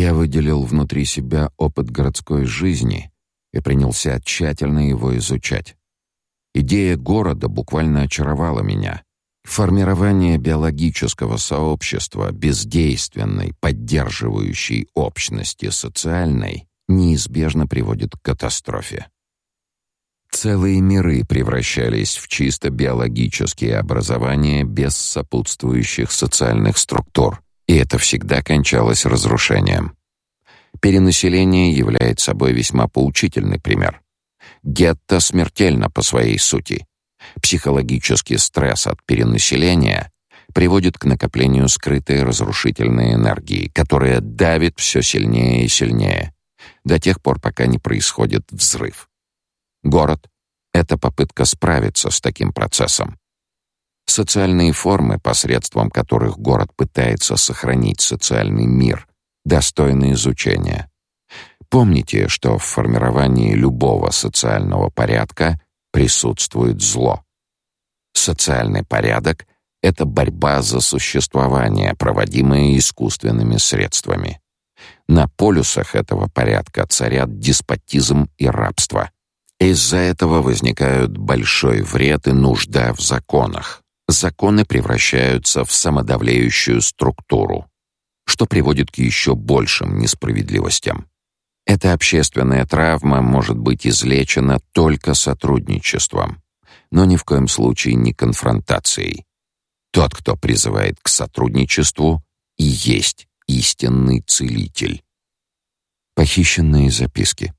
Я выделил внутри себя опыт городской жизни и принялся тщательно его изучать. Идея города буквально очаровала меня. Формирование биологического сообщества, бездейственной, поддерживающей общности социальной, неизбежно приводит к катастрофе. Целые миры превращались в чисто биологические образования без сопутствующих социальных структур, и это всегда кончалось разрушением. Перенаселение является собой весьма поучительный пример. Гетто смертельно по своей сути. Психологический стресс от перенаселения приводит к накоплению скрытой разрушительной энергии, которая давит все сильнее и сильнее, до тех пор, пока не происходит взрыв. Город — это попытка справиться с таким процессом. Социальные формы, посредством которых город пытается сохранить социальный мир, достойны изучения. Помните, что в формировании любого социального порядка присутствует зло. Социальный порядок — это борьба за существование, проводимая искусственными средствами. На полюсах этого порядка царят деспотизм и рабство. Из-за этого возникают большой вред и нужда в законах. Законы превращаются в самодавлеющую структуру, что приводит к еще большим несправедливостям. Эта общественная травма может быть излечена только сотрудничеством, но ни в коем случае не конфронтацией. Тот, кто призывает к сотрудничеству, и есть истинный целитель. Похищенные записки.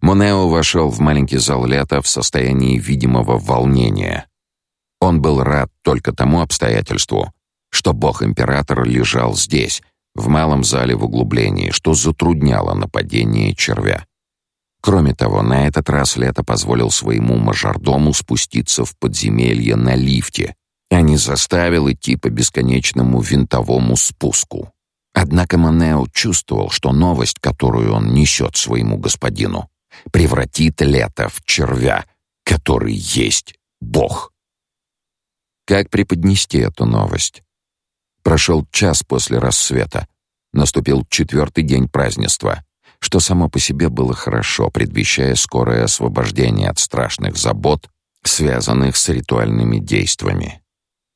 Монео вошел в маленький зал лета в состоянии видимого волнения. Он был рад только тому обстоятельству, что бог-император лежал здесь, в малом зале в углублении, что затрудняло нападение червя. Кроме того, на этот раз Лето позволил своему мажордому спуститься в подземелье на лифте, а не заставил идти по бесконечному винтовому спуску. Однако Манео чувствовал, что новость, которую он несет своему господину, превратит Лето в червя, который есть Бог. Как преподнести эту новость? Прошел час после рассвета. Наступил четвертый день празднества, что само по себе было хорошо, предвещая скорое освобождение от страшных забот, связанных с ритуальными действиями.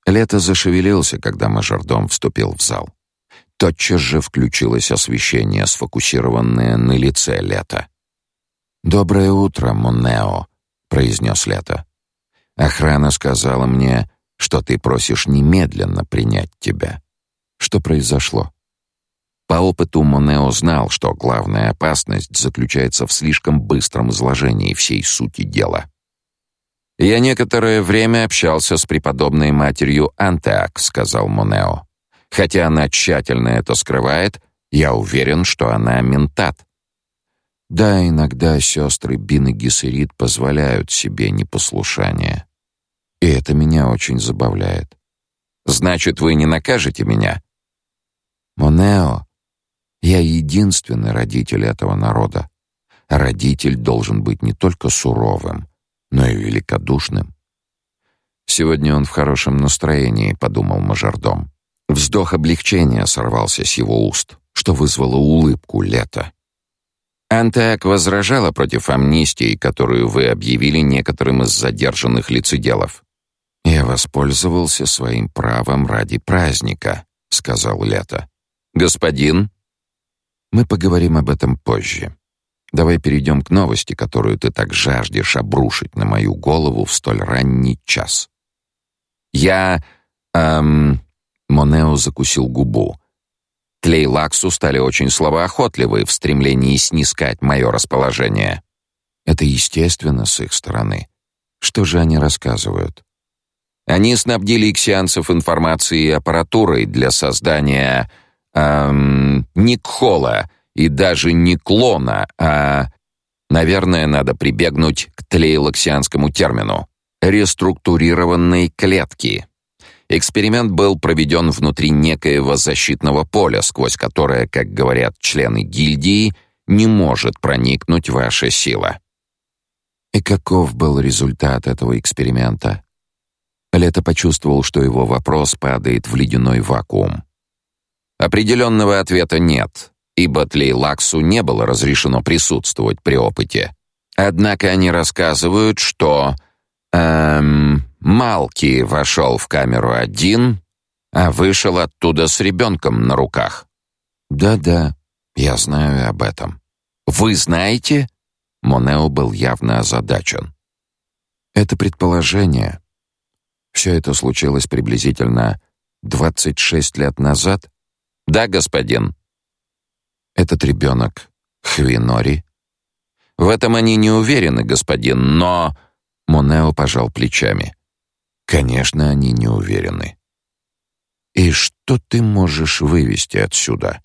Лето зашевелился, когда мажордом вступил в зал. Тотчас же включилось освещение, сфокусированное на лице Лета. «Доброе утро, Монео», — произнес Лето. «Охрана сказала мне, что ты просишь немедленно принять тебя. Что произошло?» По опыту Монео знал, что главная опасность заключается в слишком быстром изложении всей сути дела. «Я некоторое время общался с преподобной матерью Антеак», — сказал Монео. «Хотя она тщательно это скрывает, я уверен, что она ментат». Да, иногда сестры Бин и Гессерит позволяют себе непослушание. И это меня очень забавляет. «Значит, вы не накажете меня?» «Монео, я единственный родитель этого народа. родитель должен быть не только суровым, но и великодушным». «Сегодня он в хорошем настроении», — подумал мажордом. Вздох облегчения сорвался с его уст, что вызвало улыбку лета. Антеак возражала против амнистии, которую вы объявили некоторым из задержанных лицеделов. Я воспользовался своим правом ради праздника, сказал Лето. Господин, мы поговорим об этом позже. Давай перейдем к новости, которую ты так жаждешь обрушить на мою голову в столь ранний час. Я эм Монео закусил губу. Тлейлаксу стали очень словоохотливы в стремлении снискать мое расположение. Это естественно с их стороны. Что же они рассказывают? Они снабдили иксианцев информацией и аппаратурой для создания эм, не кхола и даже не клона, а, наверное, надо прибегнуть к тлейлаксианскому термину реструктурированной клетки. Эксперимент был проведен внутри некоего защитного поля, сквозь которое, как говорят члены гильдии, не может проникнуть ваша сила. И каков был результат этого эксперимента? Лето почувствовал, что его вопрос падает в ледяной вакуум. Определенного ответа нет, ибо Тлейлаксу не было разрешено присутствовать при опыте. Однако они рассказывают, что эм, Малки вошел в камеру один, а вышел оттуда с ребенком на руках. Да-да, я знаю об этом. Вы знаете? Монео был явно озадачен. Это предположение. Все это случилось приблизительно 26 лет назад. Да, господин. Этот ребенок Хвинори. В этом они не уверены, господин, но Монео пожал плечами. Конечно, они не уверены. И что ты можешь вывести отсюда,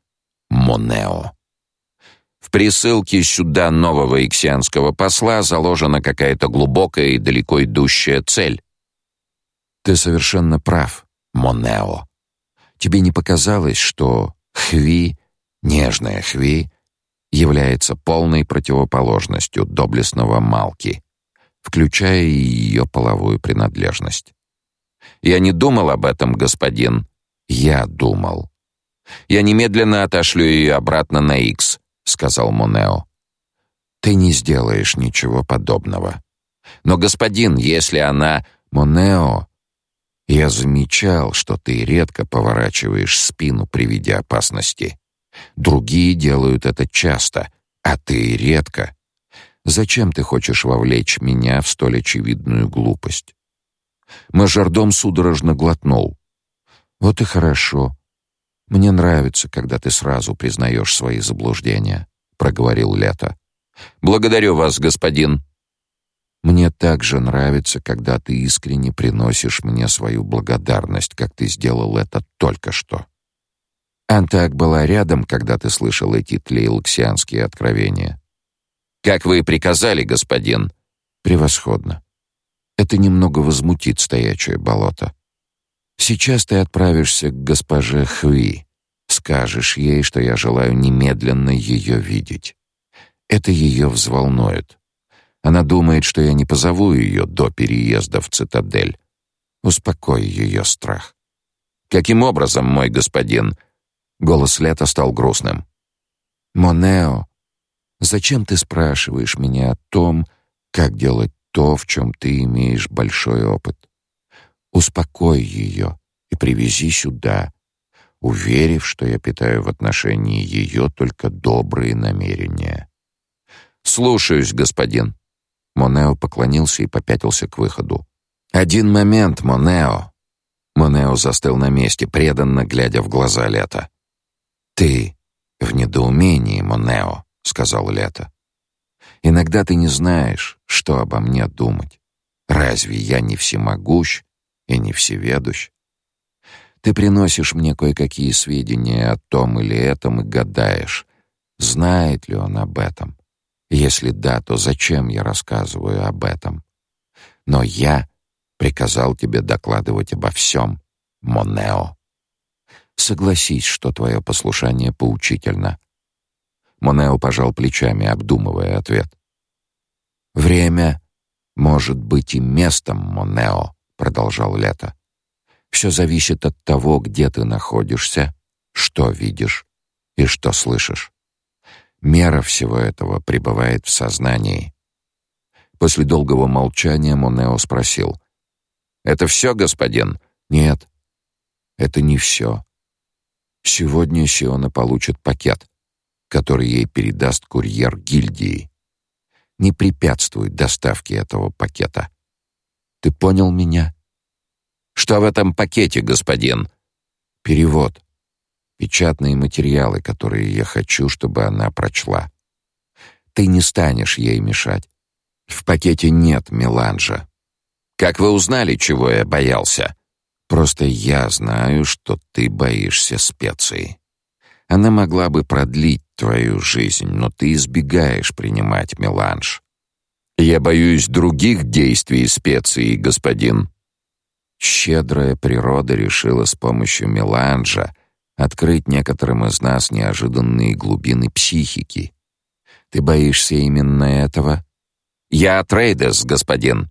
Монео? В присылке сюда нового иксианского посла заложена какая-то глубокая и далеко идущая цель. Ты совершенно прав, Монео. Тебе не показалось, что Хви, нежная Хви, является полной противоположностью доблестного Малки, включая и ее половую принадлежность? Я не думал об этом, господин. Я думал. Я немедленно отошлю ее обратно на X сказал Монео. Ты не сделаешь ничего подобного. Но господин, если она Монео, я замечал, что ты редко поворачиваешь спину при виде опасности. Другие делают это часто, а ты редко. Зачем ты хочешь вовлечь меня в столь очевидную глупость? Мажордом судорожно глотнул. Вот и хорошо. Мне нравится, когда ты сразу признаешь свои заблуждения, проговорил Лето. Благодарю вас, господин. Мне также нравится, когда ты искренне приносишь мне свою благодарность, как ты сделал это только что. Антак была рядом, когда ты слышал эти тлейлксианские откровения. Как вы приказали, господин. Превосходно. Это немного возмутит стоячее болото. Сейчас ты отправишься к госпоже Хви. Скажешь ей, что я желаю немедленно ее видеть. Это ее взволнует. Она думает, что я не позову ее до переезда в цитадель. Успокой ее страх. Каким образом, мой господин? Голос Лета стал грустным. Монео, зачем ты спрашиваешь меня о том, как делать то, в чем ты имеешь большой опыт? Успокой ее и привези сюда, уверив, что я питаю в отношении ее только добрые намерения. Слушаюсь, господин. Монео поклонился и попятился к выходу. Один момент, Монео. Монео застыл на месте, преданно глядя в глаза Лета. Ты в недоумении, Монео, сказал Лето. Иногда ты не знаешь, что обо мне думать. Разве я не всемогущ и не всеведущ. Ты приносишь мне кое-какие сведения о том или этом и гадаешь, знает ли он об этом. Если да, то зачем я рассказываю об этом? Но я приказал тебе докладывать обо всем, Монео. Согласись, что твое послушание поучительно. Монео пожал плечами, обдумывая ответ. Время может быть и местом, Монео продолжал Лето. Все зависит от того, где ты находишься, что видишь и что слышишь. Мера всего этого пребывает в сознании. После долгого молчания Монео спросил: "Это все, господин?" "Нет. Это не все. Сегодня Сиона получит пакет, который ей передаст курьер гильдии. Не препятствуй доставке этого пакета. Ты понял меня? Что в этом пакете, господин? Перевод. Печатные материалы, которые я хочу, чтобы она прочла. Ты не станешь ей мешать. В пакете нет меланжа. Как вы узнали, чего я боялся? Просто я знаю, что ты боишься специй. Она могла бы продлить твою жизнь, но ты избегаешь принимать меланж. Я боюсь других действий специй, господин. Щедрая природа решила с помощью меланжа открыть некоторым из нас неожиданные глубины психики. Ты боишься именно этого? Я Трейдес, господин.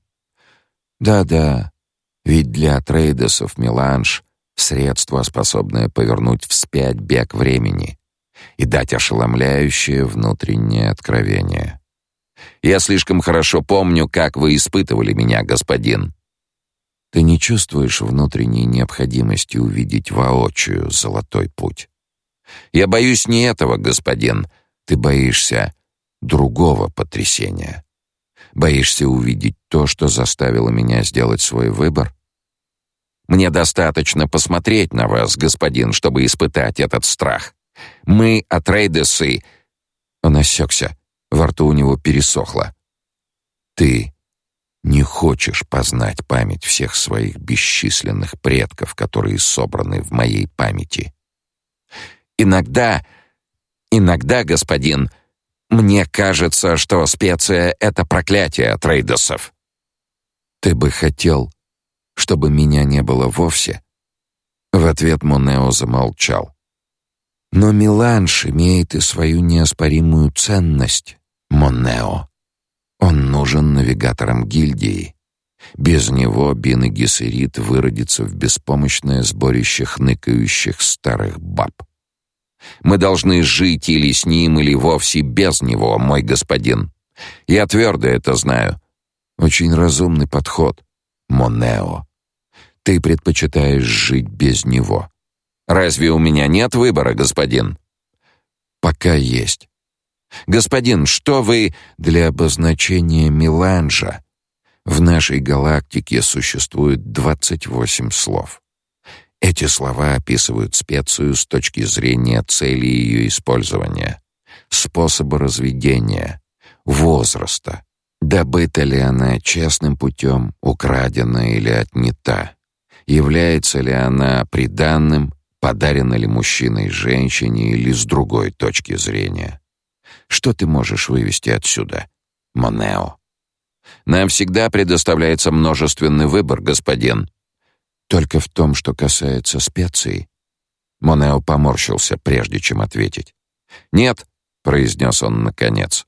Да-да. Ведь для Трейдесов меланж Средство, способное повернуть вспять бег времени и дать ошеломляющее внутреннее откровение. Я слишком хорошо помню, как вы испытывали меня, господин. Ты не чувствуешь внутренней необходимости увидеть воочию золотой путь. Я боюсь не этого, господин. Ты боишься другого потрясения. Боишься увидеть то, что заставило меня сделать свой выбор? Мне достаточно посмотреть на вас, господин, чтобы испытать этот страх. Мы, Атрейдесы...» Он осекся. Во рту у него пересохло. «Ты не хочешь познать память всех своих бесчисленных предков, которые собраны в моей памяти. Иногда, иногда, господин, мне кажется, что специя — это проклятие трейдосов. Ты бы хотел, чтобы меня не было вовсе?» В ответ Монео замолчал. «Но Миланж имеет и свою неоспоримую ценность, Монео. Он нужен навигаторам гильдии. Без него Бин и Гессерит выродится в беспомощное сборище хныкающих старых баб. Мы должны жить или с ним, или вовсе без него, мой господин. Я твердо это знаю. Очень разумный подход, Монео. Ты предпочитаешь жить без него. Разве у меня нет выбора, господин? Пока есть. Господин, что вы для обозначения меланжа? В нашей галактике существует 28 слов. Эти слова описывают специю с точки зрения цели ее использования, способа разведения, возраста, добыта ли она честным путем, украдена или отнята, является ли она приданным, подарена ли мужчиной женщине или с другой точки зрения. Что ты можешь вывести отсюда, Монео? Нам всегда предоставляется множественный выбор, господин. Только в том, что касается специй. Монео поморщился, прежде чем ответить. Нет, произнес он наконец.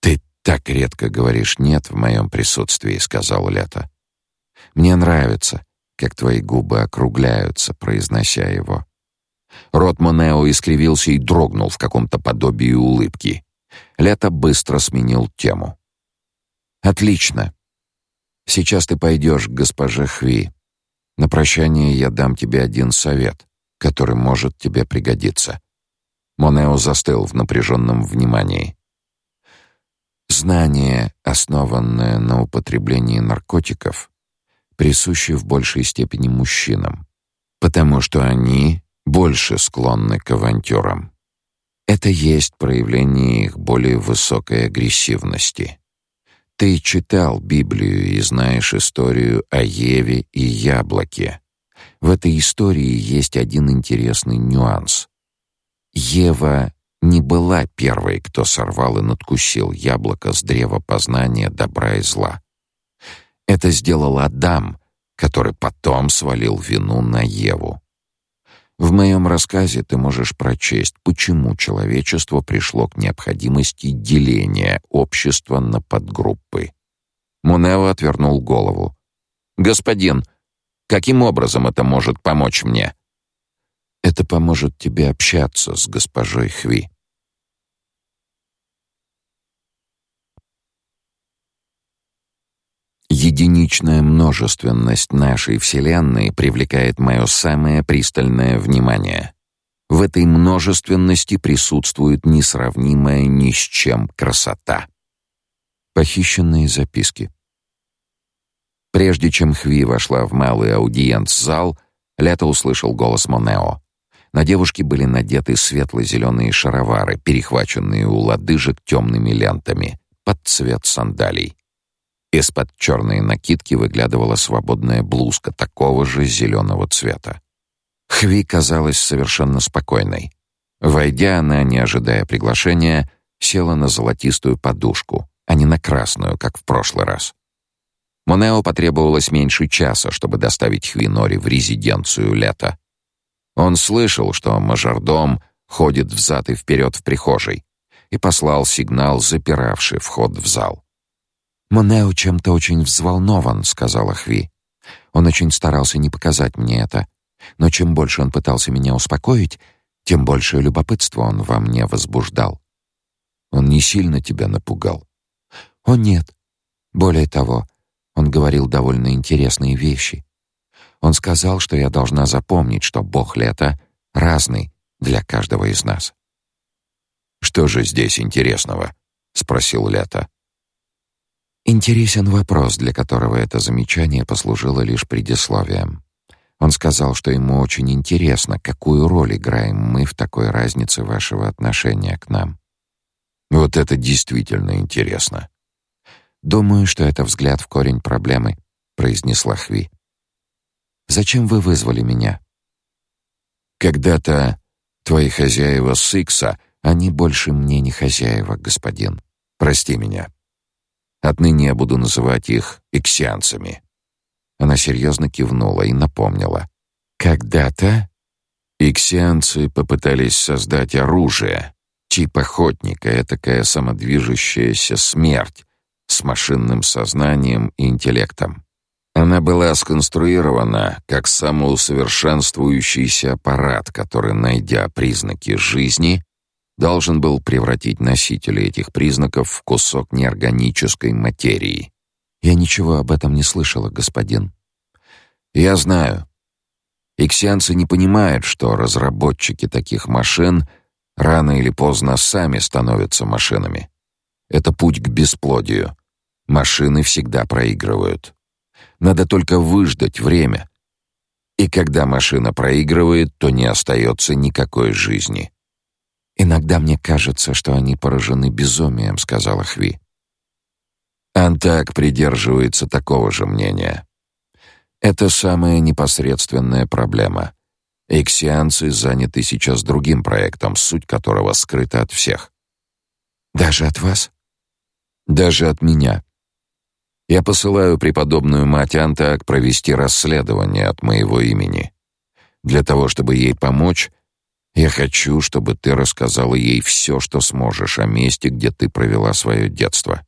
Ты так редко говоришь нет в моем присутствии, сказал Лето. Мне нравится, как твои губы округляются, произнося его. Рот Монео искривился и дрогнул в каком-то подобии улыбки. Лето быстро сменил тему. Отлично. Сейчас ты пойдешь к госпоже Хви. На прощание я дам тебе один совет, который может тебе пригодиться. Монео застыл в напряженном внимании. Знание, основанное на употреблении наркотиков, присуще в большей степени мужчинам, потому что они больше склонны к авантюрам. Это есть проявление их более высокой агрессивности. Ты читал Библию и знаешь историю о Еве и яблоке. В этой истории есть один интересный нюанс. Ева не была первой, кто сорвал и надкусил яблоко с древа познания добра и зла. Это сделал Адам, который потом свалил вину на Еву. В моем рассказе ты можешь прочесть, почему человечество пришло к необходимости деления общества на подгруппы. Мунео отвернул голову. Господин, каким образом это может помочь мне? Это поможет тебе общаться с госпожой Хви. Единичная множественность нашей Вселенной привлекает мое самое пристальное внимание. В этой множественности присутствует несравнимая ни с чем красота. Похищенные записки. Прежде чем Хви вошла в малый аудиенц-зал, Лето услышал голос Монео. На девушке были надеты светло-зеленые шаровары, перехваченные у лодыжек темными лентами, под цвет сандалий. Из-под черной накидки выглядывала свободная блузка такого же зеленого цвета. Хви казалась совершенно спокойной. Войдя, она, не ожидая приглашения, села на золотистую подушку, а не на красную, как в прошлый раз. Монео потребовалось меньше часа, чтобы доставить Хвинори в резиденцию лета. Он слышал, что мажордом ходит взад и вперед в прихожей, и послал сигнал, запиравший вход в зал. «Монео чем-то очень взволнован», — сказала Хви. «Он очень старался не показать мне это. Но чем больше он пытался меня успокоить, тем большее любопытство он во мне возбуждал. Он не сильно тебя напугал? О нет. Более того, он говорил довольно интересные вещи. Он сказал, что я должна запомнить, что бог лета разный для каждого из нас. Что же здесь интересного? спросил Лето. Интересен вопрос, для которого это замечание послужило лишь предисловием. Он сказал, что ему очень интересно, какую роль играем мы в такой разнице вашего отношения к нам. Вот это действительно интересно. Думаю, что это взгляд в корень проблемы, произнесла Хви. Зачем вы вызвали меня? Когда-то твои хозяева Сикса, они больше мне не хозяева, господин. Прости меня. Отныне я буду называть их иксианцами. Она серьезно кивнула и напомнила: когда-то иксианцы попытались создать оружие, тип охотника, такая самодвижущаяся смерть с машинным сознанием и интеллектом. Она была сконструирована как самоусовершенствующийся аппарат, который, найдя признаки жизни, должен был превратить носителей этих признаков в кусок неорганической материи. Я ничего об этом не слышала, господин. Я знаю. Иксианцы не понимают, что разработчики таких машин рано или поздно сами становятся машинами. Это путь к бесплодию. Машины всегда проигрывают. Надо только выждать время. И когда машина проигрывает, то не остается никакой жизни. Иногда мне кажется, что они поражены безумием, сказала Хви. Антак придерживается такого же мнения. Это самая непосредственная проблема. Эксианцы заняты сейчас другим проектом, суть которого скрыта от всех. Даже от вас? Даже от меня. Я посылаю преподобную мать Антак провести расследование от моего имени. Для того, чтобы ей помочь, я хочу, чтобы ты рассказала ей все, что сможешь о месте, где ты провела свое детство.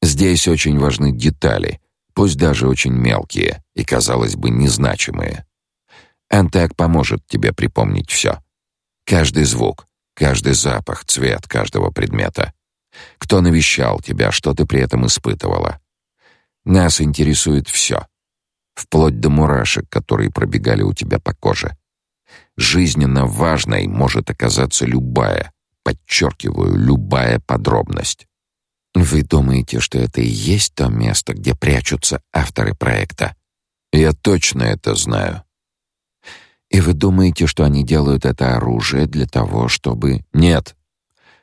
Здесь очень важны детали, пусть даже очень мелкие и, казалось бы, незначимые. Антек поможет тебе припомнить все. Каждый звук, каждый запах, цвет каждого предмета. Кто навещал тебя, что ты при этом испытывала. Нас интересует все, вплоть до мурашек, которые пробегали у тебя по коже. Жизненно важной может оказаться любая, подчеркиваю, любая подробность. Вы думаете, что это и есть то место, где прячутся авторы проекта? Я точно это знаю. И вы думаете, что они делают это оружие для того, чтобы Нет.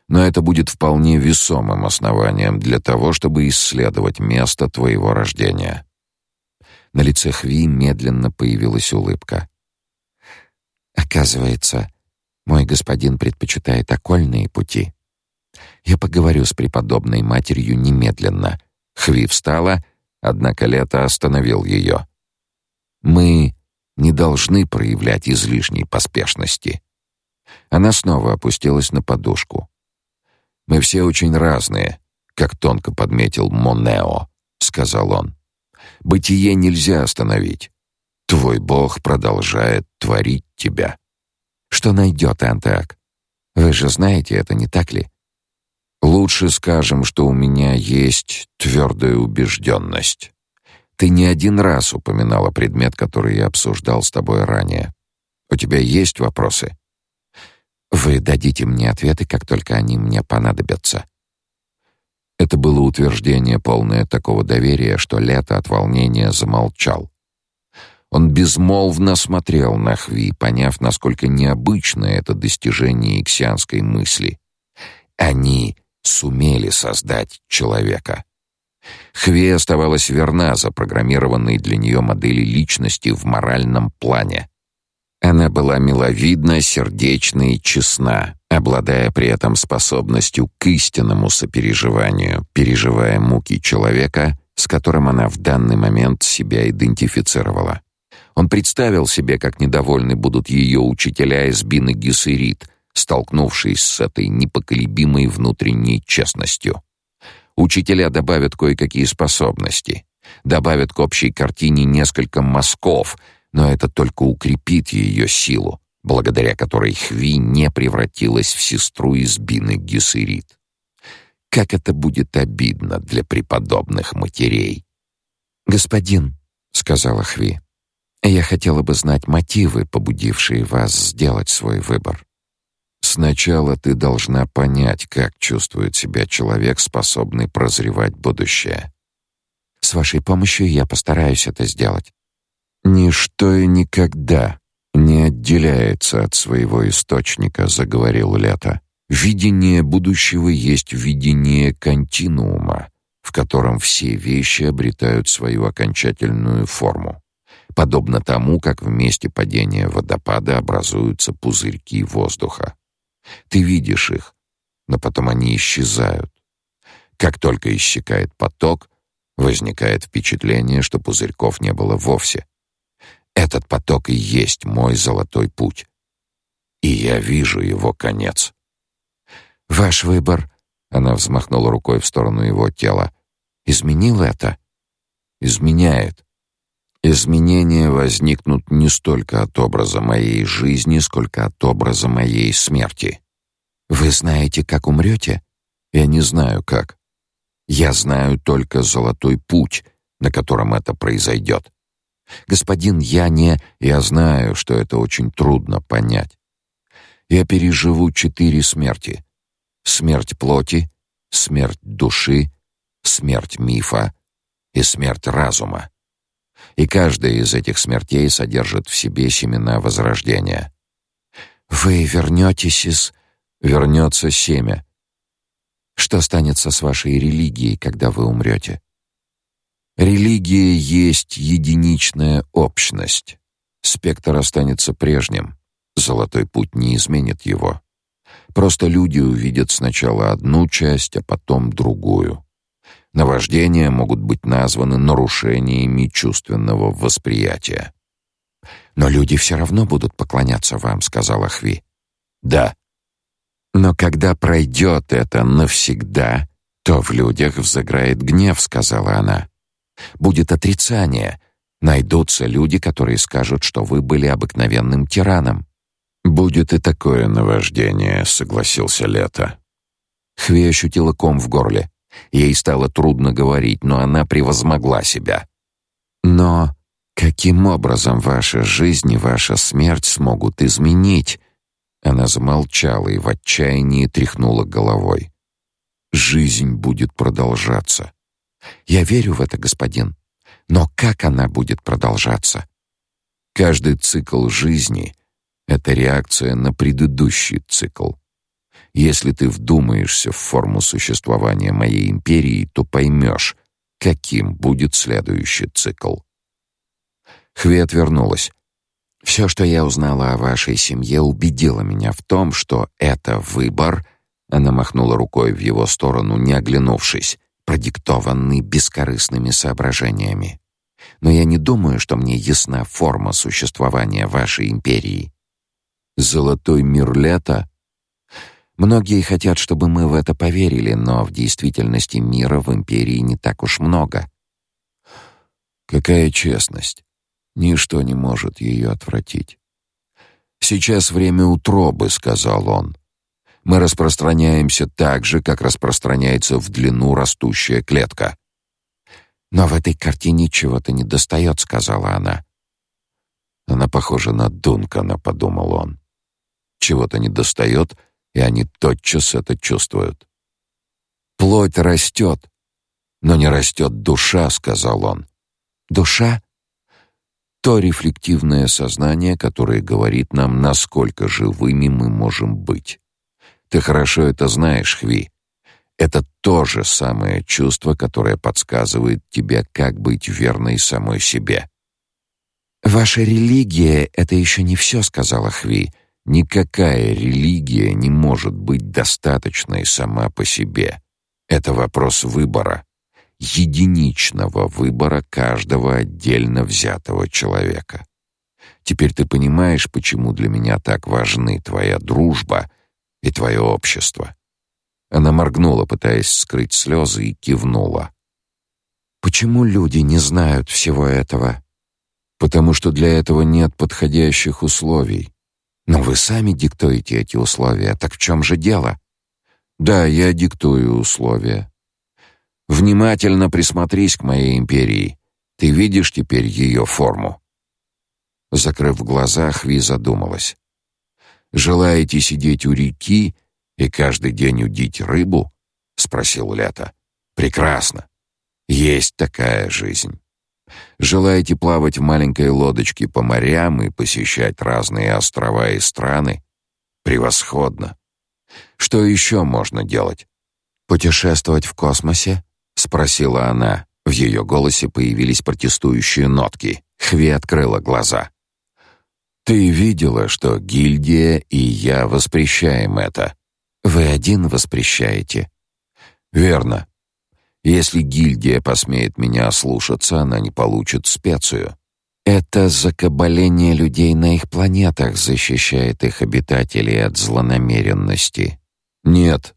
Но это будет вполне весомым основанием для того, чтобы исследовать место твоего рождения. На лице Хви медленно появилась улыбка. Оказывается, мой господин предпочитает окольные пути. Я поговорю с преподобной матерью немедленно. Хви встала, однако Лето остановил ее. Мы не должны проявлять излишней поспешности. Она снова опустилась на подушку. Мы все очень разные, как тонко подметил Монео, сказал он. Бытие нельзя остановить. Твой бог продолжает творить тебя. Что найдет Антеак? Вы же знаете это, не так ли? Лучше скажем, что у меня есть твердая убежденность. Ты не один раз упоминала предмет, который я обсуждал с тобой ранее. У тебя есть вопросы? Вы дадите мне ответы, как только они мне понадобятся. Это было утверждение полное такого доверия, что Лето от волнения замолчал. Он безмолвно смотрел на Хви, поняв, насколько необычно это достижение иксианской мысли. Они сумели создать человека. Хви оставалась верна запрограммированной для нее модели личности в моральном плане. Она была миловидна, сердечна и честна, обладая при этом способностью к истинному сопереживанию, переживая муки человека, с которым она в данный момент себя идентифицировала. Он представил себе, как недовольны будут ее учителя из Бины Гессерит, столкнувшись с этой непоколебимой внутренней честностью. Учителя добавят кое-какие способности, добавят к общей картине несколько мазков, но это только укрепит ее силу, благодаря которой Хви не превратилась в сестру из Бины Гессерит. Как это будет обидно для преподобных матерей. «Господин», — сказала Хви, — «я хотела бы знать мотивы, побудившие вас сделать свой выбор». Сначала ты должна понять, как чувствует себя человек, способный прозревать будущее. С вашей помощью я постараюсь это сделать. Ничто и никогда не отделяется от своего источника, заговорил Лето. Видение будущего есть видение континуума, в котором все вещи обретают свою окончательную форму, подобно тому, как в месте падения водопада образуются пузырьки воздуха. Ты видишь их, но потом они исчезают. Как только иссякает поток, возникает впечатление, что пузырьков не было вовсе. Этот поток и есть мой золотой путь. И я вижу его конец. Ваш выбор, она взмахнула рукой в сторону его тела. Изменил это? Изменяет. Изменения возникнут не столько от образа моей жизни, сколько от образа моей смерти. Вы знаете, как умрете? Я не знаю как. Я знаю только золотой путь, на котором это произойдет. Господин, я не... Я знаю, что это очень трудно понять. Я переживу четыре смерти. Смерть плоти, смерть души, смерть мифа и смерть разума и каждая из этих смертей содержит в себе семена возрождения. Вы вернетесь из... Вернется семя. Что станется с вашей религией, когда вы умрете? Религия есть единичная общность. Спектр останется прежним. Золотой путь не изменит его. Просто люди увидят сначала одну часть, а потом другую. Наваждения могут быть названы нарушениями чувственного восприятия. Но люди все равно будут поклоняться вам, сказала Хви. Да. Но когда пройдет это навсегда, то в людях взыграет гнев, сказала она. Будет отрицание. Найдутся люди, которые скажут, что вы были обыкновенным тираном. Будет и такое наваждение, согласился Лето. Хви ощутила ком в горле. Ей стало трудно говорить, но она превозмогла себя. Но каким образом ваша жизнь и ваша смерть смогут изменить? Она замолчала и в отчаянии тряхнула головой. Жизнь будет продолжаться. Я верю в это, господин. Но как она будет продолжаться? Каждый цикл жизни это реакция на предыдущий цикл. Если ты вдумаешься в форму существования моей империи, то поймешь, каким будет следующий цикл. Хви отвернулась. Все, что я узнала о вашей семье, убедило меня в том, что это выбор, она махнула рукой в его сторону, не оглянувшись, продиктованный бескорыстными соображениями. Но я не думаю, что мне ясна форма существования вашей империи. Золотой мир лета Многие хотят, чтобы мы в это поверили, но в действительности мира в империи не так уж много. Какая честность. Ничто не может ее отвратить. Сейчас время утробы, сказал он. Мы распространяемся так же, как распространяется в длину растущая клетка. Но в этой картине чего-то недостает, сказала она. Она похожа на Дункана, подумал он. Чего-то недостает — и они тотчас это чувствуют. Плоть растет, но не растет душа, сказал он. Душа то рефлективное сознание, которое говорит нам, насколько живыми мы можем быть. Ты хорошо это знаешь, Хви. Это то же самое чувство, которое подсказывает тебе, как быть верной самой себе. Ваша религия это еще не все, сказала Хви. Никакая религия не может быть достаточной сама по себе. Это вопрос выбора, единичного выбора каждого отдельно взятого человека. Теперь ты понимаешь, почему для меня так важны твоя дружба и твое общество. Она моргнула, пытаясь скрыть слезы, и кивнула. Почему люди не знают всего этого? Потому что для этого нет подходящих условий. Но вы сами диктуете эти условия. Так в чем же дело? Да, я диктую условия. Внимательно присмотрись к моей империи. Ты видишь теперь ее форму. Закрыв глаза, Хви задумалась. Желаете сидеть у реки и каждый день удить рыбу? спросил Лето. Прекрасно. Есть такая жизнь. Желаете плавать в маленькой лодочке по морям и посещать разные острова и страны? Превосходно. Что еще можно делать? Путешествовать в космосе? спросила она. В ее голосе появились протестующие нотки. Хви открыла глаза. Ты видела, что гильдия и я воспрещаем это. Вы один воспрещаете. Верно. Если гильдия посмеет меня ослушаться, она не получит специю. Это закабаление людей на их планетах защищает их обитателей от злонамеренности. Нет.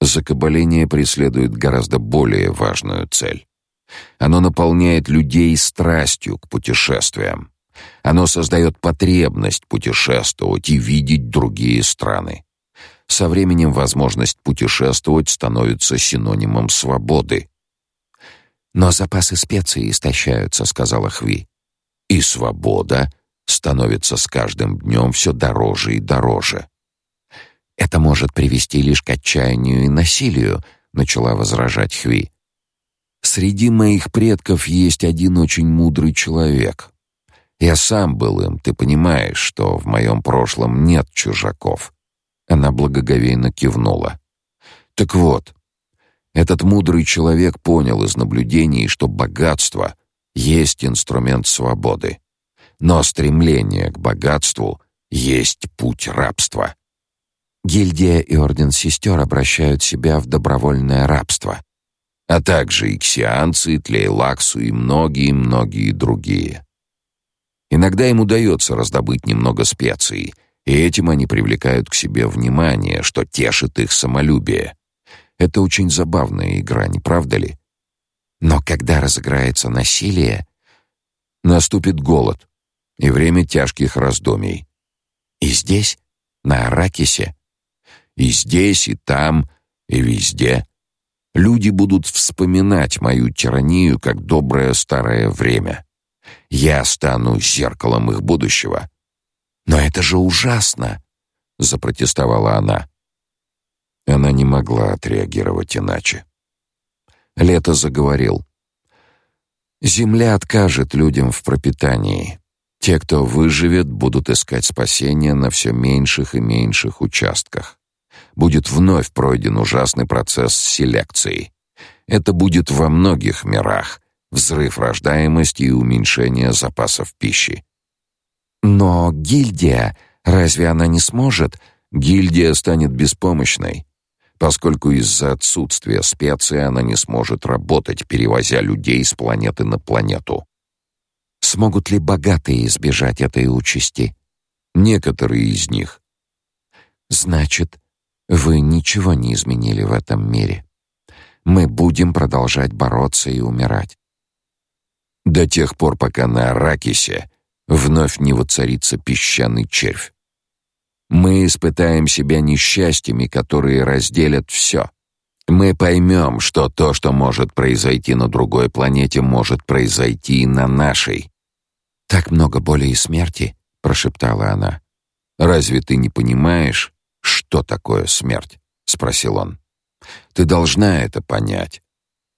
Закабаление преследует гораздо более важную цель. Оно наполняет людей страстью к путешествиям. Оно создает потребность путешествовать и видеть другие страны. Со временем возможность путешествовать становится синонимом свободы. Но запасы специй истощаются, сказала Хви. И свобода становится с каждым днем все дороже и дороже. Это может привести лишь к отчаянию и насилию, начала возражать Хви. Среди моих предков есть один очень мудрый человек. Я сам был им, ты понимаешь, что в моем прошлом нет чужаков. Она благоговейно кивнула. Так вот, этот мудрый человек понял из наблюдений, что богатство есть инструмент свободы, но стремление к богатству есть путь рабства. Гильдия и орден сестер обращают себя в добровольное рабство, а также иксианцы, тлейлаксу и многие-многие другие. Иногда им удается раздобыть немного специй, и этим они привлекают к себе внимание, что тешит их самолюбие. Это очень забавная игра, не правда ли? Но когда разыграется насилие, наступит голод и время тяжких раздумий. И здесь, на Аракисе, и здесь, и там, и везде люди будут вспоминать мою тиранию как доброе старое время. Я стану зеркалом их будущего. Но это же ужасно, запротестовала она. Она не могла отреагировать иначе. Лето заговорил. Земля откажет людям в пропитании. Те, кто выживет, будут искать спасения на все меньших и меньших участках. Будет вновь пройден ужасный процесс селекции. Это будет во многих мирах, взрыв рождаемости и уменьшение запасов пищи. Но гильдия, разве она не сможет? Гильдия станет беспомощной, поскольку из-за отсутствия специй она не сможет работать, перевозя людей с планеты на планету. Смогут ли богатые избежать этой участи? Некоторые из них. Значит, вы ничего не изменили в этом мире. Мы будем продолжать бороться и умирать до тех пор, пока на Аракисе вновь не воцарится песчаный червь. Мы испытаем себя несчастьями, которые разделят все. Мы поймем, что то, что может произойти на другой планете, может произойти и на нашей. Так много боли и смерти, прошептала она. Разве ты не понимаешь, что такое смерть? спросил он. Ты должна это понять.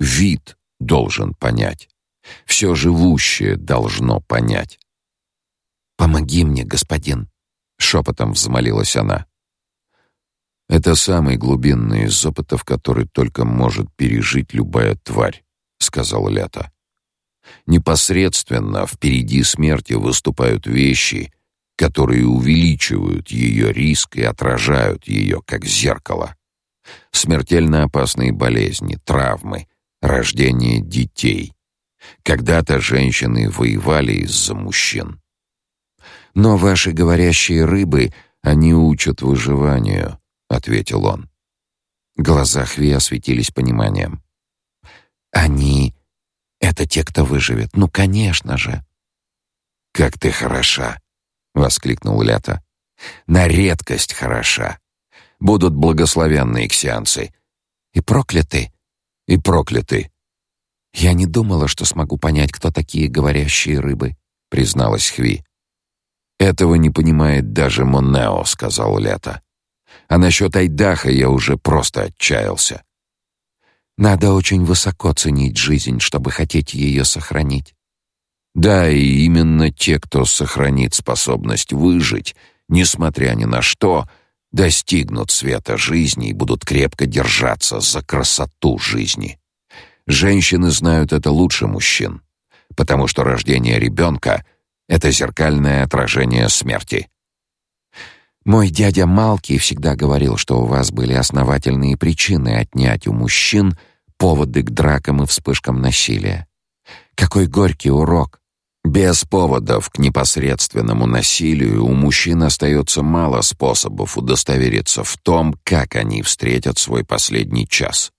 Вид должен понять. Все живущее должно понять. Помоги мне, господин, шепотом взмолилась она. Это самый глубинный из опытов, который только может пережить любая тварь, сказал Лето. Непосредственно впереди смерти выступают вещи, которые увеличивают ее риск и отражают ее как зеркало. Смертельно опасные болезни, травмы, рождение детей, когда-то женщины воевали из-за мужчин. Но ваши говорящие рыбы, они учат выживанию, ответил он. Глаза Хви осветились пониманием. Они это те, кто выживет. Ну, конечно же. «Как ты хороша!» — воскликнул Лето. «На редкость хороша. Будут благословенные ксианцы. И прокляты, и прокляты». «Я не думала, что смогу понять, кто такие говорящие рыбы», — призналась Хви. «Этого не понимает даже Монео», — сказал Лето. «А насчет Айдаха я уже просто отчаялся». «Надо очень высоко ценить жизнь, чтобы хотеть ее сохранить». Да, и именно те, кто сохранит способность выжить, несмотря ни на что, достигнут света жизни и будут крепко держаться за красоту жизни. Женщины знают это лучше мужчин, потому что рождение ребенка — это зеркальное отражение смерти. Мой дядя Малки всегда говорил, что у вас были основательные причины отнять у мужчин поводы к дракам и вспышкам насилия. Какой горький урок! Без поводов к непосредственному насилию у мужчин остается мало способов удостовериться в том, как они встретят свой последний час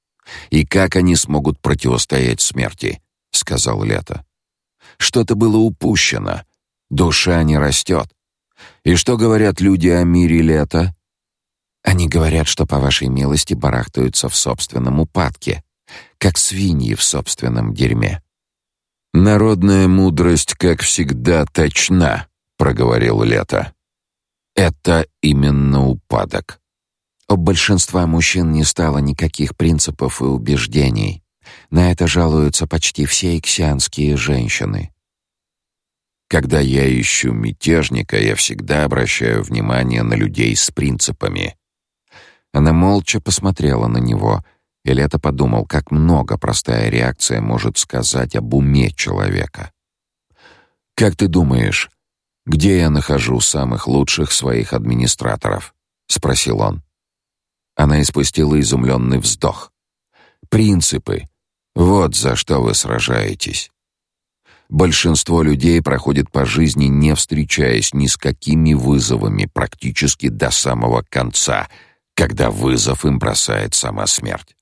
и как они смогут противостоять смерти, сказал Лето. Что-то было упущено. Душа не растет. И что говорят люди о мире Лета? Они говорят, что по вашей милости барахтаются в собственном упадке, как свиньи в собственном дерьме. Народная мудрость, как всегда, точна, проговорил Лето. Это именно упадок. У большинства мужчин не стало никаких принципов и убеждений. На это жалуются почти все иксианские женщины. Когда я ищу мятежника, я всегда обращаю внимание на людей с принципами. Она молча посмотрела на него — и Лето подумал, как много простая реакция может сказать об уме человека. «Как ты думаешь, где я нахожу самых лучших своих администраторов?» — спросил он. Она испустила изумленный вздох. «Принципы. Вот за что вы сражаетесь. Большинство людей проходит по жизни, не встречаясь ни с какими вызовами практически до самого конца, когда вызов им бросает сама смерть.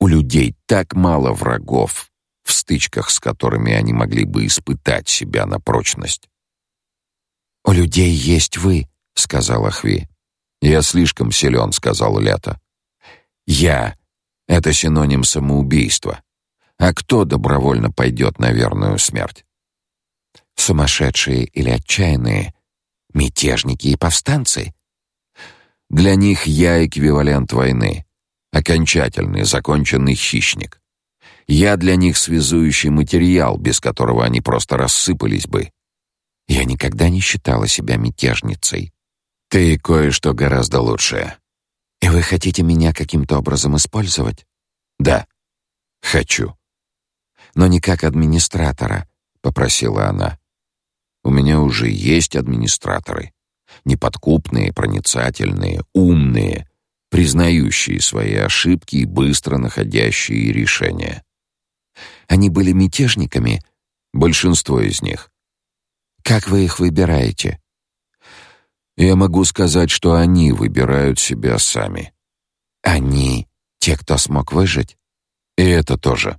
У людей так мало врагов, в стычках с которыми они могли бы испытать себя на прочность. «У людей есть вы», — сказала Хви. «Я слишком силен», — сказал Лето. «Я — это синоним самоубийства. А кто добровольно пойдет на верную смерть?» «Сумасшедшие или отчаянные? Мятежники и повстанцы?» «Для них я эквивалент войны окончательный, законченный хищник. Я для них связующий материал, без которого они просто рассыпались бы. Я никогда не считала себя мятежницей. Ты кое-что гораздо лучшее. И вы хотите меня каким-то образом использовать? Да. Хочу. Но не как администратора, попросила она. У меня уже есть администраторы. Неподкупные, проницательные, умные, признающие свои ошибки и быстро находящие решения. Они были мятежниками, большинство из них. Как вы их выбираете? Я могу сказать, что они выбирают себя сами. Они те, кто смог выжить? И это тоже.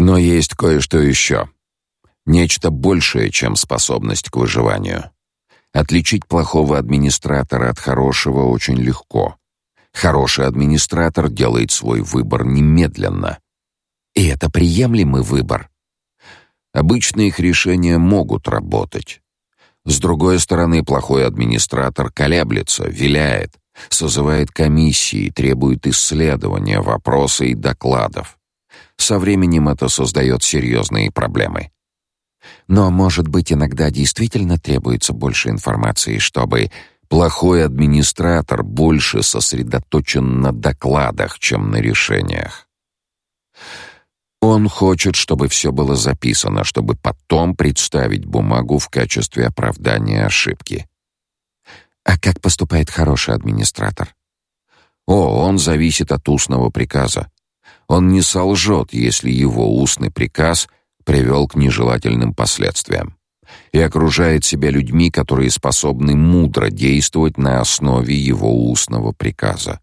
Но есть кое-что еще. Нечто большее, чем способность к выживанию. Отличить плохого администратора от хорошего очень легко. Хороший администратор делает свой выбор немедленно. И это приемлемый выбор. Обычно их решения могут работать. С другой стороны, плохой администратор колеблется, виляет, созывает комиссии, требует исследования, вопросов и докладов. Со временем это создает серьезные проблемы. Но, может быть, иногда действительно требуется больше информации, чтобы Плохой администратор больше сосредоточен на докладах, чем на решениях. Он хочет, чтобы все было записано, чтобы потом представить бумагу в качестве оправдания ошибки. А как поступает хороший администратор? О, он зависит от устного приказа. Он не солжет, если его устный приказ привел к нежелательным последствиям и окружает себя людьми, которые способны мудро действовать на основе его устного приказа.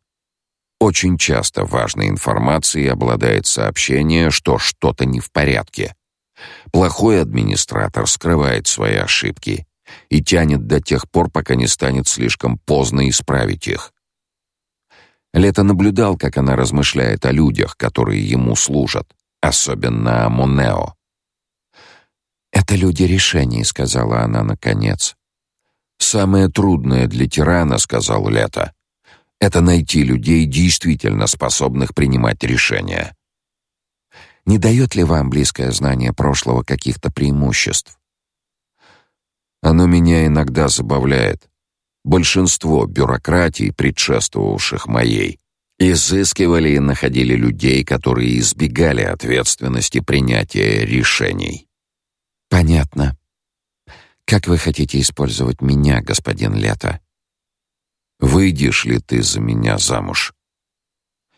Очень часто важной информацией обладает сообщение, что что-то не в порядке. Плохой администратор скрывает свои ошибки и тянет до тех пор, пока не станет слишком поздно исправить их. Лето наблюдал, как она размышляет о людях, которые ему служат, особенно о Монео. «Это люди решений», — сказала она наконец. «Самое трудное для тирана», — сказал Лето, — «это найти людей, действительно способных принимать решения». Не дает ли вам близкое знание прошлого каких-то преимуществ? Оно меня иногда забавляет. Большинство бюрократий, предшествовавших моей, изыскивали и находили людей, которые избегали ответственности принятия решений. Понятно. Как вы хотите использовать меня, господин Лето? Выйдешь ли ты за меня замуж?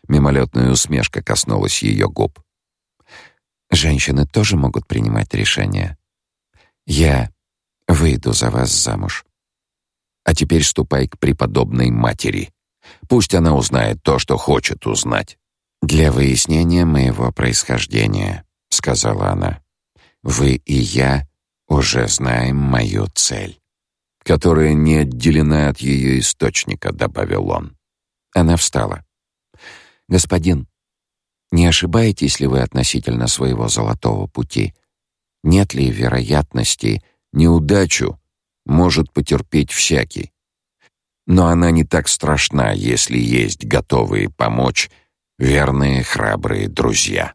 Мимолетная усмешка коснулась ее губ. Женщины тоже могут принимать решения. Я выйду за вас замуж. А теперь ступай к преподобной матери. Пусть она узнает то, что хочет узнать. Для выяснения моего происхождения, сказала она. Вы и я уже знаем мою цель, которая не отделена от ее источника, добавил он. Она встала. Господин, не ошибаетесь ли вы относительно своего золотого пути? Нет ли вероятности неудачу может потерпеть всякий? Но она не так страшна, если есть готовые помочь верные, храбрые друзья.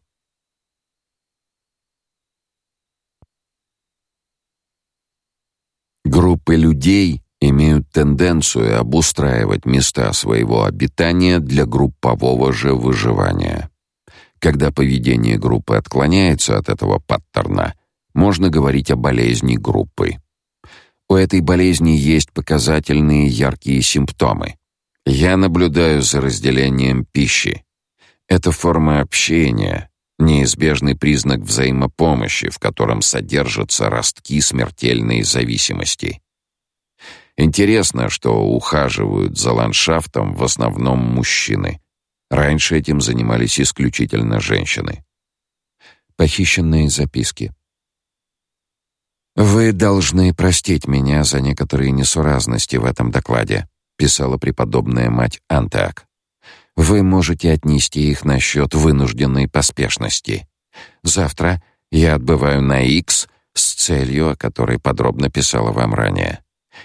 Группы людей имеют тенденцию обустраивать места своего обитания для группового же выживания. Когда поведение группы отклоняется от этого паттерна, можно говорить о болезни группы. У этой болезни есть показательные яркие симптомы. Я наблюдаю за разделением пищи. Это форма общения, неизбежный признак взаимопомощи, в котором содержатся ростки смертельной зависимости. Интересно, что ухаживают за ландшафтом в основном мужчины. Раньше этим занимались исключительно женщины. Похищенные записки. Вы должны простить меня за некоторые несуразности в этом докладе, писала преподобная мать Антак. Вы можете отнести их на счет вынужденной поспешности. Завтра я отбываю на X с целью, о которой подробно писала вам ранее.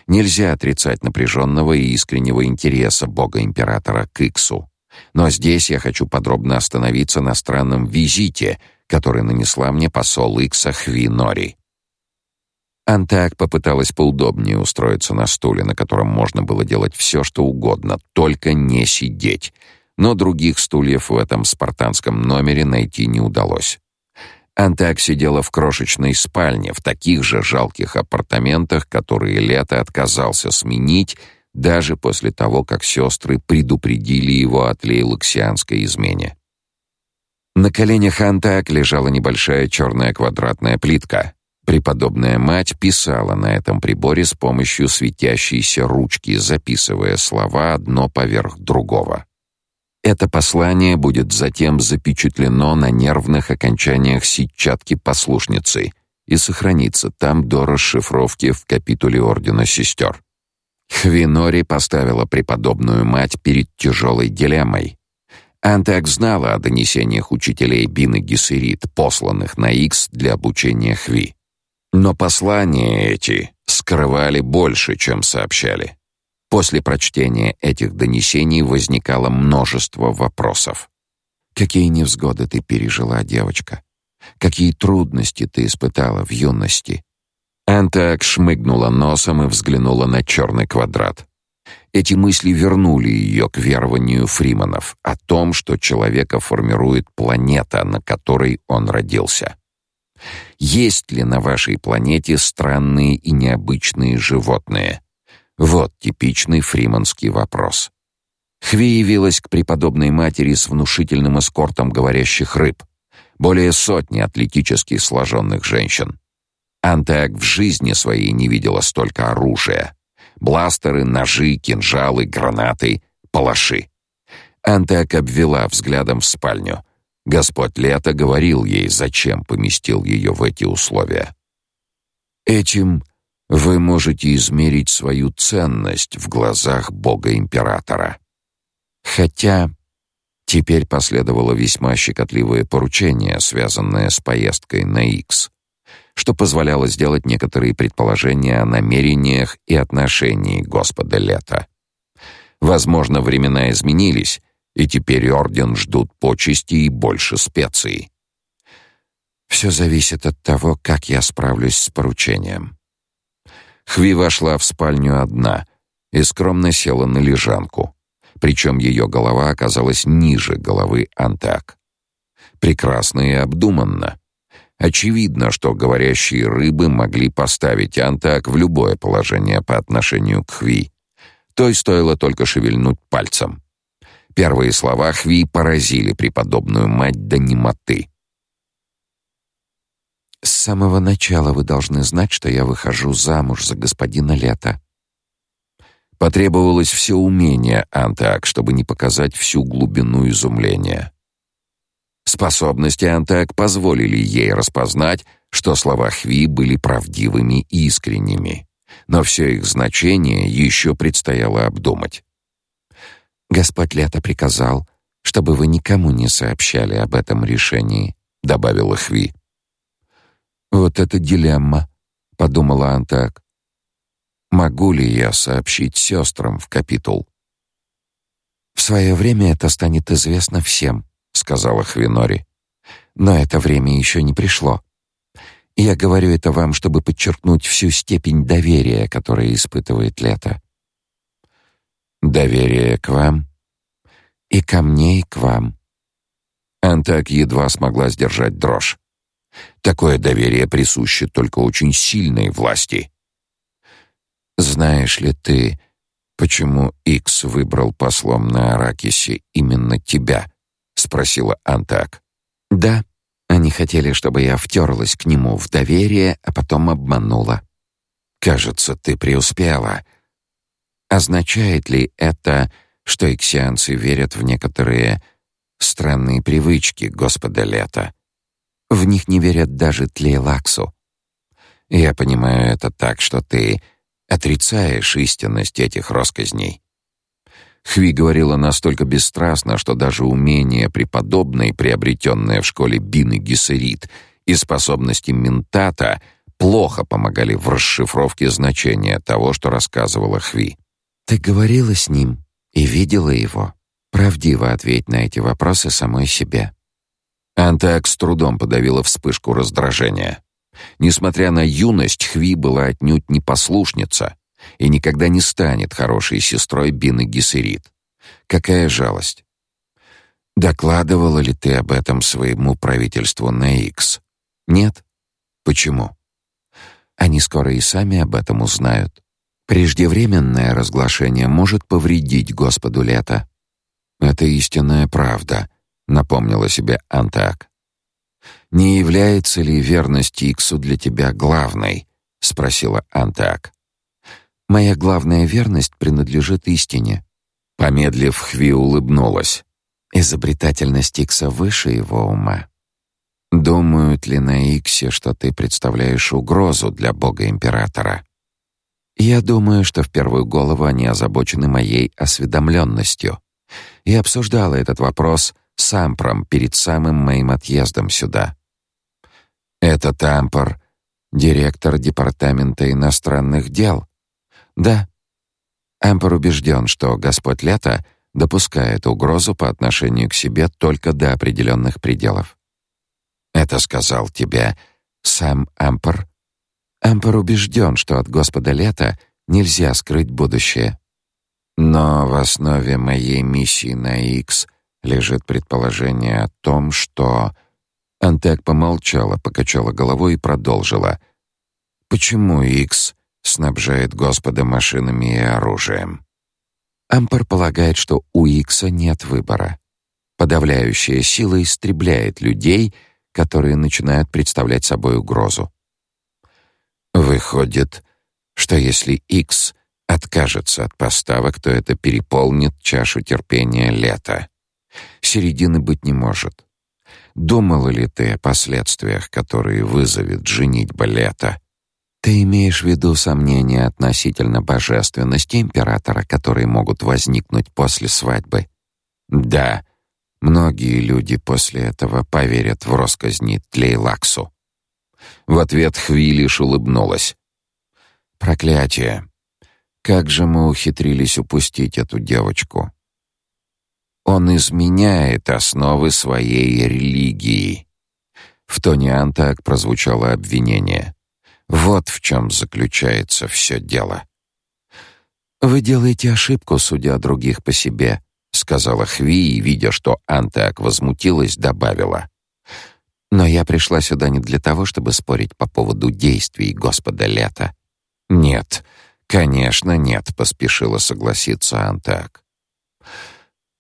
Нельзя отрицать напряженного и искреннего интереса бога императора к Иксу. Но здесь я хочу подробно остановиться на странном визите, который нанесла мне посол Икса Хви Нори. Антак попыталась поудобнее устроиться на стуле, на котором можно было делать все, что угодно, только не сидеть. Но других стульев в этом спартанском номере найти не удалось. Антак сидела в крошечной спальне, в таких же жалких апартаментах, которые Лето отказался сменить даже после того, как сестры предупредили его о тлейлоксианской измене. На коленях Антак лежала небольшая черная квадратная плитка. Преподобная мать писала на этом приборе с помощью светящейся ручки, записывая слова одно поверх другого. Это послание будет затем запечатлено на нервных окончаниях сетчатки послушницы и сохранится там до расшифровки в капитуле Ордена Сестер. Хвинори поставила преподобную мать перед тяжелой дилеммой. Антак знала о донесениях учителей Бины Гессерит, посланных на Икс для обучения Хви. Но послания эти скрывали больше, чем сообщали. После прочтения этих донесений возникало множество вопросов. Какие невзгоды ты пережила, девочка? Какие трудности ты испытала в юности? Антак шмыгнула носом и взглянула на черный квадрат. Эти мысли вернули ее к верованию Фриманов о том, что человека формирует планета, на которой он родился. Есть ли на вашей планете странные и необычные животные? Вот типичный фриманский вопрос. Хви явилась к преподобной матери с внушительным эскортом говорящих рыб, более сотни атлетически сложенных женщин. Антеак в жизни своей не видела столько оружия. Бластеры, ножи, кинжалы, гранаты, палаши. Антеак обвела взглядом в спальню. Господь Лето говорил ей, зачем поместил ее в эти условия. Этим вы можете измерить свою ценность в глазах бога-императора. Хотя теперь последовало весьма щекотливое поручение, связанное с поездкой на Икс, что позволяло сделать некоторые предположения о намерениях и отношении Господа Лета. Возможно, времена изменились, и теперь орден ждут почести и больше специй. Все зависит от того, как я справлюсь с поручением. Хви вошла в спальню одна и скромно села на лежанку, причем ее голова оказалась ниже головы Антак. Прекрасно и обдуманно. Очевидно, что говорящие рыбы могли поставить Антак в любое положение по отношению к Хви. Той стоило только шевельнуть пальцем. Первые слова Хви поразили преподобную мать до немоты. С самого начала вы должны знать, что я выхожу замуж за господина Лета. Потребовалось все умение Антак, чтобы не показать всю глубину изумления. Способности Антак позволили ей распознать, что слова Хви были правдивыми и искренними, но все их значение еще предстояло обдумать. Господь Лето приказал, чтобы вы никому не сообщали об этом решении, добавила Хви. Вот это дилемма, подумала Антак. Могу ли я сообщить сестрам в капитул? В свое время это станет известно всем, сказала Хвинори. Но это время еще не пришло. Я говорю это вам, чтобы подчеркнуть всю степень доверия, которое испытывает Лето. Доверие к вам и ко мне, и к вам. Антак едва смогла сдержать дрожь. Такое доверие присуще только очень сильной власти. Знаешь ли ты, почему Икс выбрал послом на Аракисе именно тебя? спросила Антак. Да, они хотели, чтобы я втерлась к нему в доверие, а потом обманула. Кажется, ты преуспела. Означает ли это, что иксианцы верят в некоторые странные привычки Господа Лета? В них не верят даже Тлейлаксу. Я понимаю это так, что ты отрицаешь истинность этих россказней. Хви говорила настолько бесстрастно, что даже умение преподобной, приобретенное в школе Бины Гессерит, и способности ментата плохо помогали в расшифровке значения того, что рассказывала Хви. Ты говорила с ним и видела его. Правдиво ответь на эти вопросы самой себе. Антак с трудом подавила вспышку раздражения. Несмотря на юность, Хви была отнюдь не послушница и никогда не станет хорошей сестрой Бины Гессерит. Какая жалость. Докладывала ли ты об этом своему правительству на Икс? Нет? Почему? Они скоро и сами об этом узнают. Преждевременное разглашение может повредить Господу Лето. Это истинная правда, напомнила себе Антак. Не является ли верность Иксу для тебя главной? спросила Антак. Моя главная верность принадлежит истине. Помедлив, Хви улыбнулась. Изобретательность Икса выше его ума. Думают ли на Иксе, что ты представляешь угрозу для бога императора? Я думаю, что в первую голову они озабочены моей осведомленностью. И обсуждала этот вопрос с Ампром перед самым моим отъездом сюда. Это Ампор, директор департамента иностранных дел. Да. Ампор убежден, что Господь Лето допускает угрозу по отношению к себе только до определенных пределов. Это сказал тебе сам Ампор. Ампор убежден, что от Господа Лета нельзя скрыть будущее. Но в основе моей миссии на Икс — лежит предположение о том, что Антек помолчала, покачала головой и продолжила: Почему Икс снабжает Господа машинами и оружием? Ампер полагает, что у Икса нет выбора. Подавляющая сила истребляет людей, которые начинают представлять собой угрозу. Выходит, что если Икс откажется от поставок, то это переполнит чашу терпения лета. Середины быть не может. Думала ли ты о последствиях, которые вызовет женитьба лета? Ты имеешь в виду сомнения относительно божественности императора, которые могут возникнуть после свадьбы? Да, многие люди после этого поверят в росказни Тлейлаксу. В ответ Хви лишь улыбнулась. Проклятие. Как же мы ухитрились упустить эту девочку? Он изменяет основы своей религии. В тоне Антак прозвучало обвинение. Вот в чем заключается все дело. Вы делаете ошибку, судя о других по себе, сказала Хви, и видя, что Антак возмутилась, добавила: Но я пришла сюда не для того, чтобы спорить по поводу действий Господа Лета. Нет, конечно, нет, поспешила согласиться Антак.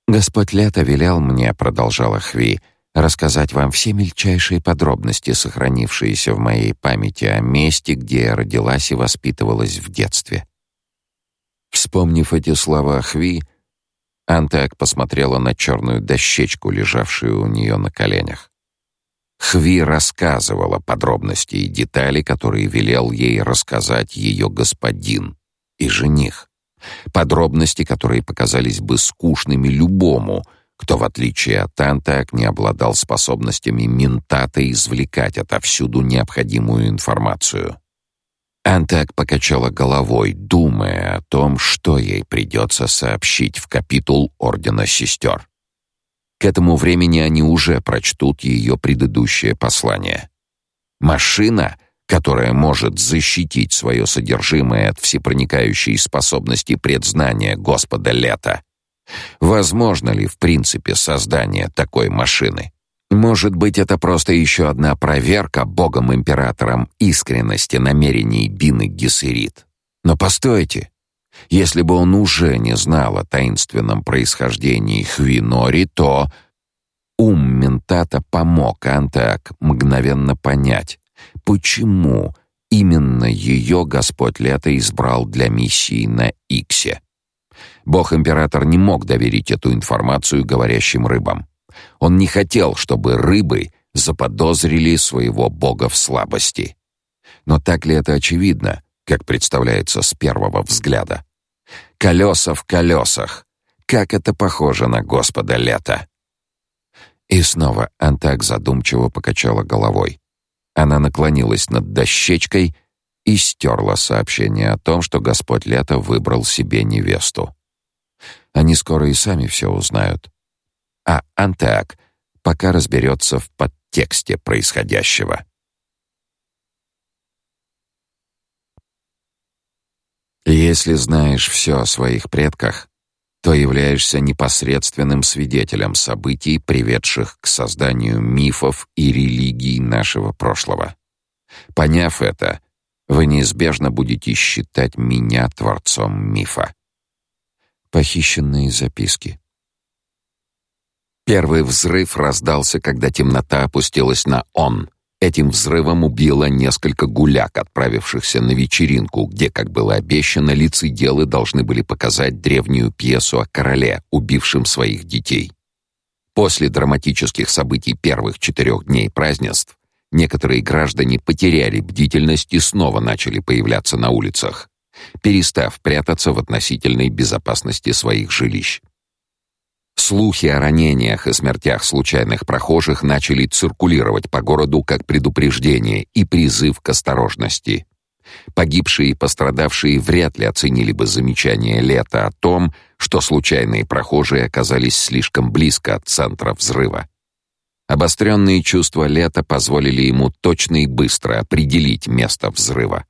Господь Лето велел мне, продолжала Хви, рассказать вам все мельчайшие подробности, сохранившиеся в моей памяти о месте, где я родилась и воспитывалась в детстве. Вспомнив эти слова Хви, Антак посмотрела на черную дощечку, лежавшую у нее на коленях. Хви рассказывала подробности и детали, которые велел ей рассказать ее господин и жених. Подробности, которые показались бы скучными любому — кто, в отличие от Антак, не обладал способностями ментата извлекать отовсюду необходимую информацию. Антак покачала головой, думая о том, что ей придется сообщить в капитул Ордена Сестер. К этому времени они уже прочтут ее предыдущее послание. Машина, которая может защитить свое содержимое от всепроникающей способности предзнания Господа Лета, Возможно ли в принципе создание такой машины? Может быть, это просто еще одна проверка богом-императором искренности намерений Бины Гессерит. Но постойте, если бы он уже не знал о таинственном происхождении Хвинори, то ум ментата помог Антак мгновенно понять, почему именно ее Господь Лето избрал для миссии на Иксе. Бог-император не мог доверить эту информацию говорящим рыбам. Он не хотел, чтобы рыбы заподозрили своего бога в слабости. Но так ли это очевидно, как представляется с первого взгляда? Колеса в колесах. Как это похоже на Господа лета. И снова Антак задумчиво покачала головой. Она наклонилась над дощечкой и стерла сообщение о том, что Господь лето выбрал себе невесту. Они скоро и сами все узнают. А Антеак пока разберется в подтексте происходящего. Если знаешь все о своих предках, то являешься непосредственным свидетелем событий, приведших к созданию мифов и религий нашего прошлого. Поняв это, вы неизбежно будете считать меня творцом мифа. Похищенные записки. Первый взрыв раздался, когда темнота опустилась на он. Этим взрывом убило несколько гуляк, отправившихся на вечеринку, где, как было обещано, лицеделы должны были показать древнюю пьесу о короле, убившем своих детей. После драматических событий первых четырех дней празднеств некоторые граждане потеряли бдительность и снова начали появляться на улицах перестав прятаться в относительной безопасности своих жилищ. Слухи о ранениях и смертях случайных прохожих начали циркулировать по городу как предупреждение и призыв к осторожности. Погибшие и пострадавшие вряд ли оценили бы замечание Лета о том, что случайные прохожие оказались слишком близко от центра взрыва. Обостренные чувства Лета позволили ему точно и быстро определить место взрыва.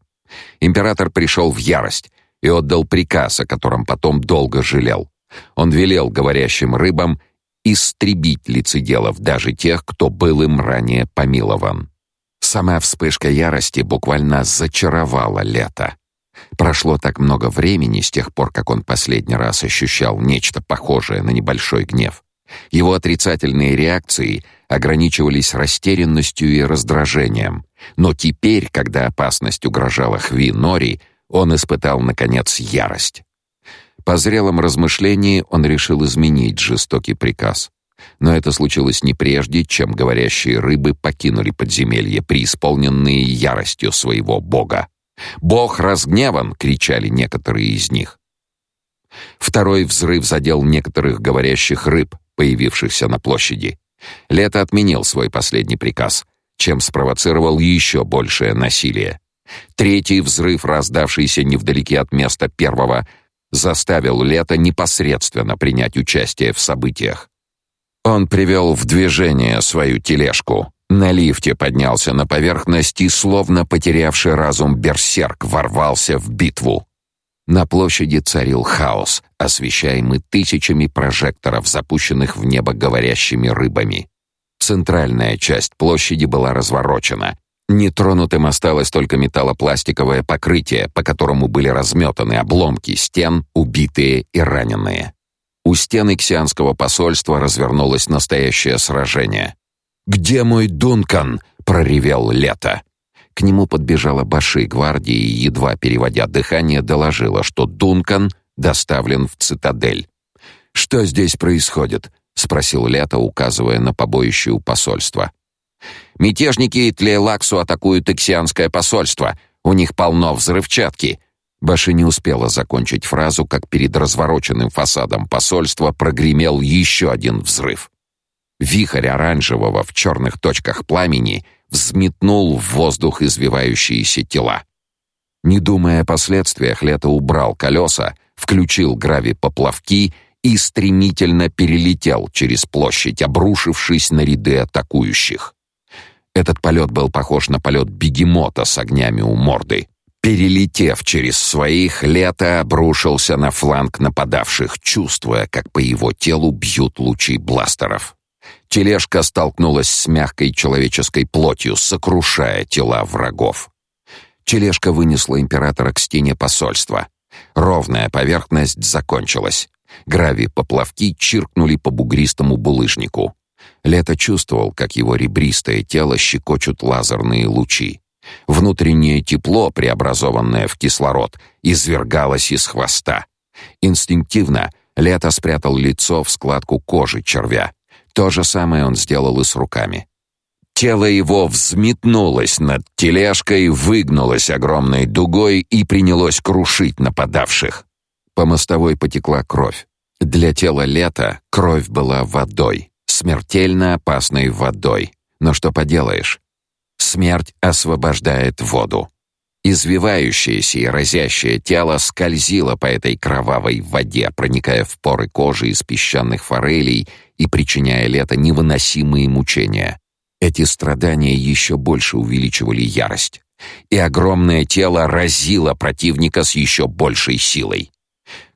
Император пришел в ярость и отдал приказ, о котором потом долго жалел. Он велел говорящим рыбам истребить лицеделов, даже тех, кто был им ранее помилован. Сама вспышка ярости буквально зачаровала лето. Прошло так много времени с тех пор, как он последний раз ощущал нечто похожее на небольшой гнев. Его отрицательные реакции ограничивались растерянностью и раздражением, но теперь, когда опасность угрожала Хви Нори, он испытал наконец ярость. По зрелом размышлении он решил изменить жестокий приказ. Но это случилось не прежде, чем говорящие рыбы покинули подземелье, преисполненные яростью своего бога. «Бог разгневан!» — кричали некоторые из них. Второй взрыв задел некоторых говорящих рыб, появившихся на площади. Лето отменил свой последний приказ, чем спровоцировал еще большее насилие. Третий взрыв, раздавшийся невдалеке от места первого, заставил Лето непосредственно принять участие в событиях. Он привел в движение свою тележку. На лифте поднялся на поверхность и, словно потерявший разум берсерк, ворвался в битву. На площади царил хаос, освещаемый тысячами прожекторов, запущенных в небо говорящими рыбами. Центральная часть площади была разворочена. Нетронутым осталось только металлопластиковое покрытие, по которому были разметаны обломки стен, убитые и раненые. У стен Иксианского посольства развернулось настоящее сражение. «Где мой Дункан?» — проревел Лето. К нему подбежала Баши гвардии и, едва переводя дыхание, доложила, что Дункан доставлен в цитадель. «Что здесь происходит?» — спросил Лето, указывая на побоище у посольства. «Мятежники Тлейлаксу атакуют Иксианское посольство. У них полно взрывчатки», Баши не успела закончить фразу, как перед развороченным фасадом посольства прогремел еще один взрыв. Вихрь оранжевого в черных точках пламени взметнул в воздух извивающиеся тела. Не думая о последствиях, Лето убрал колеса, включил грави-поплавки и стремительно перелетел через площадь, обрушившись на ряды атакующих. Этот полет был похож на полет бегемота с огнями у морды. Перелетев через своих, Лето обрушился на фланг нападавших, чувствуя, как по его телу бьют лучи бластеров. Тележка столкнулась с мягкой человеческой плотью, сокрушая тела врагов. Тележка вынесла императора к стене посольства. Ровная поверхность закончилась. Грави-поплавки чиркнули по бугристому булыжнику. Лето чувствовал, как его ребристое тело щекочут лазерные лучи. Внутреннее тепло, преобразованное в кислород, извергалось из хвоста. Инстинктивно Лето спрятал лицо в складку кожи червя. То же самое он сделал и с руками. Тело его взметнулось над тележкой, выгнулось огромной дугой и принялось крушить нападавших. По мостовой потекла кровь. Для тела Лета кровь была водой, смертельно опасной водой. Но что поделаешь? Смерть освобождает воду. Извивающееся и разящее тело скользило по этой кровавой воде, проникая в поры кожи из песчаных форелей и причиняя лето невыносимые мучения. Эти страдания еще больше увеличивали ярость, и огромное тело разило противника с еще большей силой.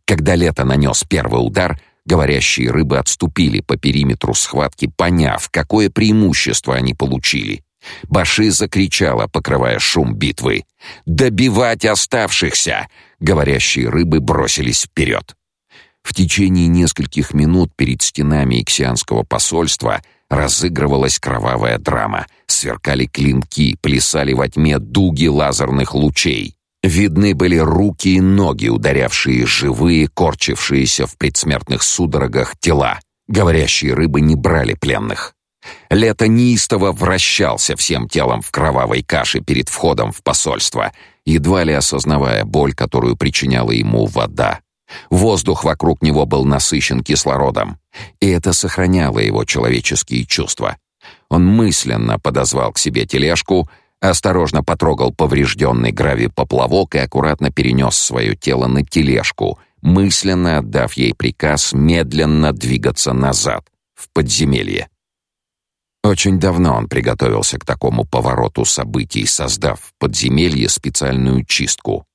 Когда лето нанес первый удар, говорящие рыбы отступили по периметру схватки, поняв, какое преимущество они получили. Баши закричала, покрывая шум битвы. «Добивать оставшихся!» Говорящие рыбы бросились вперед. В течение нескольких минут перед стенами Иксианского посольства разыгрывалась кровавая драма. Сверкали клинки, плясали во тьме дуги лазерных лучей. Видны были руки и ноги, ударявшие живые, корчившиеся в предсмертных судорогах тела. Говорящие рыбы не брали пленных. Лето неистово вращался всем телом в кровавой каше перед входом в посольство, едва ли осознавая боль, которую причиняла ему вода. Воздух вокруг него был насыщен кислородом, и это сохраняло его человеческие чувства. Он мысленно подозвал к себе тележку, осторожно потрогал поврежденный гравий-поплавок и аккуратно перенес свое тело на тележку, мысленно отдав ей приказ медленно двигаться назад, в подземелье. Очень давно он приготовился к такому повороту событий, создав в подземелье специальную чистку.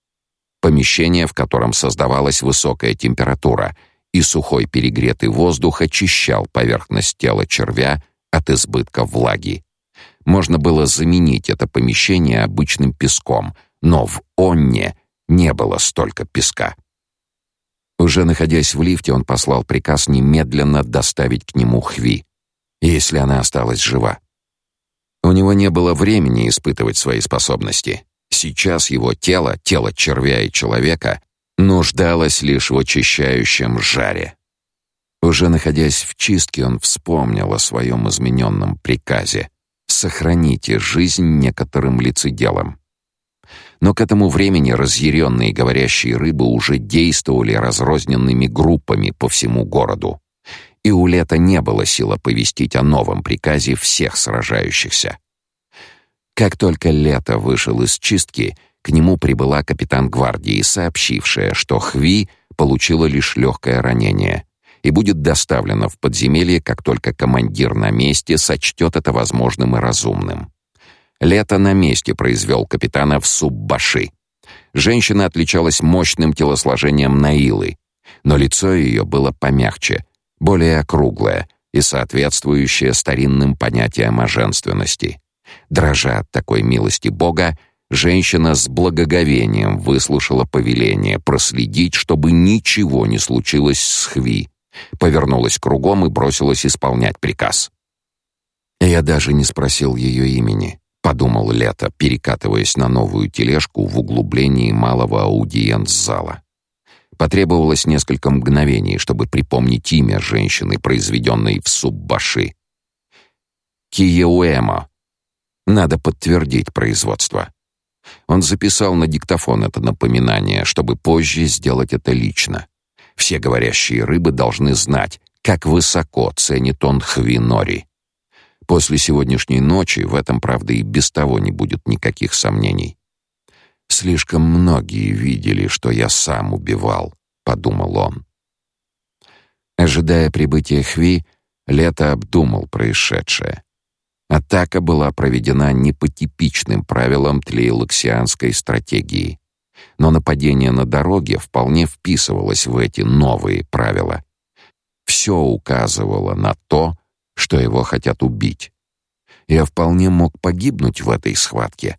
Помещение, в котором создавалась высокая температура, и сухой перегретый воздух очищал поверхность тела червя от избытка влаги. Можно было заменить это помещение обычным песком, но в Онне не было столько песка. Уже находясь в лифте, он послал приказ немедленно доставить к нему Хви если она осталась жива. У него не было времени испытывать свои способности. Сейчас его тело, тело червя и человека, нуждалось лишь в очищающем жаре. Уже находясь в чистке, он вспомнил о своем измененном приказе «Сохраните жизнь некоторым лицеделам». Но к этому времени разъяренные говорящие рыбы уже действовали разрозненными группами по всему городу. И у Лета не было сил оповестить о новом приказе всех сражающихся. Как только Лето вышел из чистки, к нему прибыла капитан гвардии, сообщившая, что Хви получила лишь легкое ранение и будет доставлена в подземелье, как только командир на месте сочтет это возможным и разумным. Лето на месте произвел капитана в суббаши. Женщина отличалась мощным телосложением Наилы, но лицо ее было помягче, более округлое и соответствующее старинным понятиям о женственности. Дрожа от такой милости Бога, женщина с благоговением выслушала повеление проследить, чтобы ничего не случилось с Хви, повернулась кругом и бросилась исполнять приказ. Я даже не спросил ее имени подумал Лето, перекатываясь на новую тележку в углублении малого аудиенц-зала. Потребовалось несколько мгновений, чтобы припомнить имя женщины, произведенной в Суббаши. Киеуэмо. Надо подтвердить производство. Он записал на диктофон это напоминание, чтобы позже сделать это лично. Все говорящие рыбы должны знать, как высоко ценит он хвинори. После сегодняшней ночи в этом, правда, и без того не будет никаких сомнений. Слишком многие видели, что я сам убивал, подумал он. Ожидая прибытия Хви, Лето обдумал происшедшее. Атака была проведена не по типичным правилам тлейлоксианской стратегии, но нападение на дороге вполне вписывалось в эти новые правила. Все указывало на то, что его хотят убить. Я вполне мог погибнуть в этой схватке.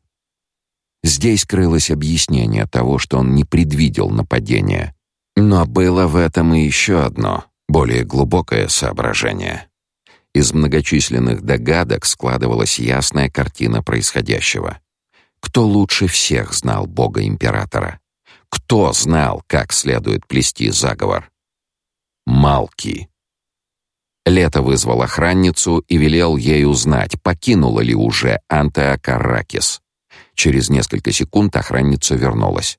Здесь крылось объяснение того, что он не предвидел нападения. Но было в этом и еще одно, более глубокое соображение. Из многочисленных догадок складывалась ясная картина происходящего. Кто лучше всех знал бога императора? Кто знал, как следует плести заговор? Малки. Лето вызвал охранницу и велел ей узнать, покинула ли уже Антеа Каракис. Через несколько секунд охранница вернулась.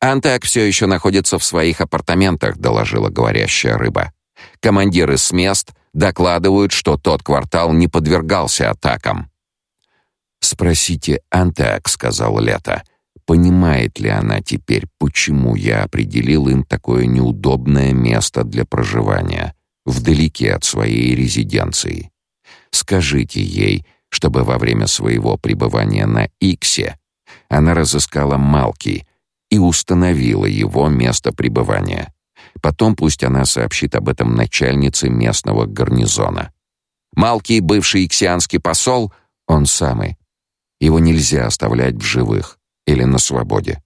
«Антеак все еще находится в своих апартаментах», — доложила говорящая рыба. «Командиры с мест докладывают, что тот квартал не подвергался атакам». «Спросите Антеак», — сказал Лето, — «понимает ли она теперь, почему я определил им такое неудобное место для проживания?» вдалеке от своей резиденции. Скажите ей, чтобы во время своего пребывания на Иксе она разыскала Малки и установила его место пребывания. Потом пусть она сообщит об этом начальнице местного гарнизона. Малки, бывший иксианский посол, он самый. Его нельзя оставлять в живых или на свободе.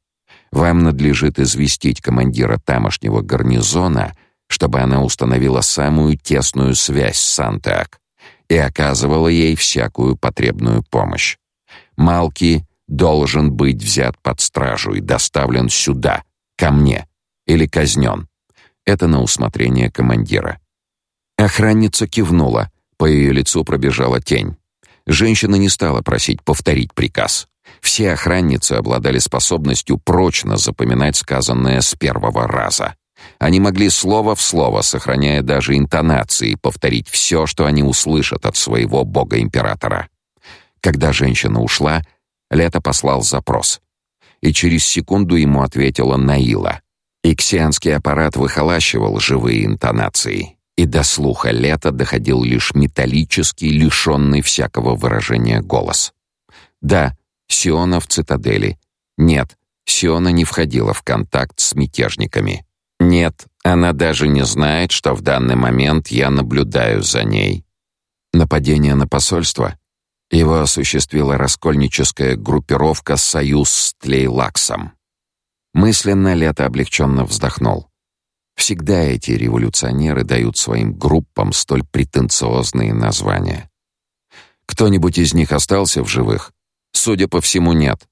Вам надлежит известить командира тамошнего гарнизона — чтобы она установила самую тесную связь с Сантеак и оказывала ей всякую потребную помощь. Малки должен быть взят под стражу и доставлен сюда, ко мне, или казнен. Это на усмотрение командира. Охранница кивнула, по ее лицу пробежала тень. Женщина не стала просить повторить приказ. Все охранницы обладали способностью прочно запоминать сказанное с первого раза. Они могли слово в слово, сохраняя даже интонации, повторить все, что они услышат от своего бога-императора. Когда женщина ушла, Лето послал запрос. И через секунду ему ответила Наила. Иксианский аппарат выхолащивал живые интонации, и до слуха Лета доходил лишь металлический, лишенный всякого выражения голос. Да, Сиона в цитадели. Нет, Сиона не входила в контакт с мятежниками. Нет, она даже не знает, что в данный момент я наблюдаю за ней. Нападение на посольство его осуществила раскольническая группировка «Союз с Тлейлаксом». Мысленно Лето облегченно вздохнул. Всегда эти революционеры дают своим группам столь претенциозные названия. Кто-нибудь из них остался в живых? Судя по всему, нет.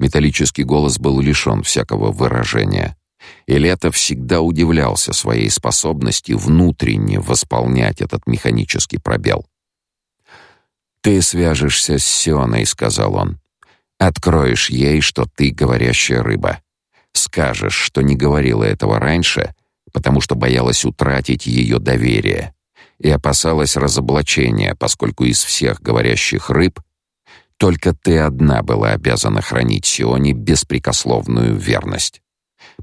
Металлический голос был лишен всякого выражения. И Лето всегда удивлялся своей способности внутренне восполнять этот механический пробел. «Ты свяжешься с Сионой», — сказал он. «Откроешь ей, что ты говорящая рыба. Скажешь, что не говорила этого раньше, потому что боялась утратить ее доверие и опасалась разоблачения, поскольку из всех говорящих рыб только ты одна была обязана хранить Сионе беспрекословную верность.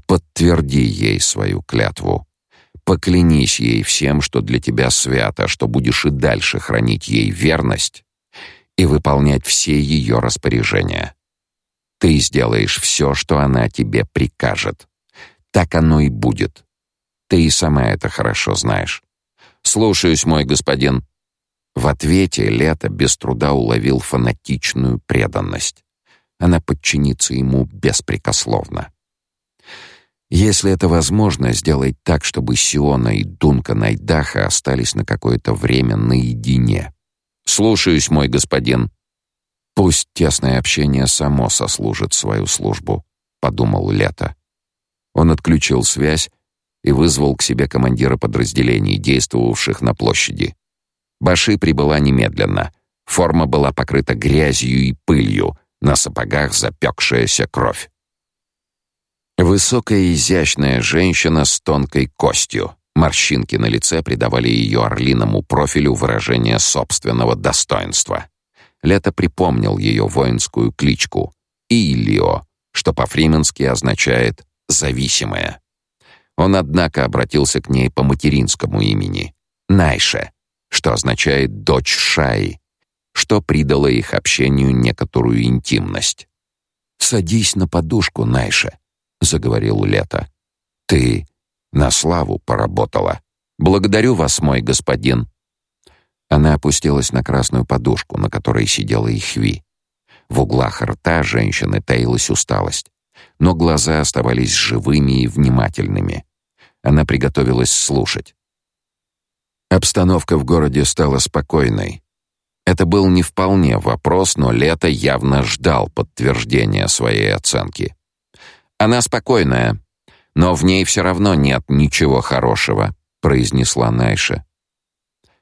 Подтверди ей свою клятву. Поклянись ей всем, что для тебя свято, что будешь и дальше хранить ей верность и выполнять все ее распоряжения. Ты сделаешь все, что она тебе прикажет. Так оно и будет. Ты и сама это хорошо знаешь. Слушаюсь, мой господин. В ответе Лето без труда уловил фанатичную преданность. Она подчинится ему беспрекословно. Если это возможно, сделай так, чтобы Сиона и Дунка Найдаха остались на какое-то время наедине. Слушаюсь, мой господин. Пусть тесное общение само сослужит свою службу, подумал Лето. Он отключил связь и вызвал к себе командира подразделений, действовавших на площади. Баши прибыла немедленно. Форма была покрыта грязью и пылью, на сапогах запекшаяся кровь. Высокая изящная женщина с тонкой костью. Морщинки на лице придавали ее орлиному профилю выражение собственного достоинства. Лето припомнил ее воинскую кличку Илио, что по-фрименски означает «зависимая». Он, однако, обратился к ней по материнскому имени — Найше, что означает «дочь Шаи», что придало их общению некоторую интимность. «Садись на подушку, Найше», — заговорил Лето. «Ты на славу поработала. Благодарю вас, мой господин». Она опустилась на красную подушку, на которой сидела Ихви. В углах рта женщины таилась усталость, но глаза оставались живыми и внимательными. Она приготовилась слушать. Обстановка в городе стала спокойной. Это был не вполне вопрос, но Лето явно ждал подтверждения своей оценки. Она спокойная, но в ней все равно нет ничего хорошего, произнесла Найша.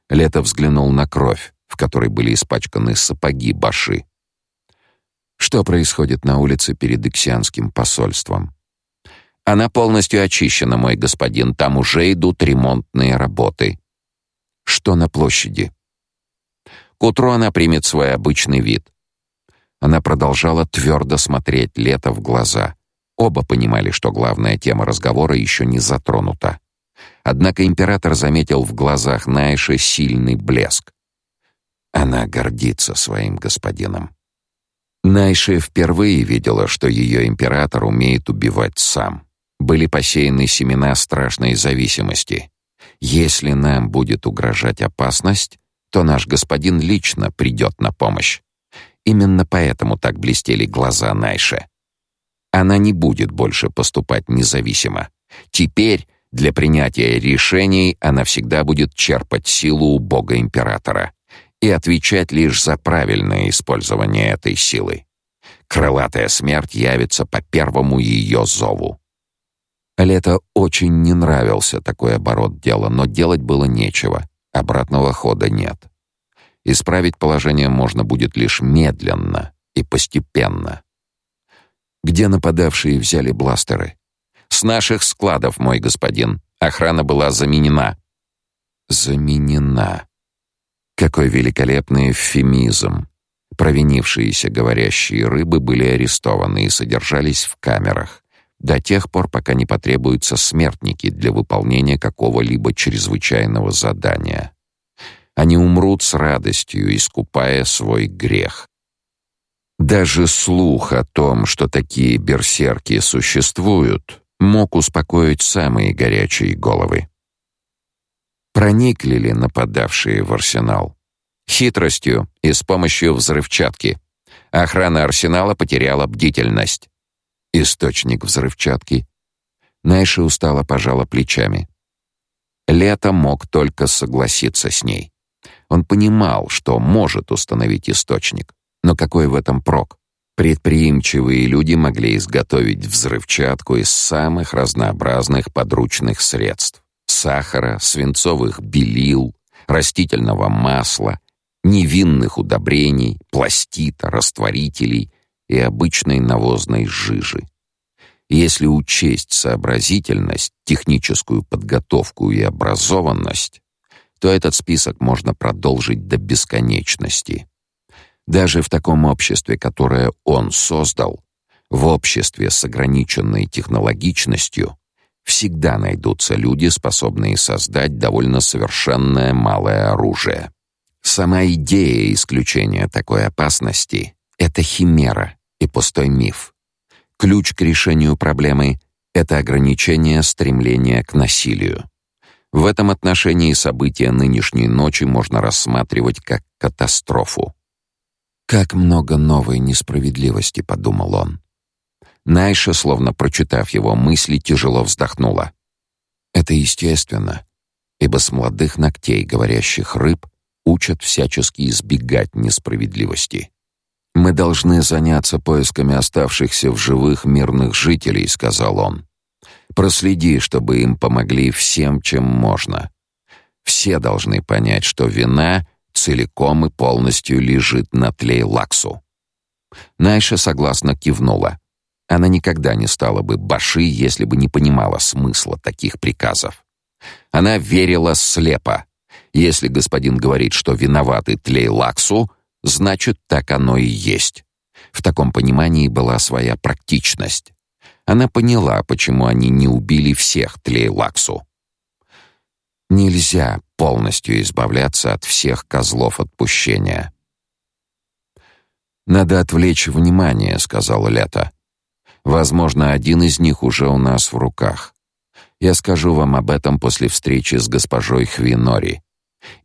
Лето взглянул на кровь, в которой были испачканы сапоги Баши. Что происходит на улице перед Иксианским посольством? Она полностью очищена, мой господин, там уже идут ремонтные работы. Что на площади? К утру она примет свой обычный вид. Она продолжала твердо смотреть Лето в глаза. Оба понимали, что главная тема разговора еще не затронута. Однако император заметил в глазах Найши сильный блеск. Она гордится своим господином. Найши впервые видела, что ее император умеет убивать сам. Были посеяны семена страшной зависимости. Если нам будет угрожать опасность, то наш господин лично придет на помощь. Именно поэтому так блестели глаза Найши. Она не будет больше поступать независимо. Теперь для принятия решений она всегда будет черпать силу у бога императора и отвечать лишь за правильное использование этой силы. Крылатая смерть явится по первому ее зову. Лето очень не нравился такой оборот дела, но делать было нечего. Обратного хода нет. Исправить положение можно будет лишь медленно и постепенно. Где нападавшие взяли бластеры? С наших складов, мой господин. Охрана была заменена. Заменена. Какой великолепный эвфемизм. Провинившиеся говорящие рыбы были арестованы и содержались в камерах до тех пор, пока не потребуются смертники для выполнения какого-либо чрезвычайного задания. Они умрут с радостью, искупая свой грех. Даже слух о том, что такие берсерки существуют, мог успокоить самые горячие головы. Проникли ли нападавшие в арсенал? Хитростью и с помощью взрывчатки. Охрана арсенала потеряла бдительность. Источник взрывчатки. Найша устало пожала плечами. Лето мог только согласиться с ней. Он понимал, что может установить источник. Но какой в этом прок? Предприимчивые люди могли изготовить взрывчатку из самых разнообразных подручных средств: сахара, свинцовых белил, растительного масла, невинных удобрений, пластита, растворителей и обычной навозной жижи. Если учесть сообразительность, техническую подготовку и образованность, то этот список можно продолжить до бесконечности. Даже в таком обществе, которое он создал, в обществе с ограниченной технологичностью, всегда найдутся люди, способные создать довольно совершенное малое оружие. Сама идея исключения такой опасности — это химера и пустой миф. Ключ к решению проблемы — это ограничение стремления к насилию. В этом отношении события нынешней ночи можно рассматривать как катастрофу. Как много новой несправедливости, подумал он. Найша, словно прочитав его мысли, тяжело вздохнула. Это естественно, ибо с молодых ногтей говорящих рыб учат всячески избегать несправедливости. Мы должны заняться поисками оставшихся в живых мирных жителей, сказал он. Проследи, чтобы им помогли всем, чем можно. Все должны понять, что вина целиком и полностью лежит на Тлей-Лаксу. Найша согласно кивнула. Она никогда не стала бы баши, если бы не понимала смысла таких приказов. Она верила слепо. Если господин говорит, что виноваты Тлей-Лаксу, значит, так оно и есть. В таком понимании была своя практичность. Она поняла, почему они не убили всех Тлей-Лаксу. Нельзя полностью избавляться от всех козлов отпущения. Надо отвлечь внимание, сказала Лето. Возможно, один из них уже у нас в руках. Я скажу вам об этом после встречи с госпожой Хвинори.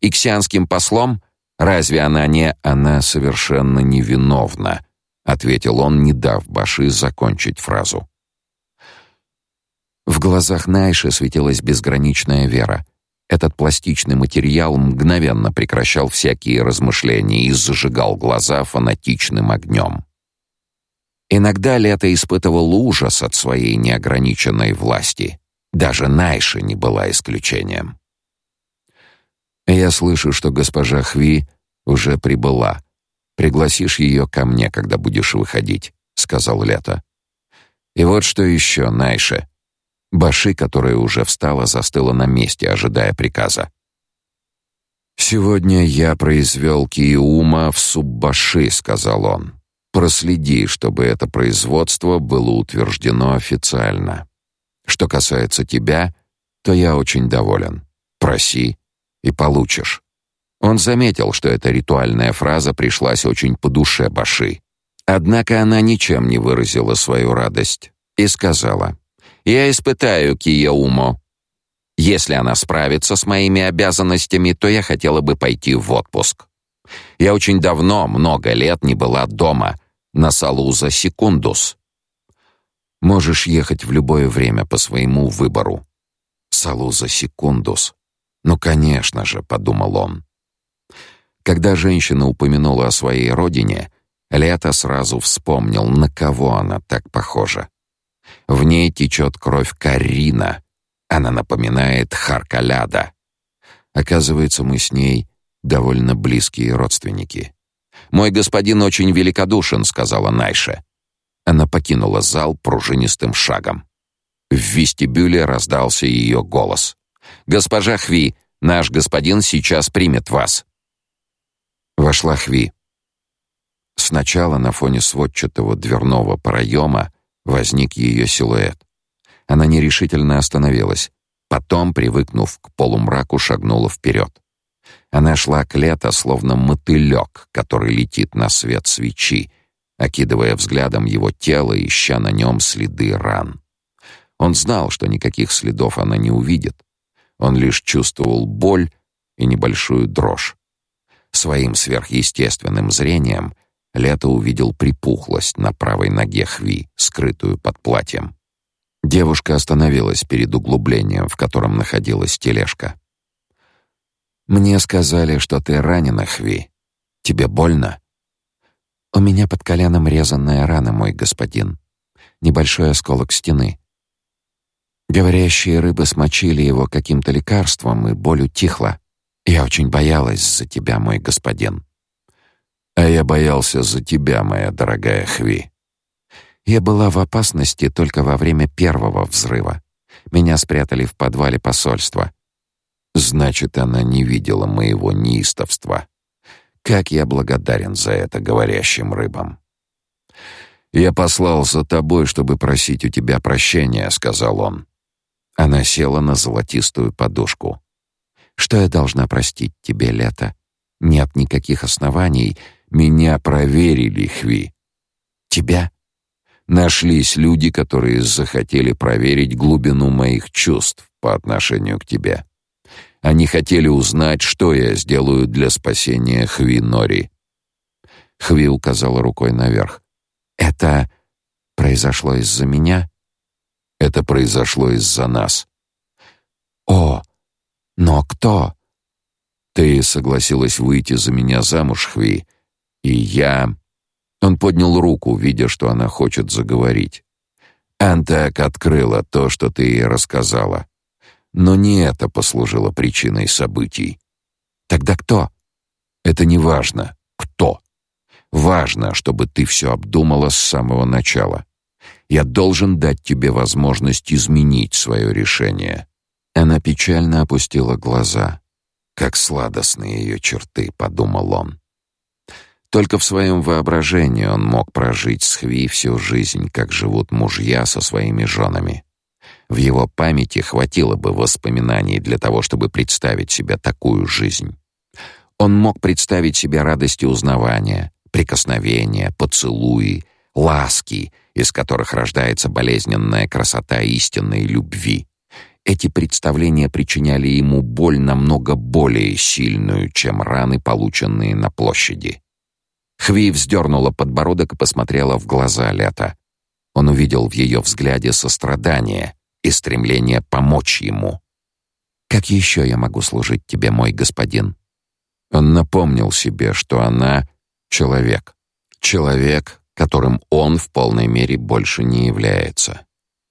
Иксианским послом? Разве она не она совершенно невиновна? ответил он, не дав Баши закончить фразу. В глазах Найши светилась безграничная вера. Этот пластичный материал мгновенно прекращал всякие размышления и зажигал глаза фанатичным огнем. Иногда Лето испытывал ужас от своей неограниченной власти. Даже Найша не была исключением. Я слышу, что госпожа Хви уже прибыла. Пригласишь ее ко мне, когда будешь выходить, сказал Лето. И вот что еще, Найша. Баши, которая уже встала, застыла на месте, ожидая приказа. Сегодня я произвел Киума в Суббаши, сказал он. Проследи, чтобы это производство было утверждено официально. Что касается тебя, то я очень доволен. Проси и получишь. Он заметил, что эта ритуальная фраза пришлась очень по душе Баши. Однако она ничем не выразила свою радость и сказала: "Я испытаю Кияумо. Если она справится с моими обязанностями, то я хотела бы пойти в отпуск. Я очень давно, много лет не была дома на Салуза Секундус. Можешь ехать в любое время по своему выбору. Салуза Секундус. Ну, конечно же, подумал он. Когда женщина упомянула о своей родине, Лето сразу вспомнил, на кого она так похожа. В ней течет кровь Карина. Она напоминает Харкаляда. Оказывается, мы с ней довольно близкие родственники. Мой господин очень великодушен, сказала Найша. Она покинула зал пружинистым шагом. В вестибюле раздался ее голос. Госпожа Хви, наш господин сейчас примет вас. Вошла Хви. Сначала на фоне сводчатого дверного проема возник ее силуэт. Она нерешительно остановилась, потом, привыкнув к полумраку, шагнула вперед. Она шла к лето, словно мотылек, который летит на свет свечи, окидывая взглядом его тело, ища на нем следы ран. Он знал, что никаких следов она не увидит. Он лишь чувствовал боль и небольшую дрожь. Своим сверхъестественным зрением Лето увидел припухлость на правой ноге Хви, скрытую под платьем. Девушка остановилась перед углублением, в котором находилась тележка. «Мне сказали, что ты ранена, Хви. Тебе больно?» У меня под коленом резанная рана, мой господин. Небольшой осколок стены. Говорящие рыбы смочили его каким-то лекарством, и боль утихла. Я очень боялась за тебя, мой господин. А я боялся за тебя, моя дорогая Хви. Я была в опасности только во время первого взрыва. Меня спрятали в подвале посольства. Значит, она не видела моего неистовства. Как я благодарен за это говорящим рыбам. Я послал за тобой, чтобы просить у тебя прощения, сказал он. Она села на золотистую подушку. Что я должна простить тебе, Лето? Нет никаких оснований. Меня проверили, Хви. Тебя? Нашлись люди, которые захотели проверить глубину моих чувств по отношению к тебе. Они хотели узнать, что я сделаю для спасения Хви Нори. Хви указала рукой наверх. Это произошло из-за меня? Это произошло из-за нас. О, но кто? Ты согласилась выйти за меня замуж, Хви, и я Он поднял руку, видя, что она хочет заговорить. Антак открыла то, что ты ей рассказала. Но не это послужило причиной событий. Тогда кто? Это не важно, кто. Важно, чтобы ты все обдумала с самого начала. Я должен дать тебе возможность изменить свое решение. Она печально опустила глаза. Как сладостны ее черты, подумал он. Только в своем воображении он мог прожить с Хви всю жизнь, как живут мужья со своими женами. В его памяти хватило бы воспоминаний для того, чтобы представить себе такую жизнь. Он мог представить себе радости узнавания, прикосновения, поцелуи, ласки, из которых рождается болезненная красота истинной любви. Эти представления причиняли ему боль намного более сильную, чем раны, полученные на площади. Хви вздернула подбородок и посмотрела в глаза Лета. Он увидел в ее взгляде сострадание и стремление помочь ему. «Как еще я могу служить тебе, мой господин?» Он напомнил себе, что она — человек. Человек, которым он в полной мере больше не является.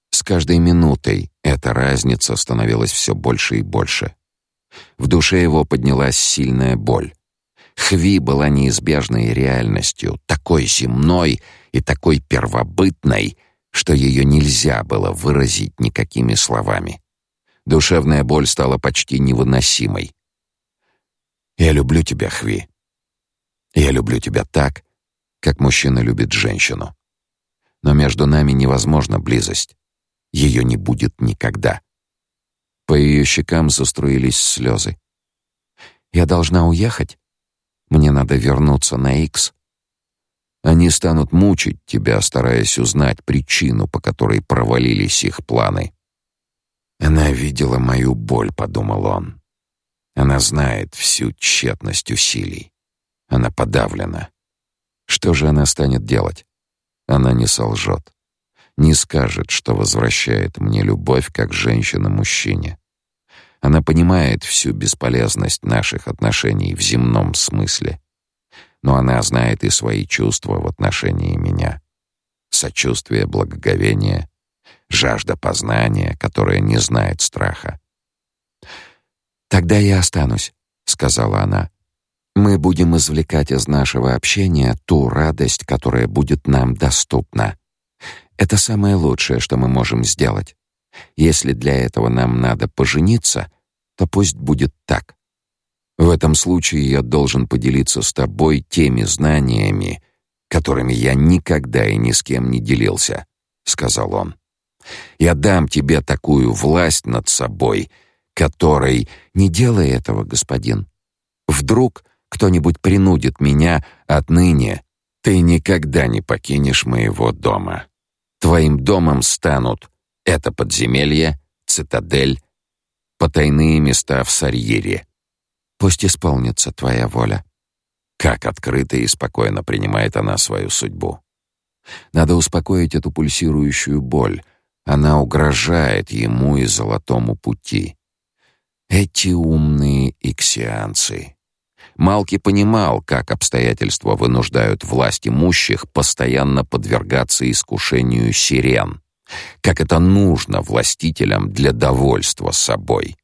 С каждой минутой эта разница становилась все больше и больше. В душе его поднялась сильная боль. Хви была неизбежной реальностью, такой земной и такой первобытной, что ее нельзя было выразить никакими словами. Душевная боль стала почти невыносимой. «Я люблю тебя, Хви. Я люблю тебя так, как мужчина любит женщину. Но между нами невозможна близость. Ее не будет никогда». По ее щекам заструились слезы. «Я должна уехать? Мне надо вернуться на Икс?» Они станут мучить тебя, стараясь узнать причину, по которой провалились их планы. Она видела мою боль, подумал он. Она знает всю тщетность усилий. Она подавлена. Что же она станет делать? Она не солжет. Не скажет, что возвращает мне любовь как женщина мужчине. Она понимает всю бесполезность наших отношений в земном смысле но она знает и свои чувства в отношении меня. Сочувствие, благоговение, жажда познания, которая не знает страха. «Тогда я останусь», — сказала она. «Мы будем извлекать из нашего общения ту радость, которая будет нам доступна. Это самое лучшее, что мы можем сделать. Если для этого нам надо пожениться, то пусть будет так. В этом случае я должен поделиться с тобой теми знаниями, которыми я никогда и ни с кем не делился, сказал он. Я дам тебе такую власть над собой, которой не делай этого, господин. Вдруг кто-нибудь принудит меня отныне, ты никогда не покинешь моего дома. Твоим домом станут это подземелье, цитадель, потайные места в Сарьере. Пусть исполнится твоя воля. Как открыто и спокойно принимает она свою судьбу. Надо успокоить эту пульсирующую боль. Она угрожает ему и золотому пути. Эти умные иксианцы. Малки понимал, как обстоятельства вынуждают власть имущих постоянно подвергаться искушению сирен, как это нужно властителям для довольства собой.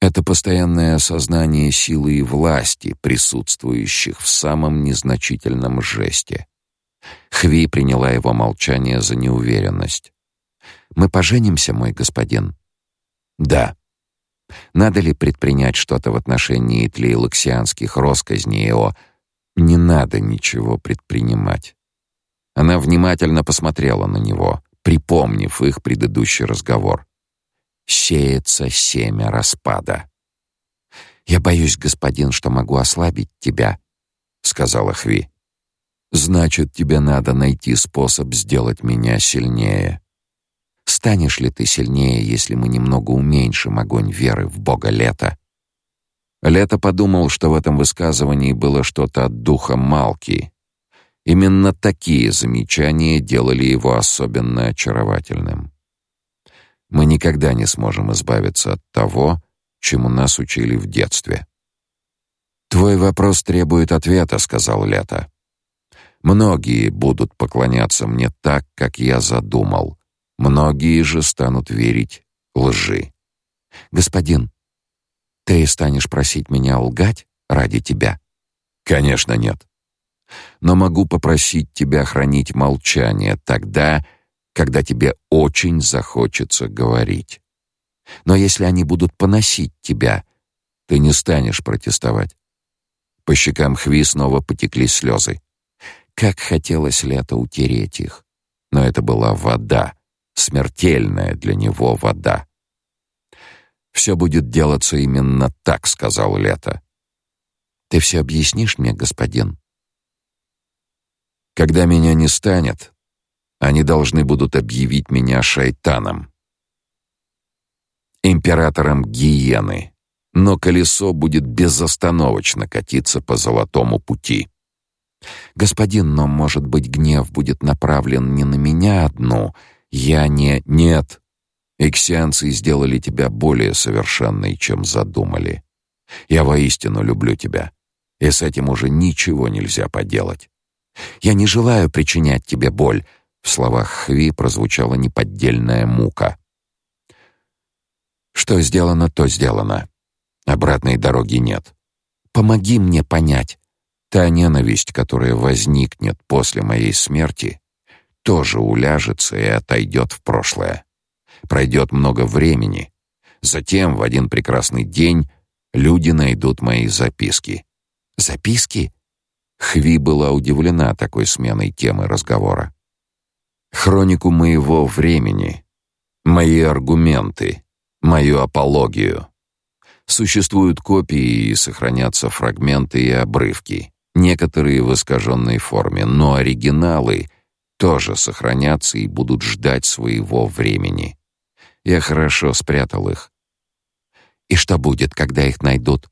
Это постоянное осознание силы и власти, присутствующих в самом незначительном жесте. Хви приняла его молчание за неуверенность. «Мы поженимся, мой господин?» «Да», надо ли предпринять что-то в отношении тлейлоксианских росказней о «не надо ничего предпринимать». Она внимательно посмотрела на него, припомнив их предыдущий разговор. «Сеется семя распада». «Я боюсь, господин, что могу ослабить тебя», — сказала Хви. «Значит, тебе надо найти способ сделать меня сильнее». Станешь ли ты сильнее, если мы немного уменьшим огонь веры в Бога лета? Лето подумал, что в этом высказывании было что-то от духа Малки. Именно такие замечания делали его особенно очаровательным. Мы никогда не сможем избавиться от того, чему нас учили в детстве. Твой вопрос требует ответа, сказал Лето. Многие будут поклоняться мне так, как я задумал, Многие же станут верить лжи. Господин, ты станешь просить меня лгать ради тебя? Конечно, нет. Но могу попросить тебя хранить молчание тогда, когда тебе очень захочется говорить. Но если они будут поносить тебя, ты не станешь протестовать. По щекам Хви снова потекли слезы. Как хотелось лето утереть их, но это была вода, смертельная для него вода. Все будет делаться именно так, сказал Лето. Ты все объяснишь мне, господин? Когда меня не станет, они должны будут объявить меня шайтаном, императором гиены. Но колесо будет безостановочно катиться по золотому пути. Господин, но, может быть, гнев будет направлен не на меня одну, я не... Нет. Иксианцы сделали тебя более совершенной, чем задумали. Я воистину люблю тебя. И с этим уже ничего нельзя поделать. Я не желаю причинять тебе боль. В словах Хви прозвучала неподдельная мука. Что сделано, то сделано. Обратной дороги нет. Помоги мне понять. Та ненависть, которая возникнет после моей смерти, тоже уляжется и отойдет в прошлое. Пройдет много времени. Затем, в один прекрасный день, люди найдут мои записки. Записки? Хви была удивлена такой сменой темы разговора. Хронику моего времени, мои аргументы, мою апологию. Существуют копии и сохранятся фрагменты и обрывки, некоторые в искаженной форме, но оригиналы тоже сохранятся и будут ждать своего времени. Я хорошо спрятал их. И что будет, когда их найдут?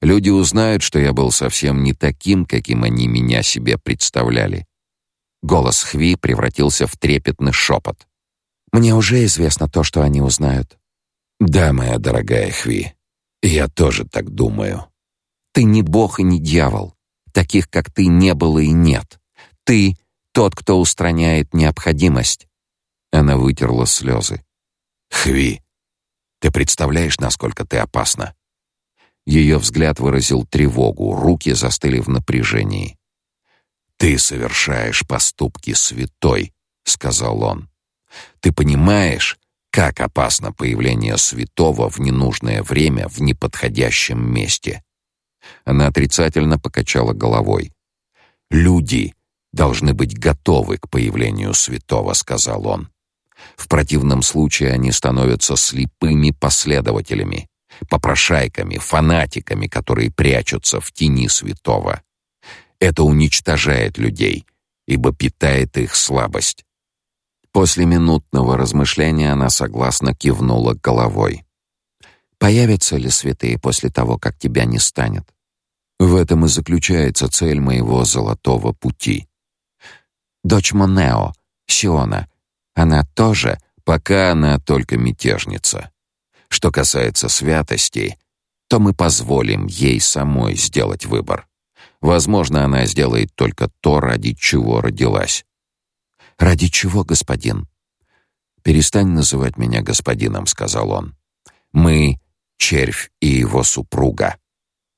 Люди узнают, что я был совсем не таким, каким они меня себе представляли. Голос Хви превратился в трепетный шепот. Мне уже известно то, что они узнают. Да, моя дорогая Хви. Я тоже так думаю. Ты не бог и не дьявол. Таких, как ты, не было и нет. Ты тот, кто устраняет необходимость. Она вытерла слезы. Хви, ты представляешь, насколько ты опасна? Ее взгляд выразил тревогу, руки застыли в напряжении. Ты совершаешь поступки святой, сказал он. Ты понимаешь, как опасно появление святого в ненужное время в неподходящем месте? Она отрицательно покачала головой. Люди должны быть готовы к появлению святого, сказал он. В противном случае они становятся слепыми последователями, попрошайками, фанатиками, которые прячутся в тени святого. Это уничтожает людей, ибо питает их слабость. После минутного размышления она согласно кивнула головой. Появятся ли святые после того, как тебя не станет? В этом и заключается цель моего золотого пути дочь Монео, Сиона. Она тоже, пока она только мятежница. Что касается святости, то мы позволим ей самой сделать выбор. Возможно, она сделает только то, ради чего родилась. Ради чего, господин? Перестань называть меня господином, сказал он. Мы червь и его супруга.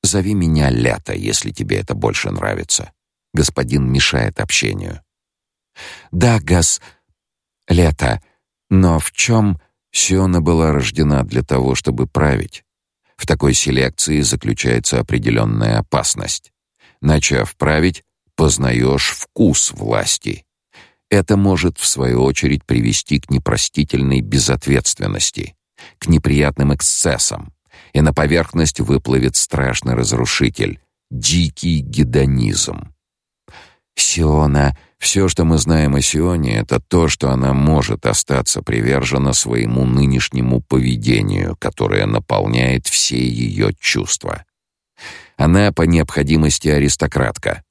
Зови меня Лето, если тебе это больше нравится. Господин мешает общению. Да, газ Лето. Но в чем Сиона была рождена для того, чтобы править? В такой селекции заключается определенная опасность. Начав править, познаешь вкус власти. Это может в свою очередь привести к непростительной безответственности, к неприятным эксцессам, и на поверхность выплывет страшный разрушитель дикий гедонизм. Сиона, все, что мы знаем о Сионе, это то, что она может остаться привержена своему нынешнему поведению, которое наполняет все ее чувства. Она по необходимости аристократка,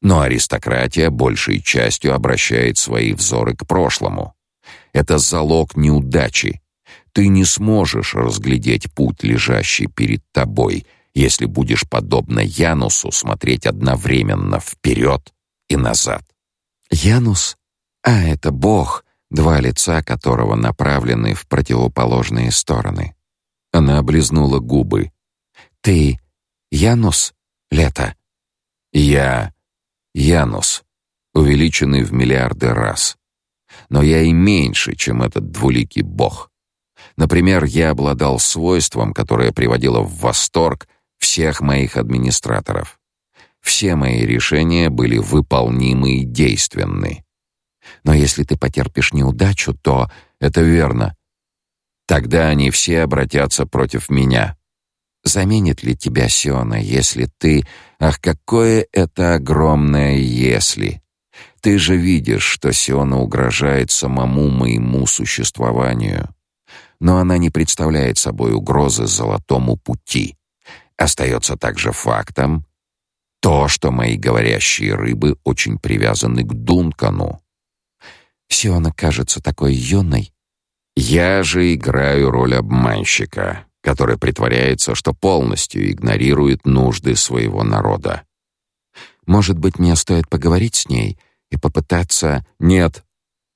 но аристократия большей частью обращает свои взоры к прошлому. Это залог неудачи. Ты не сможешь разглядеть путь, лежащий перед тобой, если будешь подобно Янусу смотреть одновременно вперед и назад. Янус? А это бог, два лица которого направлены в противоположные стороны. Она облизнула губы. Ты Янус, Лето? Я Янус, увеличенный в миллиарды раз. Но я и меньше, чем этот двуликий бог. Например, я обладал свойством, которое приводило в восторг всех моих администраторов. Все мои решения были выполнимы и действенны. Но если ты потерпишь неудачу, то это верно. Тогда они все обратятся против меня. Заменит ли тебя Сиона, если ты... Ах, какое это огромное «если». Ты же видишь, что Сиона угрожает самому моему существованию. Но она не представляет собой угрозы золотому пути. Остается также фактом то, что мои говорящие рыбы очень привязаны к Дункану. Сиона кажется такой юной. Я же играю роль обманщика который притворяется, что полностью игнорирует нужды своего народа. Может быть, мне стоит поговорить с ней и попытаться... Нет,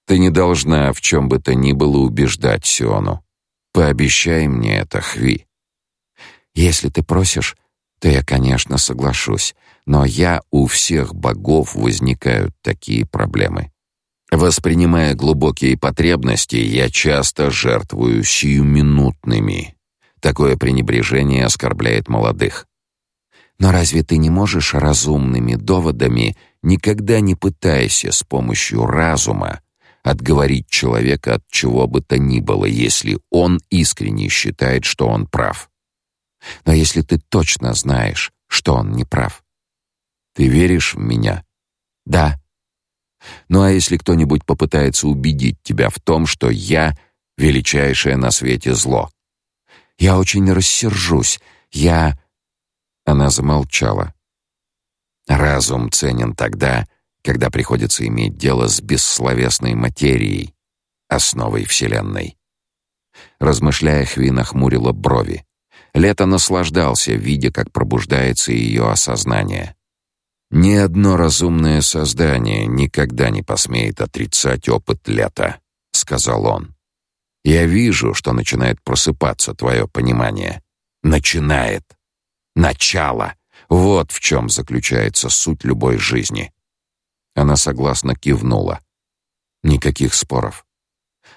ты не должна в чем бы то ни было убеждать Сиону. Пообещай мне это, Хви. Если ты просишь, то я, конечно, соглашусь, но я у всех богов возникают такие проблемы. Воспринимая глубокие потребности, я часто жертвую сиюминутными, Такое пренебрежение оскорбляет молодых. Но разве ты не можешь разумными доводами, никогда не пытайся с помощью разума отговорить человека от чего бы то ни было, если он искренне считает, что он прав? Но если ты точно знаешь, что он не прав, ты веришь в меня? Да. Ну а если кто-нибудь попытается убедить тебя в том, что я величайшее на свете зло? Я очень рассержусь. Я Она замолчала. Разум ценен тогда, когда приходится иметь дело с бессловесной материей, основой вселенной. Размышляя, Хви нахмурила брови. Лето наслаждался, видя, как пробуждается ее осознание. Ни одно разумное создание никогда не посмеет отрицать опыт лета, сказал он. Я вижу, что начинает просыпаться твое понимание. Начинает. Начало. Вот в чем заключается суть любой жизни. Она согласно кивнула. Никаких споров.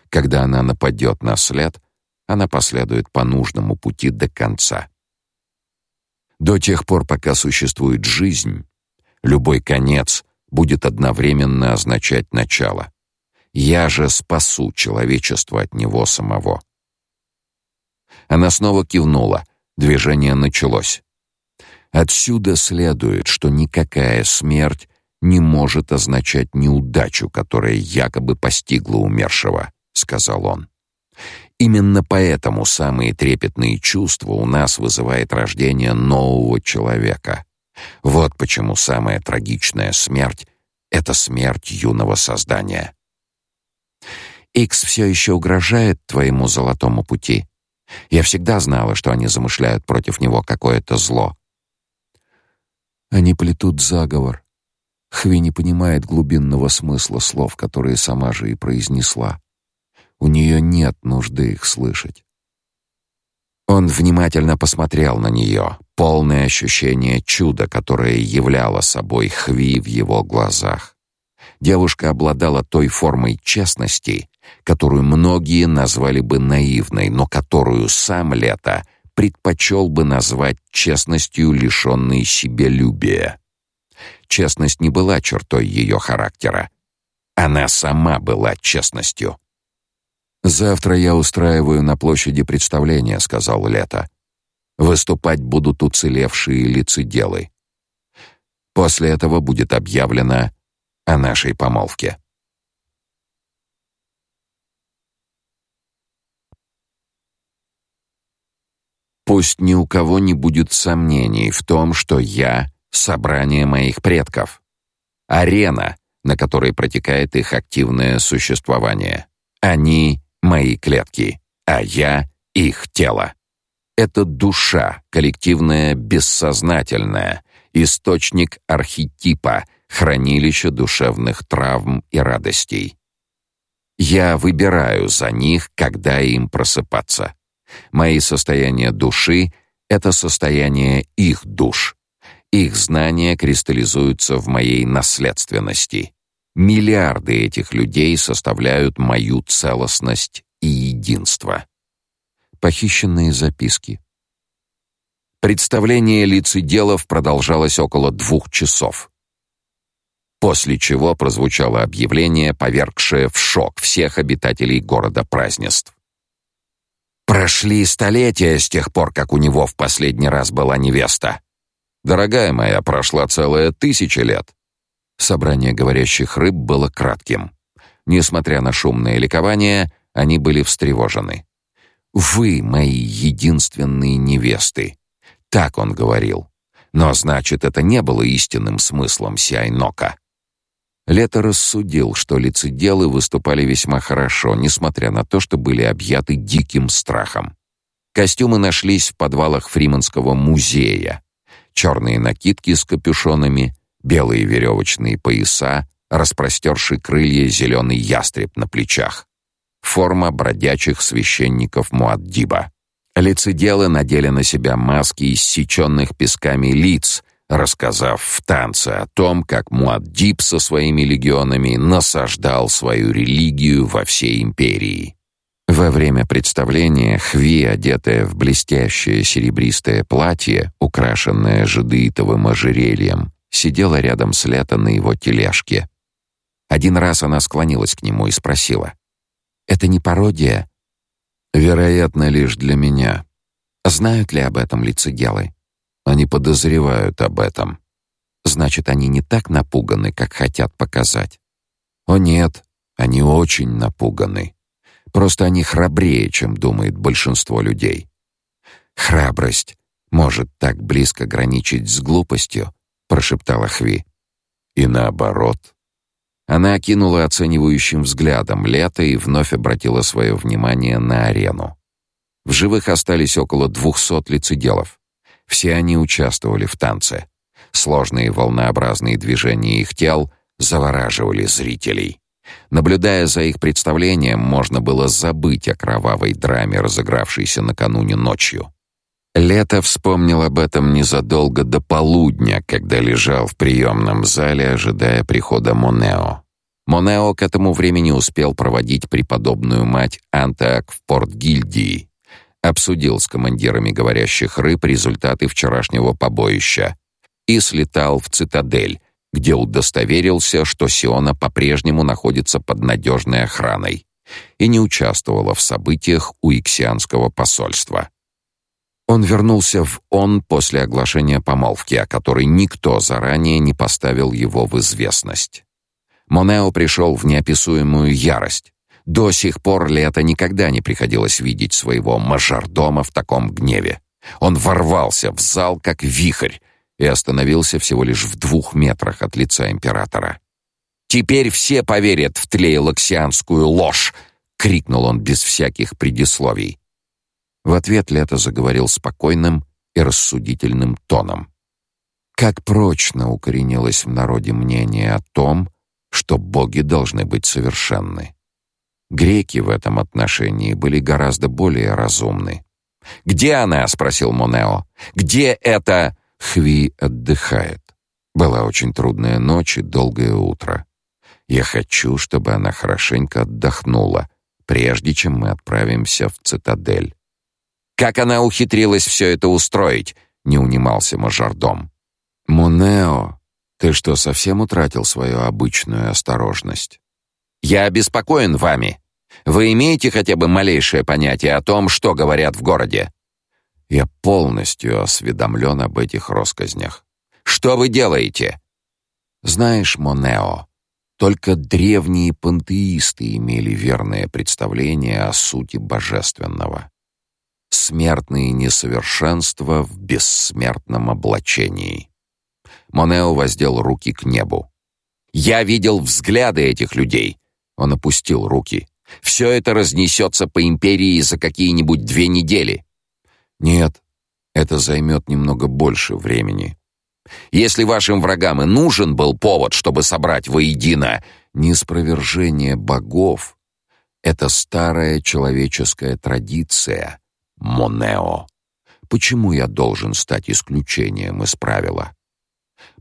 Когда она нападет на след, она последует по нужному пути до конца. До тех пор, пока существует жизнь, любой конец будет одновременно означать начало. Я же спасу человечество от него самого. Она снова кивнула. Движение началось. Отсюда следует, что никакая смерть не может означать неудачу, которая якобы постигла умершего, сказал он. Именно поэтому самые трепетные чувства у нас вызывает рождение нового человека. Вот почему самая трагичная смерть это смерть юного создания. Икс все еще угрожает твоему золотому пути? Я всегда знала, что они замышляют против него какое-то зло. Они плетут заговор. Хви не понимает глубинного смысла слов, которые сама же и произнесла. У нее нет нужды их слышать. Он внимательно посмотрел на нее, полное ощущение чуда, которое являло собой Хви в его глазах. Девушка обладала той формой честности, которую многие назвали бы наивной, но которую сам Лето предпочел бы назвать честностью, лишенной себелюбия. Честность не была чертой ее характера. Она сама была честностью. «Завтра я устраиваю на площади представление», — сказал Лето. «Выступать будут уцелевшие лицеделы. После этого будет объявлено о нашей помолвке». Пусть ни у кого не будет сомнений в том, что я — собрание моих предков. Арена, на которой протекает их активное существование. Они — мои клетки, а я — их тело. Это душа, коллективная, бессознательная, источник архетипа, хранилище душевных травм и радостей. Я выбираю за них, когда им просыпаться. Мои состояния души — это состояние их душ. Их знания кристаллизуются в моей наследственности. Миллиарды этих людей составляют мою целостность и единство. Похищенные записки. Представление лицеделов продолжалось около двух часов. После чего прозвучало объявление, повергшее в шок всех обитателей города празднеств. Прошли столетия с тех пор, как у него в последний раз была невеста. Дорогая моя, прошла целая тысяча лет. Собрание говорящих рыб было кратким. Несмотря на шумное ликование, они были встревожены. Вы мои единственные невесты. Так он говорил. Но значит, это не было истинным смыслом Сиайнока. Лето рассудил, что лицеделы выступали весьма хорошо, несмотря на то, что были объяты диким страхом. Костюмы нашлись в подвалах Фриманского музея. Черные накидки с капюшонами, белые веревочные пояса, распростерший крылья зеленый ястреб на плечах. Форма бродячих священников Муаддиба. Лицеделы надели на себя маски из сеченных песками лиц, рассказав в танце о том, как Муаддиб со своими легионами насаждал свою религию во всей империи. Во время представления Хви, одетая в блестящее серебристое платье, украшенное жадеитовым ожерельем, сидела рядом с Лето на его тележке. Один раз она склонилась к нему и спросила: "Это не пародия?" "Вероятно, лишь для меня. Знают ли об этом лицеделы?" Они подозревают об этом. Значит, они не так напуганы, как хотят показать. О нет, они очень напуганы. Просто они храбрее, чем думает большинство людей. Храбрость может так близко граничить с глупостью, прошептала Хви. И наоборот. Она окинула оценивающим взглядом Лето и вновь обратила свое внимание на арену. В живых остались около двухсот лицеделов. Все они участвовали в танце. Сложные волнообразные движения их тел завораживали зрителей. Наблюдая за их представлением, можно было забыть о кровавой драме, разыгравшейся накануне ночью. Лето вспомнил об этом незадолго до полудня, когда лежал в приемном зале, ожидая прихода Монео. Монео к этому времени успел проводить преподобную мать Антак в порт гильдии обсудил с командирами говорящих рыб результаты вчерашнего побоища и слетал в цитадель, где удостоверился, что Сиона по-прежнему находится под надежной охраной и не участвовала в событиях у иксианского посольства. Он вернулся в Он после оглашения помолвки, о которой никто заранее не поставил его в известность. Монео пришел в неописуемую ярость. До сих пор Лето никогда не приходилось видеть своего мажордома в таком гневе. Он ворвался в зал как вихрь и остановился всего лишь в двух метрах от лица императора. «Теперь все поверят в тлейлоксианскую ложь!» — крикнул он без всяких предисловий. В ответ Лето заговорил спокойным и рассудительным тоном. Как прочно укоренилось в народе мнение о том, что боги должны быть совершенны. Греки в этом отношении были гораздо более разумны. «Где она?» — спросил Монео. «Где это?» Хви отдыхает. Была очень трудная ночь и долгое утро. Я хочу, чтобы она хорошенько отдохнула, прежде чем мы отправимся в цитадель. Как она ухитрилась все это устроить? Не унимался мажордом. Монео, ты что, совсем утратил свою обычную осторожность? Я обеспокоен вами. Вы имеете хотя бы малейшее понятие о том, что говорят в городе? Я полностью осведомлен об этих россказнях. Что вы делаете? Знаешь, Монео, только древние пантеисты имели верное представление о сути божественного. Смертные несовершенства в бессмертном облачении. Монео воздел руки к небу. Я видел взгляды этих людей. Он опустил руки. Все это разнесется по империи за какие-нибудь две недели. Нет, это займет немного больше времени. Если вашим врагам и нужен был повод, чтобы собрать воедино неспровержение богов, это старая человеческая традиция, Монео. Почему я должен стать исключением из правила?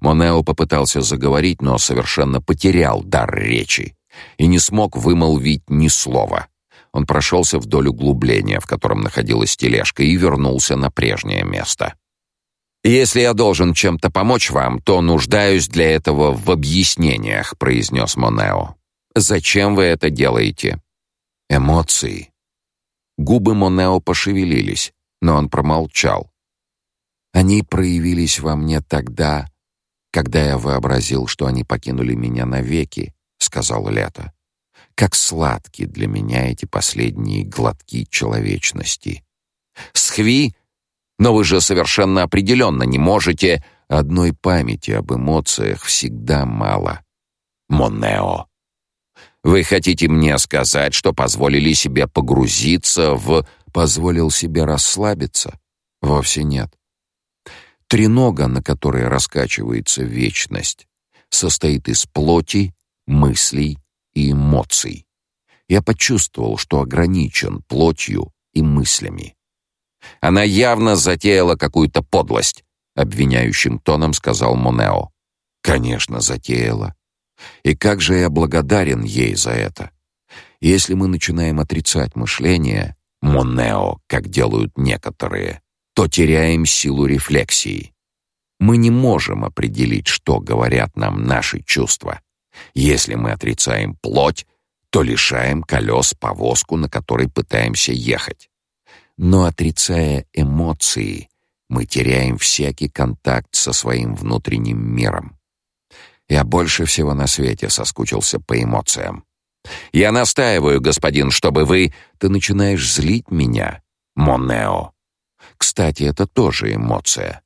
Монео попытался заговорить, но совершенно потерял дар речи и не смог вымолвить ни слова. Он прошелся вдоль углубления, в котором находилась тележка, и вернулся на прежнее место. «Если я должен чем-то помочь вам, то нуждаюсь для этого в объяснениях», — произнес Монео. «Зачем вы это делаете?» «Эмоции». Губы Монео пошевелились, но он промолчал. «Они проявились во мне тогда, когда я вообразил, что они покинули меня навеки», — сказал Лето. «Как сладки для меня эти последние глотки человечности». «Схви? Но вы же совершенно определенно не можете...» «Одной памяти об эмоциях всегда мало». «Монео». «Вы хотите мне сказать, что позволили себе погрузиться в...» «Позволил себе расслабиться?» «Вовсе нет. Тренога, на которой раскачивается вечность, состоит из плоти, мыслей и эмоций. Я почувствовал, что ограничен плотью и мыслями. Она явно затеяла какую-то подлость, обвиняющим тоном сказал Монео. Конечно, затеяла. И как же я благодарен ей за это. Если мы начинаем отрицать мышление, Монео, как делают некоторые, то теряем силу рефлексии. Мы не можем определить, что говорят нам наши чувства. Если мы отрицаем плоть, то лишаем колес повозку, на которой пытаемся ехать. Но отрицая эмоции, мы теряем всякий контакт со своим внутренним миром. Я больше всего на свете соскучился по эмоциям. Я настаиваю, господин, чтобы вы... Ты начинаешь злить меня, Монео. Кстати, это тоже эмоция.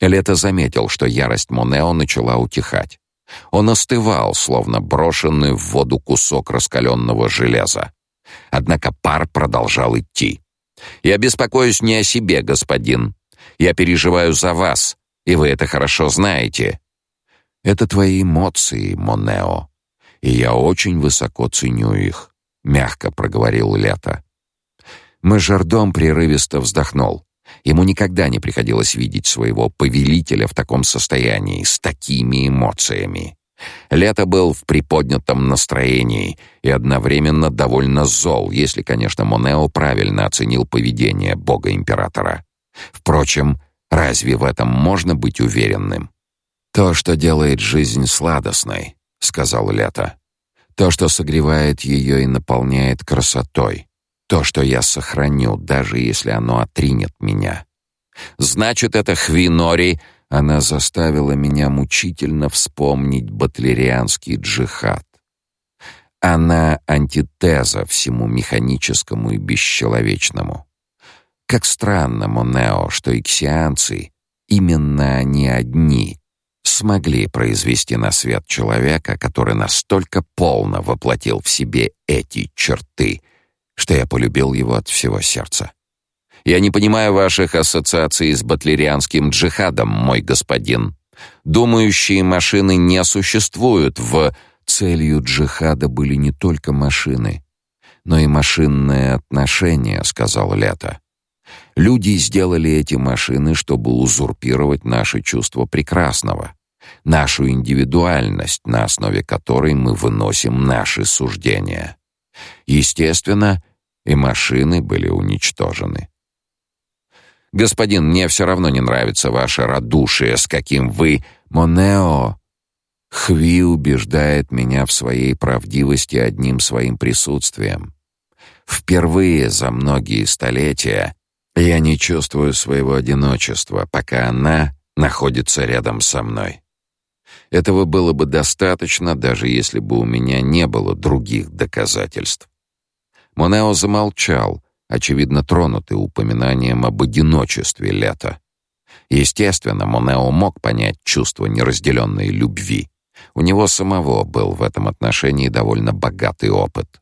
Лето заметил, что ярость Монео начала утихать. Он остывал, словно брошенный в воду кусок раскаленного железа. Однако пар продолжал идти. «Я беспокоюсь не о себе, господин. Я переживаю за вас, и вы это хорошо знаете. Это твои эмоции, Монео, и я очень высоко ценю их», — мягко проговорил Лето. Мажордом прерывисто вздохнул. Ему никогда не приходилось видеть своего повелителя в таком состоянии, с такими эмоциями. Лето был в приподнятом настроении и одновременно довольно зол, если, конечно, Монео правильно оценил поведение бога-императора. Впрочем, разве в этом можно быть уверенным? «То, что делает жизнь сладостной», — сказал Лето. «То, что согревает ее и наполняет красотой. То, что я сохраню, даже если оно отринет меня. Значит, это Хвинори, она заставила меня мучительно вспомнить батлерианский джихад. Она антитеза всему механическому и бесчеловечному. Как странно, Монео, что иксианцы, именно они одни, смогли произвести на свет человека, который настолько полно воплотил в себе эти черты — что я полюбил его от всего сердца. Я не понимаю ваших ассоциаций с батлерианским джихадом, мой господин. Думающие машины не существуют в целью джихада были не только машины, но и машинное отношение, сказал Лето. Люди сделали эти машины, чтобы узурпировать наше чувство прекрасного, нашу индивидуальность, на основе которой мы выносим наши суждения. Естественно, и машины были уничтожены. Господин, мне все равно не нравится ваше радушие, с каким вы Монео Хви убеждает меня в своей правдивости одним своим присутствием. Впервые за многие столетия я не чувствую своего одиночества, пока она находится рядом со мной. Этого было бы достаточно, даже если бы у меня не было других доказательств. Монео замолчал, очевидно тронутый упоминанием об одиночестве лета. Естественно, Монео мог понять чувство неразделенной любви. У него самого был в этом отношении довольно богатый опыт.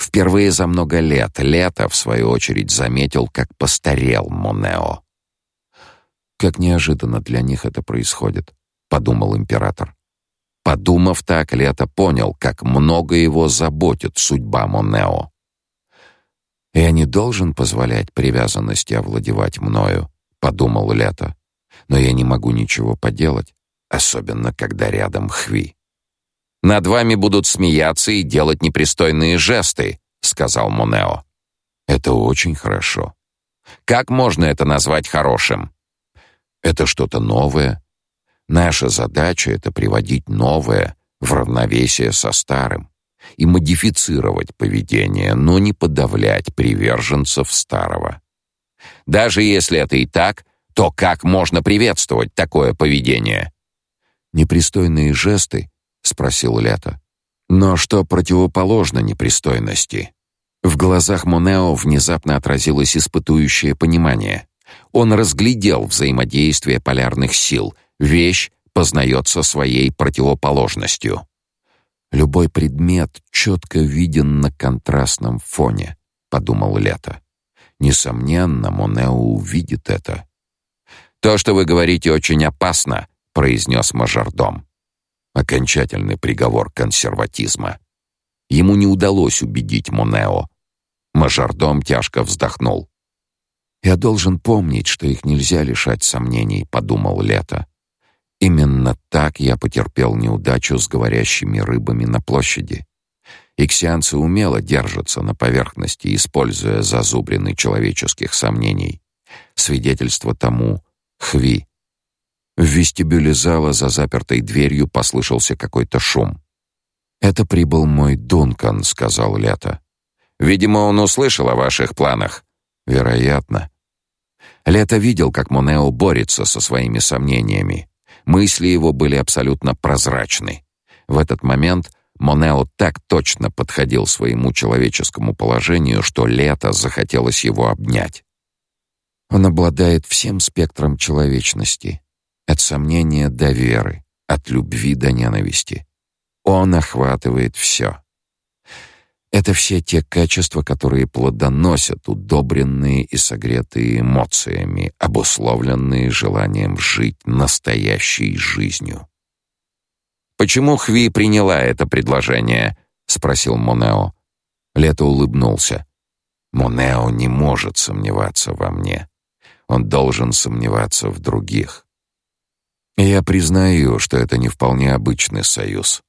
Впервые за много лет Лето, в свою очередь, заметил, как постарел Монео. «Как неожиданно для них это происходит», — подумал император. Подумав так, Лето понял, как много его заботит судьба Монео. «Я не должен позволять привязанности овладевать мною», — подумал Лето. «Но я не могу ничего поделать, особенно когда рядом Хви». «Над вами будут смеяться и делать непристойные жесты», — сказал Монео. «Это очень хорошо». «Как можно это назвать хорошим?» «Это что-то новое. Наша задача — это приводить новое в равновесие со старым и модифицировать поведение, но не подавлять приверженцев старого. Даже если это и так, то как можно приветствовать такое поведение? Непристойные жесты, спросил Лето. Но что противоположно непристойности? В глазах Монео внезапно отразилось испытующее понимание. Он разглядел взаимодействие полярных сил. Вещь познается своей противоположностью. Любой предмет четко виден на контрастном фоне, подумал Лето. Несомненно, Монео увидит это. То, что вы говорите, очень опасно, произнес мажордом. Окончательный приговор консерватизма. Ему не удалось убедить Монео. Мажордом тяжко вздохнул. Я должен помнить, что их нельзя лишать сомнений, подумал Лето. Именно так я потерпел неудачу с говорящими рыбами на площади. Иксианцы умело держатся на поверхности, используя зазубрины человеческих сомнений. Свидетельство тому — Хви. В вестибюле зала за запертой дверью послышался какой-то шум. «Это прибыл мой Дункан», — сказал Лето. «Видимо, он услышал о ваших планах». «Вероятно». Лето видел, как Монео борется со своими сомнениями. Мысли его были абсолютно прозрачны. В этот момент Монео так точно подходил своему человеческому положению, что Лето захотелось его обнять. Он обладает всем спектром человечности, от сомнения до веры, от любви до ненависти. Он охватывает все. Это все те качества, которые плодоносят удобренные и согретые эмоциями, обусловленные желанием жить настоящей жизнью. «Почему Хви приняла это предложение?» — спросил Монео. Лето улыбнулся. «Монео не может сомневаться во мне. Он должен сомневаться в других. Я признаю, что это не вполне обычный союз.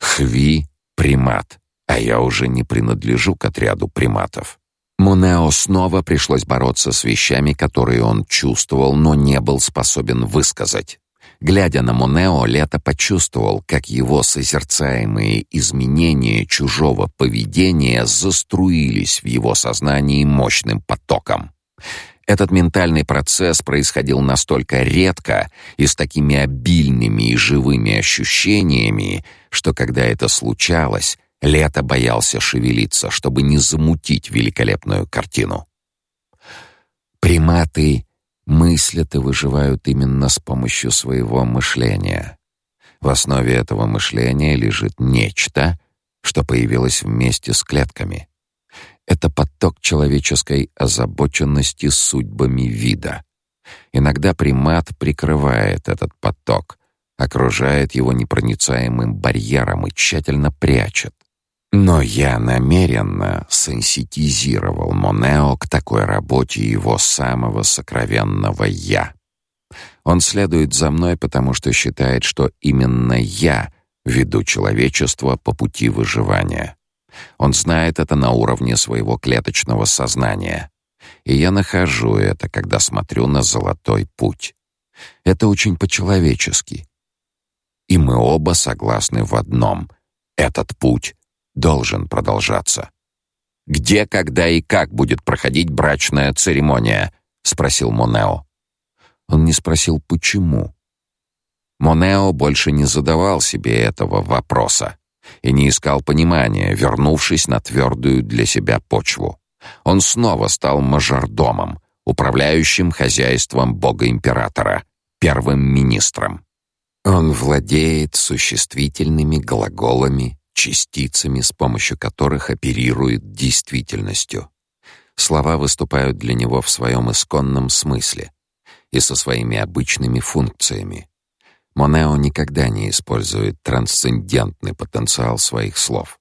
Хви — примат» а я уже не принадлежу к отряду приматов. Монео снова пришлось бороться с вещами, которые он чувствовал, но не был способен высказать. Глядя на Монео, Лето почувствовал, как его созерцаемые изменения чужого поведения заструились в его сознании мощным потоком. Этот ментальный процесс происходил настолько редко и с такими обильными и живыми ощущениями, что когда это случалось, Лето боялся шевелиться, чтобы не замутить великолепную картину. Приматы мыслят и выживают именно с помощью своего мышления. В основе этого мышления лежит нечто, что появилось вместе с клетками. Это поток человеческой озабоченности судьбами вида. Иногда примат прикрывает этот поток, окружает его непроницаемым барьером и тщательно прячет. Но я намеренно сенситизировал Монео к такой работе его самого сокровенного «я». Он следует за мной, потому что считает, что именно я веду человечество по пути выживания. Он знает это на уровне своего клеточного сознания. И я нахожу это, когда смотрю на золотой путь. Это очень по-человечески. И мы оба согласны в одном: этот путь должен продолжаться. Где, когда и как будет проходить брачная церемония? спросил Монео. Он не спросил почему. Монео больше не задавал себе этого вопроса и не искал понимания, вернувшись на твердую для себя почву. Он снова стал мажордомом, управляющим хозяйством бога-императора, первым министром. Он владеет существительными глаголами, частицами, с помощью которых оперирует действительностью. Слова выступают для него в своем исконном смысле и со своими обычными функциями. Монео никогда не использует трансцендентный потенциал своих слов,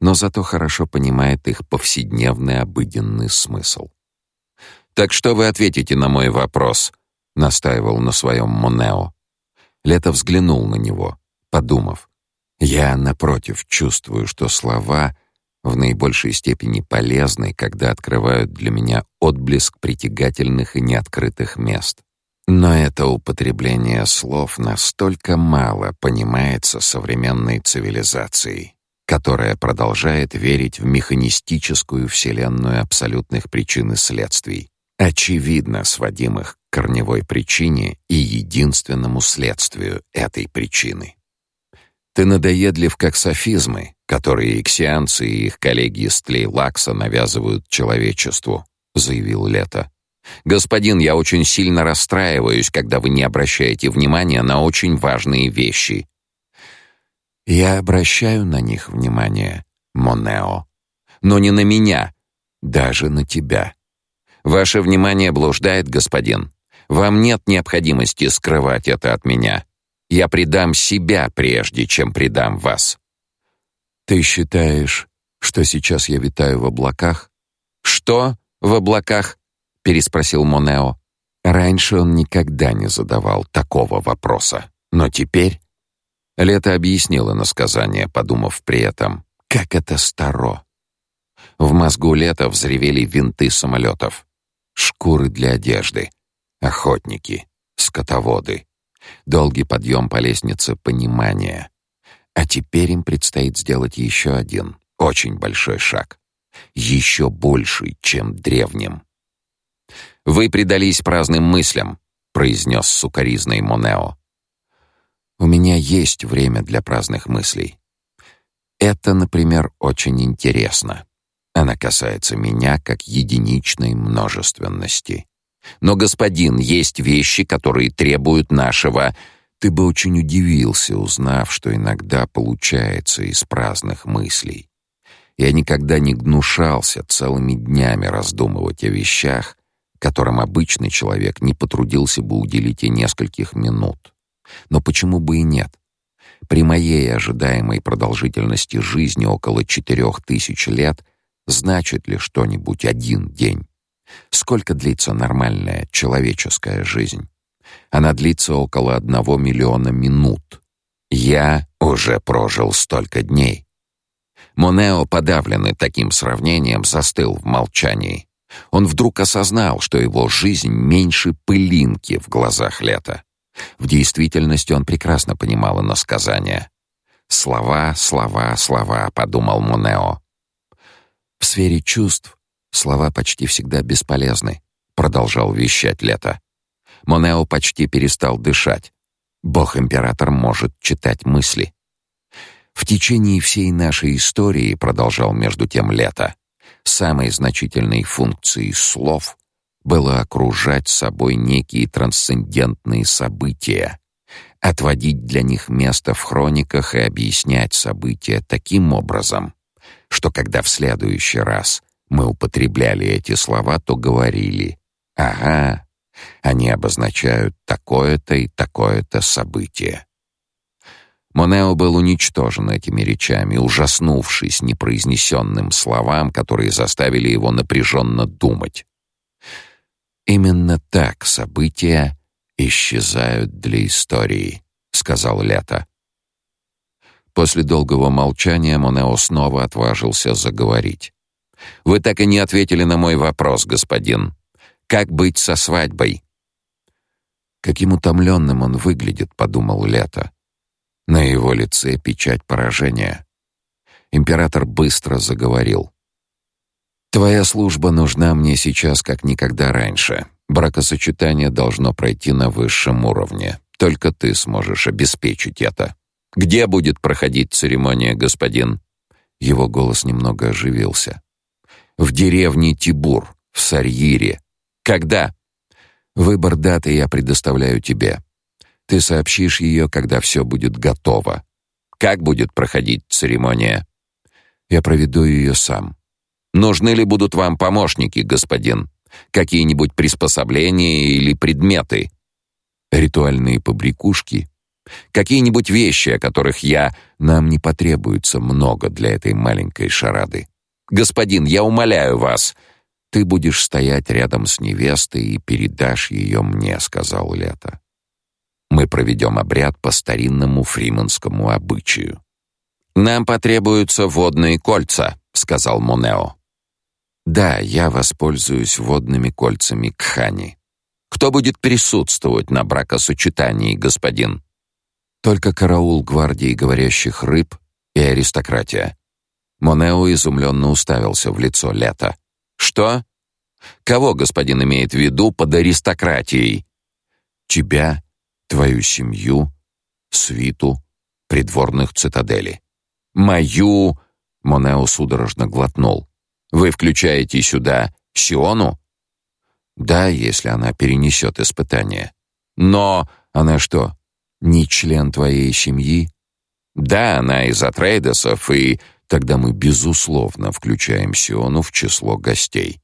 но зато хорошо понимает их повседневный обыденный смысл. «Так что вы ответите на мой вопрос?» — настаивал на своем Монео. Лето взглянул на него, подумав. «Я, напротив, чувствую, что слова в наибольшей степени полезны, когда открывают для меня отблеск притягательных и неоткрытых мест. Но это употребление слов настолько мало понимается современной цивилизацией, которая продолжает верить в механистическую вселенную абсолютных причин и следствий, очевидно сводимых к корневой причине и единственному следствию этой причины. Ты надоедлив как софизмы, которые иксианцы и их коллеги из Тлейлакса навязывают человечеству, заявил Лето. Господин, я очень сильно расстраиваюсь, когда вы не обращаете внимания на очень важные вещи. Я обращаю на них внимание, Монео, но не на меня, даже на тебя. Ваше внимание блуждает, господин. Вам нет необходимости скрывать это от меня. Я предам себя прежде, чем предам вас. Ты считаешь, что сейчас я витаю в облаках? Что в облаках? Переспросил Монео. Раньше он никогда не задавал такого вопроса, но теперь Лето объяснило насказание, подумав при этом, как это старо. В мозгу Лета взревели винты самолетов, шкуры для одежды, охотники, скотоводы, долгий подъем по лестнице понимания. А теперь им предстоит сделать еще один, очень большой шаг, еще больший, чем древним. Вы предались праздным мыслям, произнес сукаризный Монео. У меня есть время для праздных мыслей. Это, например, очень интересно. Она касается меня как единичной множественности. Но, господин, есть вещи, которые требуют нашего... Ты бы очень удивился, узнав, что иногда получается из праздных мыслей. Я никогда не гнушался целыми днями раздумывать о вещах, которым обычный человек не потрудился бы уделить и нескольких минут. Но почему бы и нет? При моей ожидаемой продолжительности жизни около четырех тысяч лет значит ли что-нибудь один день? Сколько длится нормальная человеческая жизнь? Она длится около одного миллиона минут. Я уже прожил столько дней. Монео, подавленный таким сравнением, застыл в молчании. Он вдруг осознал, что его жизнь меньше пылинки в глазах лета. В действительности он прекрасно понимал иносказания. «Слова, слова, слова», — подумал Монео. «В сфере чувств слова почти всегда бесполезны», — продолжал вещать Лето. Монео почти перестал дышать. Бог-император может читать мысли. В течение всей нашей истории, продолжал между тем Лето, самой значительной функцией слов было окружать собой некие трансцендентные события, отводить для них место в хрониках и объяснять события таким образом, что когда в следующий раз мы употребляли эти слова, то говорили «Ага, они обозначают такое-то и такое-то событие». Монео был уничтожен этими речами, ужаснувшись непроизнесенным словам, которые заставили его напряженно думать. Именно так события исчезают для истории, сказал Лето. После долгого молчания Монео снова отважился заговорить. Вы так и не ответили на мой вопрос, господин. Как быть со свадьбой? Каким утомленным он выглядит, подумал Лето. На его лице печать поражения. Император быстро заговорил. Твоя служба нужна мне сейчас как никогда раньше. Бракосочетание должно пройти на высшем уровне. Только ты сможешь обеспечить это. Где будет проходить церемония, господин? Его голос немного оживился. В деревне Тибур, в Сарьире. Когда? Выбор даты я предоставляю тебе. Ты сообщишь ее, когда все будет готово. Как будет проходить церемония? Я проведу ее сам. Нужны ли будут вам помощники, господин? Какие-нибудь приспособления или предметы? Ритуальные побрякушки? Какие-нибудь вещи, о которых я... Нам не потребуется много для этой маленькой шарады. Господин, я умоляю вас, ты будешь стоять рядом с невестой и передашь ее мне, сказал Лето. Мы проведем обряд по старинному фриманскому обычаю. Нам потребуются водные кольца, сказал Монео. Да, я воспользуюсь водными кольцами Кхани. Кто будет присутствовать на бракосочетании, господин? Только караул гвардии говорящих рыб и аристократия. Монео изумленно уставился в лицо Лета. Что? Кого господин имеет в виду под аристократией? Тебя твою семью, свиту, придворных цитадели. Мою, Монео судорожно глотнул. Вы включаете сюда Сиону? Да, если она перенесет испытание. Но она что, не член твоей семьи? Да, она из Атрейдесов, и тогда мы безусловно включаем Сиону в число гостей.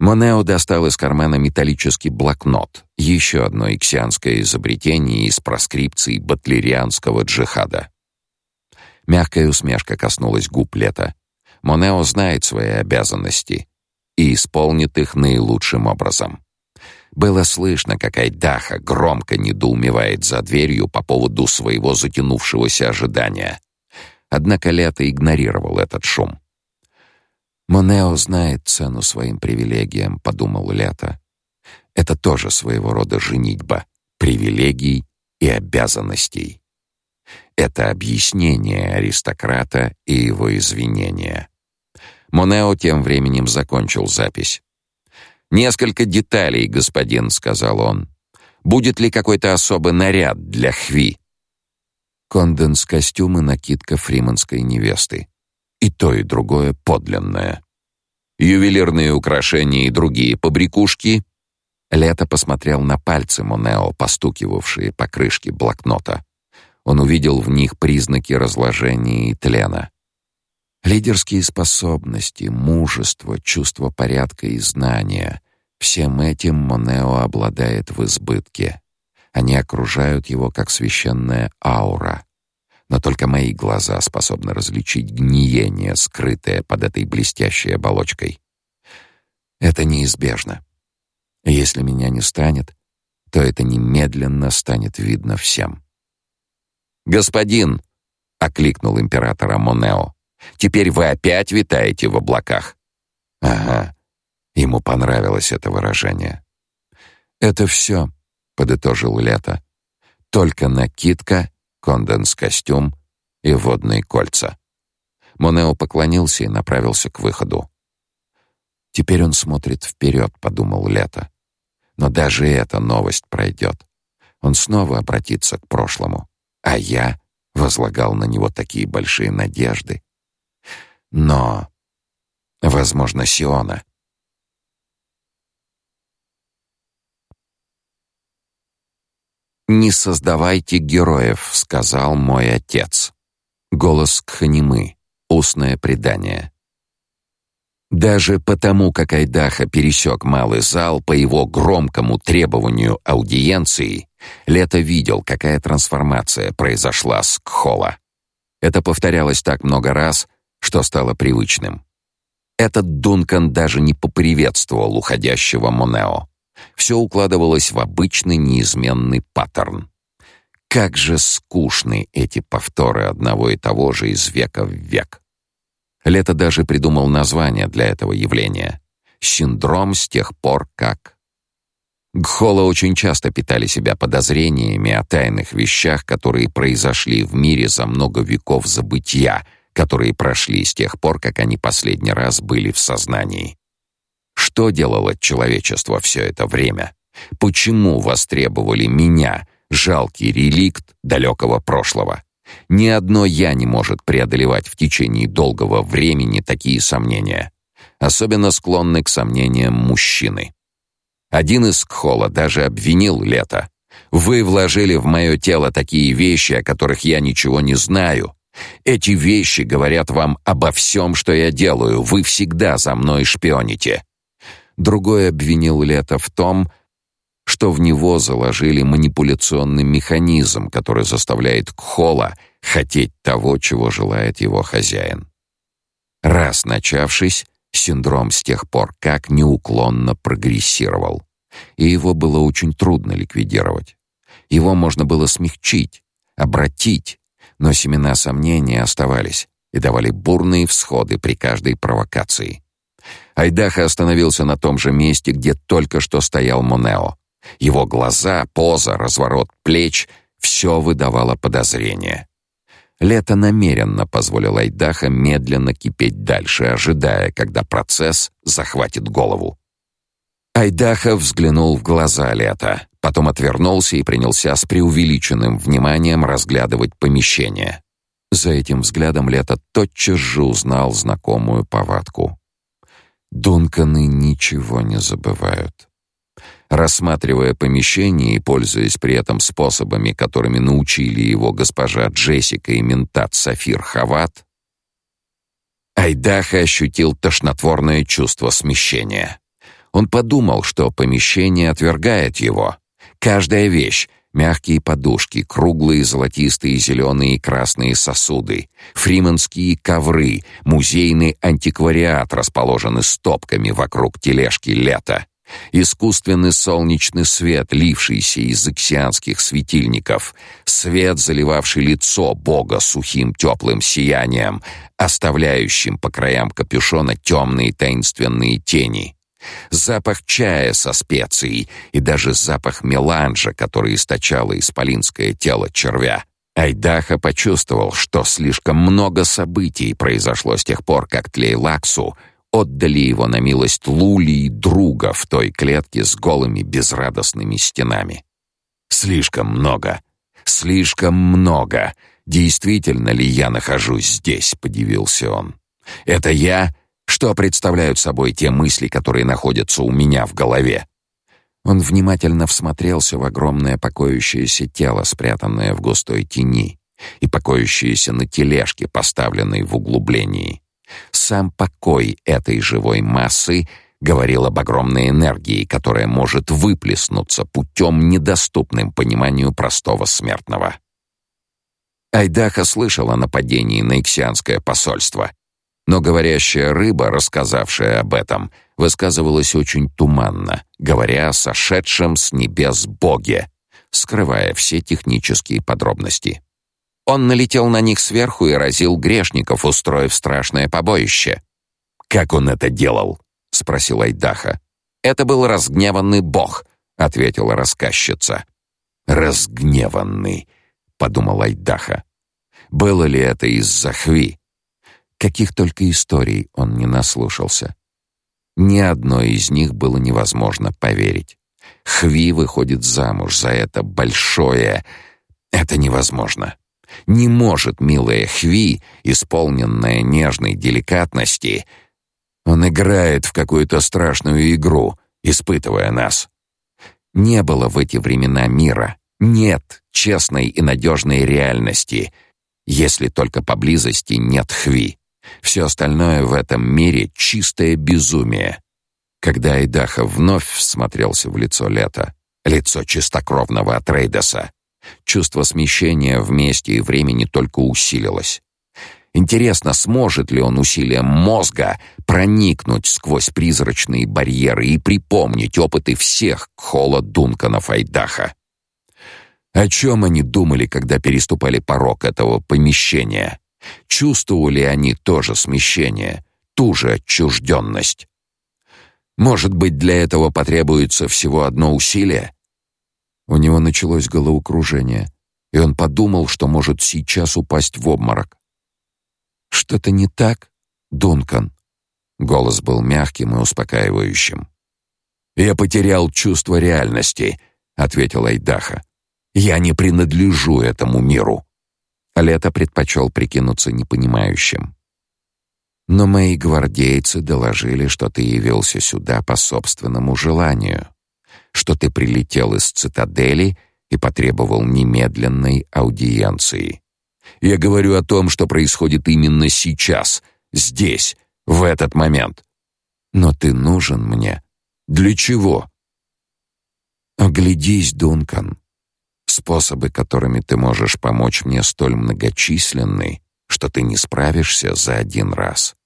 Монео достал из кармана металлический блокнот, еще одно иксианское изобретение из проскрипций батлерианского джихада. Мягкая усмешка коснулась губ Лета. Монео знает свои обязанности и исполнит их наилучшим образом. Было слышно, как Айдаха громко недоумевает за дверью по поводу своего затянувшегося ожидания. Однако Лето игнорировал этот шум. Монео знает цену своим привилегиям, подумал Лето. Это тоже своего рода женитьба привилегий и обязанностей. Это объяснение аристократа и его извинения. Монео тем временем закончил запись. Несколько деталей, господин, сказал он. Будет ли какой-то особый наряд для Хви? Конденс костюм и накидка фриманской невесты. И то, и другое подлинное. Ювелирные украшения и другие побрякушки. Лето посмотрел на пальцы Монео, постукивавшие по крышке блокнота. Он увидел в них признаки разложения и тлена. Лидерские способности, мужество, чувство порядка и знания — всем этим Монео обладает в избытке. Они окружают его как священная аура но только мои глаза способны различить гниение, скрытое под этой блестящей оболочкой. Это неизбежно. Если меня не станет, то это немедленно станет видно всем. «Господин!» — окликнул императора Монео. «Теперь вы опять витаете в облаках». «Ага». Ему понравилось это выражение. «Это все», — подытожил Лето. «Только накидка конденс-костюм и водные кольца. Монео поклонился и направился к выходу. Теперь он смотрит вперед, подумал Лето. Но даже эта новость пройдет. Он снова обратится к прошлому, а я возлагал на него такие большие надежды. Но, возможно, Сиона «Не создавайте героев», — сказал мой отец. Голос Кханимы, Устное предание. Даже потому, как Айдаха пересек малый зал по его громкому требованию аудиенции, Лето видел, какая трансформация произошла с Кхола. Это повторялось так много раз, что стало привычным. Этот Дункан даже не поприветствовал уходящего Монео. Все укладывалось в обычный неизменный паттерн. Как же скучны эти повторы одного и того же из века в век. Лето даже придумал название для этого явления. Синдром с тех пор как. Гхола очень часто питали себя подозрениями о тайных вещах, которые произошли в мире за много веков забытия, которые прошли с тех пор, как они последний раз были в сознании. Что делало человечество все это время? Почему востребовали меня, жалкий реликт далекого прошлого? Ни одно я не может преодолевать в течение долгого времени такие сомнения. Особенно склонны к сомнениям мужчины. Один из Кхола даже обвинил Лето. «Вы вложили в мое тело такие вещи, о которых я ничего не знаю. Эти вещи говорят вам обо всем, что я делаю. Вы всегда за мной шпионите». Другой обвинил Лето в том, что в него заложили манипуляционный механизм, который заставляет Кхола хотеть того, чего желает его хозяин. Раз начавшись, синдром с тех пор как неуклонно прогрессировал, и его было очень трудно ликвидировать. Его можно было смягчить, обратить, но семена сомнения оставались и давали бурные всходы при каждой провокации. Айдаха остановился на том же месте, где только что стоял Монео. Его глаза, поза, разворот плеч — все выдавало подозрение. Лето намеренно позволил Айдаха медленно кипеть дальше, ожидая, когда процесс захватит голову. Айдаха взглянул в глаза Лета, потом отвернулся и принялся с преувеличенным вниманием разглядывать помещение. За этим взглядом Лето тотчас же узнал знакомую повадку. Дунканы ничего не забывают. Рассматривая помещение и пользуясь при этом способами, которыми научили его госпожа Джессика и ментат Сафир Хават, Айдаха ощутил тошнотворное чувство смещения. Он подумал, что помещение отвергает его. Каждая вещь мягкие подушки, круглые золотистые, зеленые и красные сосуды, фриманские ковры, музейный антиквариат расположены стопками вокруг тележки лета. Искусственный солнечный свет, лившийся из океанских светильников, свет, заливавший лицо Бога сухим теплым сиянием, оставляющим по краям капюшона темные таинственные тени. Запах чая со специей и даже запах меланжа, который источало исполинское тело червя. Айдаха почувствовал, что слишком много событий произошло с тех пор, как Тлейлаксу отдали его на милость Лули и друга в той клетке с голыми безрадостными стенами. Слишком много. Слишком много. Действительно ли я нахожусь здесь, подивился он. Это я, что представляют собой те мысли, которые находятся у меня в голове. Он внимательно всмотрелся в огромное покоящееся тело, спрятанное в густой тени, и покоящееся на тележке, поставленной в углублении. Сам покой этой живой массы говорил об огромной энергии, которая может выплеснуться путем недоступным пониманию простого смертного. Айдаха слышал о нападении на иксианское посольство, но говорящая рыба, рассказавшая об этом, высказывалась очень туманно, говоря о сошедшем с небес Боге, скрывая все технические подробности. Он налетел на них сверху и разил грешников, устроив страшное побоище. «Как он это делал?» — спросил Айдаха. «Это был разгневанный бог», — ответила рассказчица. «Разгневанный», — подумал Айдаха. «Было ли это из-за Хви?» Каких только историй он не наслушался. Ни одной из них было невозможно поверить. Хви выходит замуж за это большое... Это невозможно. Не может милая Хви, исполненная нежной деликатности, он играет в какую-то страшную игру, испытывая нас. Не было в эти времена мира, нет честной и надежной реальности, если только поблизости нет Хви. Все остальное в этом мире чистое безумие. Когда Айдаха вновь всмотрелся в лицо Лета, лицо чистокровного Атрейдеса, чувство смещения в месте и времени только усилилось. Интересно, сможет ли он усилием мозга проникнуть сквозь призрачные барьеры и припомнить опыты всех Кхола Дунканов Айдаха? О чем они думали, когда переступали порог этого помещения? Чувствовали они тоже смещение, ту же отчужденность? Может быть, для этого потребуется всего одно усилие? У него началось головокружение, и он подумал, что может сейчас упасть в обморок. Что-то не так, Дункан? Голос был мягким и успокаивающим. Я потерял чувство реальности, ответил Айдаха. Я не принадлежу этому миру. Лето предпочел прикинуться непонимающим. Но мои гвардейцы доложили, что ты явился сюда по собственному желанию, что ты прилетел из цитадели и потребовал немедленной аудиенции. Я говорю о том, что происходит именно сейчас, здесь, в этот момент. Но ты нужен мне. Для чего? Оглядись, Дункан. Способы, которыми ты можешь помочь мне, столь многочисленны, что ты не справишься за один раз.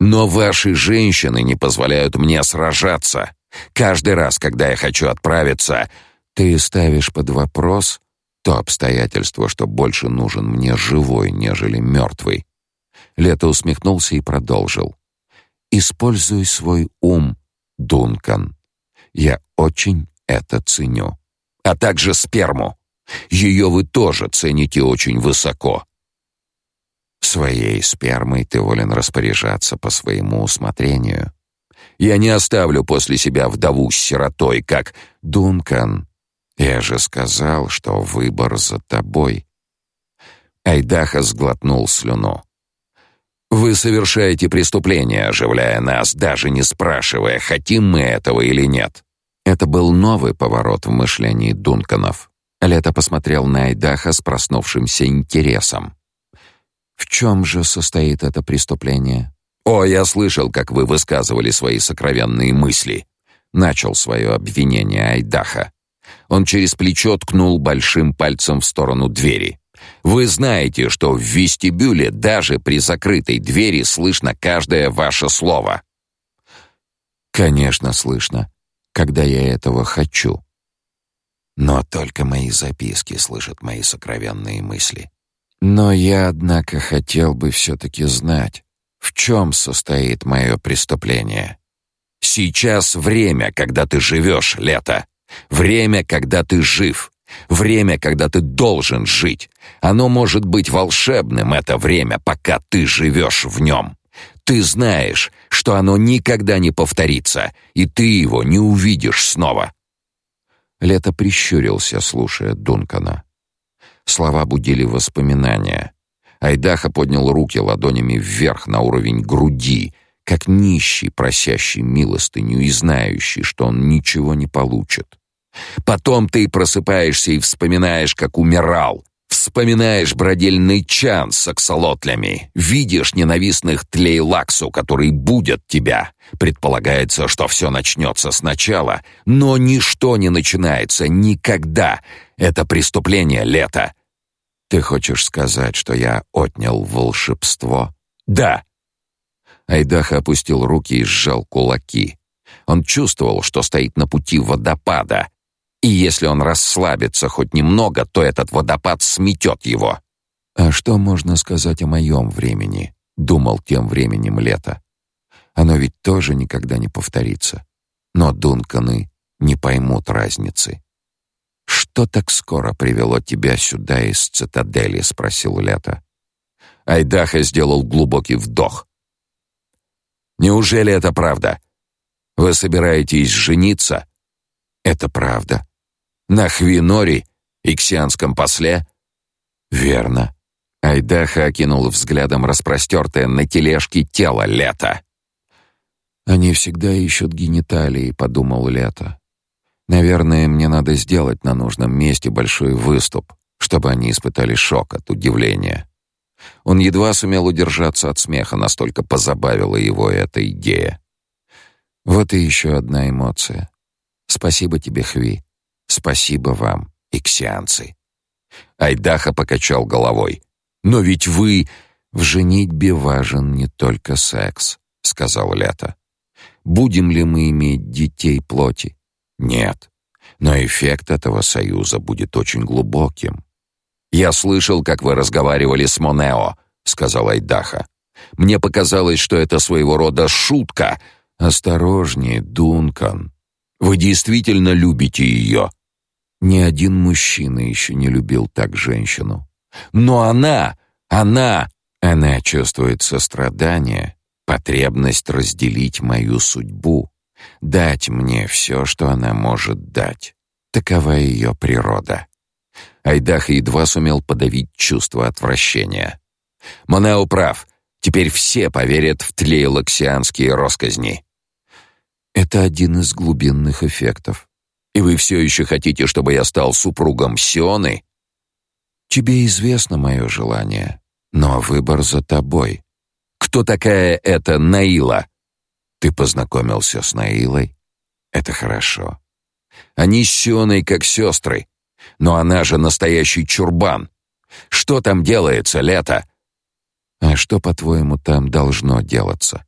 Но ваши женщины не позволяют мне сражаться. Каждый раз, когда я хочу отправиться, ты ставишь под вопрос то обстоятельство, что больше нужен мне живой, нежели мертвый. Лето усмехнулся и продолжил: "Используй свой ум, Дункан. Я очень это ценю а также сперму. Ее вы тоже цените очень высоко. Своей спермой ты волен распоряжаться по своему усмотрению. Я не оставлю после себя вдову с сиротой, как Дункан. Я же сказал, что выбор за тобой. Айдаха сглотнул слюну. Вы совершаете преступление, оживляя нас, даже не спрашивая, хотим мы этого или нет. Это был новый поворот в мышлении Дунканов. Лето посмотрел на Айдаха с проснувшимся интересом. В чем же состоит это преступление? О, я слышал, как вы высказывали свои сокровенные мысли. Начал свое обвинение Айдаха. Он через плечо ткнул большим пальцем в сторону двери. Вы знаете, что в вестибюле даже при закрытой двери слышно каждое ваше слово. Конечно, слышно когда я этого хочу. Но только мои записки слышат мои сокровенные мысли. Но я, однако, хотел бы все-таки знать, в чем состоит мое преступление. Сейчас время, когда ты живешь, лето. Время, когда ты жив. Время, когда ты должен жить. Оно может быть волшебным, это время, пока ты живешь в нем. Ты знаешь, что оно никогда не повторится, и ты его не увидишь снова. Лето прищурился, слушая Дункана. Слова будили воспоминания. Айдаха поднял руки ладонями вверх на уровень груди, как нищий, просящий милостыню и знающий, что он ничего не получит. Потом ты просыпаешься и вспоминаешь, как умирал, Вспоминаешь бродельный чан с аксолотлями, видишь ненавистных тлейлаксу, которые будут тебя. Предполагается, что все начнется сначала, но ничто не начинается никогда. Это преступление лета. Ты хочешь сказать, что я отнял волшебство? Да. Айдаха опустил руки и сжал кулаки. Он чувствовал, что стоит на пути водопада, и если он расслабится хоть немного, то этот водопад сметет его. А что можно сказать о моем времени? думал тем временем лето. Оно ведь тоже никогда не повторится. Но Дунканы не поймут разницы. Что так скоро привело тебя сюда из цитадели, спросил Лето. Айдаха сделал глубокий вдох. Неужели это правда? Вы собираетесь жениться? Это правда. На Хвинори, иксианском после? Верно. Айдаха окинул взглядом распростертое на тележке тело Лета. Они всегда ищут гениталии, подумал Лето. Наверное, мне надо сделать на нужном месте большой выступ, чтобы они испытали шок от удивления. Он едва сумел удержаться от смеха, настолько позабавила его эта идея. Вот и еще одна эмоция. Спасибо тебе, Хви. Спасибо вам, иксианцы. Айдаха покачал головой. Но ведь вы в женитьбе важен не только секс, сказал Лето. Будем ли мы иметь детей плоти? Нет. Но эффект этого союза будет очень глубоким. Я слышал, как вы разговаривали с Монео, сказал Айдаха. Мне показалось, что это своего рода шутка. Осторожнее, Дункан. Вы действительно любите ее?» Ни один мужчина еще не любил так женщину. Но она, она, она чувствует сострадание, потребность разделить мою судьбу, дать мне все, что она может дать. Такова ее природа. Айдах едва сумел подавить чувство отвращения. Монео прав. Теперь все поверят в тлейлоксианские росказни. Это один из глубинных эффектов. И вы все еще хотите, чтобы я стал супругом Сионы? Тебе известно мое желание, но выбор за тобой. Кто такая эта Наила? Ты познакомился с Наилой? Это хорошо. Они с Сионой как сестры. Но она же настоящий чурбан. Что там делается, лето? А что, по-твоему, там должно делаться?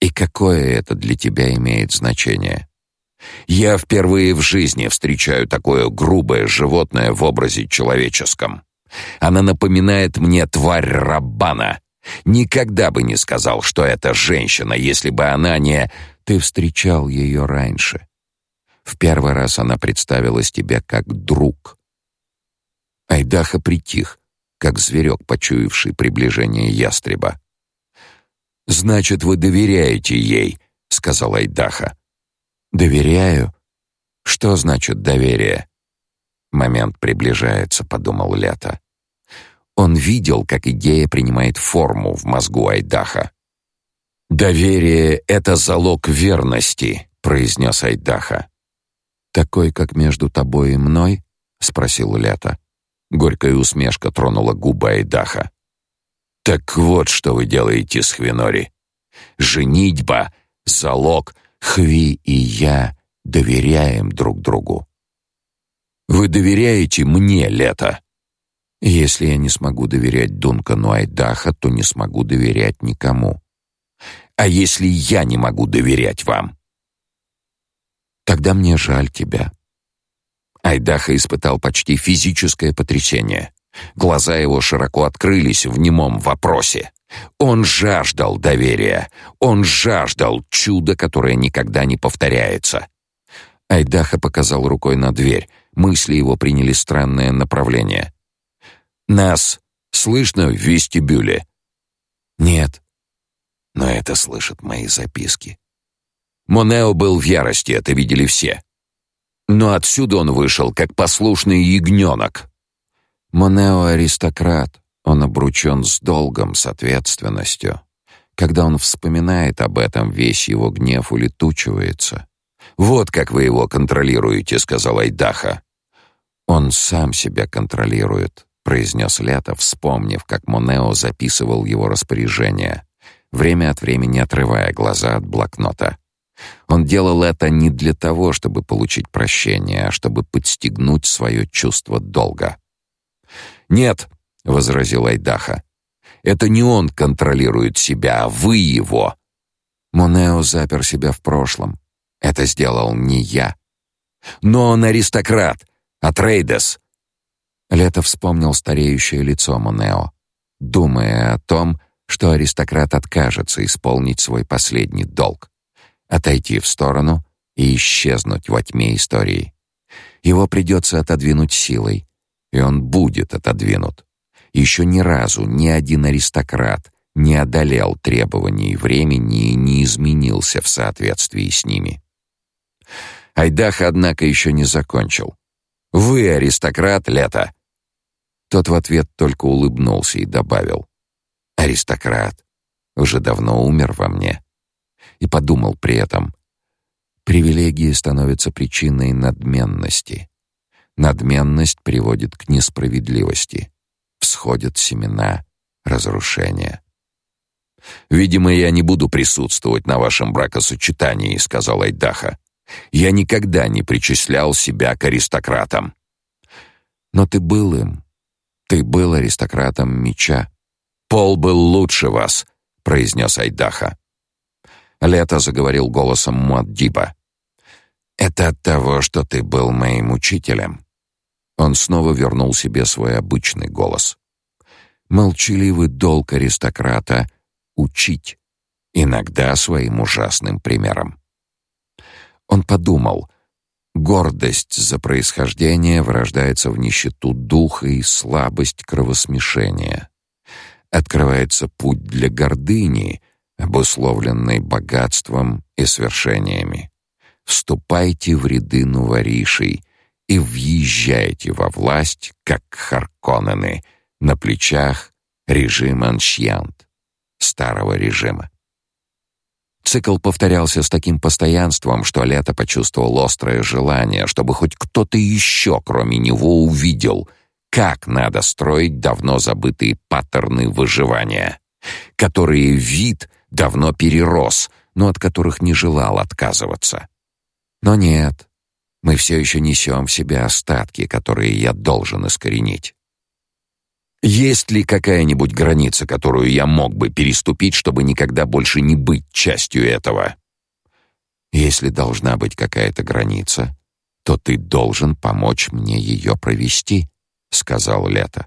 И какое это для тебя имеет значение? Я впервые в жизни встречаю такое грубое животное в образе человеческом. Она напоминает мне тварь Раббана. Никогда бы не сказал, что это женщина, если бы она не... Ты встречал ее раньше. В первый раз она представилась тебе как друг. Айдаха притих, как зверек, почуявший приближение ястреба. Значит, вы доверяете ей, сказал Айдаха. Доверяю. Что значит доверие? Момент приближается, подумал Лето. Он видел, как идея принимает форму в мозгу Айдаха. Доверие это залог верности, произнес Айдаха. Такой, как между тобой и мной? спросил Лето. Горькая усмешка тронула губы Айдаха. Так вот, что вы делаете с Хвинори. Женитьба залог Хви и я доверяем друг другу. Вы доверяете мне, Лето? Если я не смогу доверять Дункану Айдаха, то не смогу доверять никому. А если я не могу доверять вам? Тогда мне жаль тебя. Айдаха испытал почти физическое потрясение. Глаза его широко открылись в немом вопросе. Он жаждал доверия, он жаждал чуда, которое никогда не повторяется. Айдаха показал рукой на дверь. Мысли его приняли странное направление. Нас слышно в вестибюле? Нет. Но это слышат мои записки. Монео был в ярости, это видели все. Но отсюда он вышел как послушный ягненок. Монео аристократ, он обручен с долгом, с ответственностью. Когда он вспоминает об этом, весь его гнев улетучивается. Вот как вы его контролируете, сказал Айдаха. Он сам себя контролирует, произнес Лето, вспомнив, как Монео записывал его распоряжения, время от времени отрывая глаза от блокнота. Он делал это не для того, чтобы получить прощение, а чтобы подстегнуть свое чувство долга. Нет, возразил Айдаха. Это не он контролирует себя, а вы его. Монео запер себя в прошлом. Это сделал не я. Но он аристократ, Атрейдес. Лето вспомнил стареющее лицо Монео, думая о том, что аристократ откажется исполнить свой последний долг, отойти в сторону и исчезнуть во тьме истории. Его придется отодвинуть силой, и он будет отодвинут. Еще ни разу ни один аристократ не одолел требований времени и не изменился в соответствии с ними. Айдах, однако, еще не закончил. «Вы аристократ, Лето!» Тот в ответ только улыбнулся и добавил. «Аристократ уже давно умер во мне». И подумал при этом. Привилегии становятся причиной надменности. Надменность приводит к несправедливости всходят семена разрушение. Видимо, я не буду присутствовать на вашем бракосочетании, сказал Айдаха. Я никогда не причислял себя к аристократам. Но ты был им. Ты был аристократом меча. Пол был лучше вас, произнес Айдаха. Лето заговорил голосом Муаддиба. Это от того, что ты был моим учителем. Он снова вернул себе свой обычный голос. Молчаливый долг аристократа учить, иногда своим ужасным примером. Он подумал: гордость за происхождение вырождается в нищету духа и слабость кровосмешения. Открывается путь для гордыни, обусловленной богатством и свершениями. Вступайте в ряды нуворишей и въезжайте во власть, как Харконнены, на плечах режима Аншьянт, старого режима. Цикл повторялся с таким постоянством, что Лето почувствовал острое желание, чтобы хоть кто-то еще, кроме него, увидел, как надо строить давно забытые паттерны выживания, которые вид давно перерос, но от которых не желал отказываться. Но нет, мы все еще несем в себе остатки, которые я должен искоренить. Есть ли какая-нибудь граница, которую я мог бы переступить, чтобы никогда больше не быть частью этого? Если должна быть какая-то граница, то ты должен помочь мне ее провести, сказал Лето.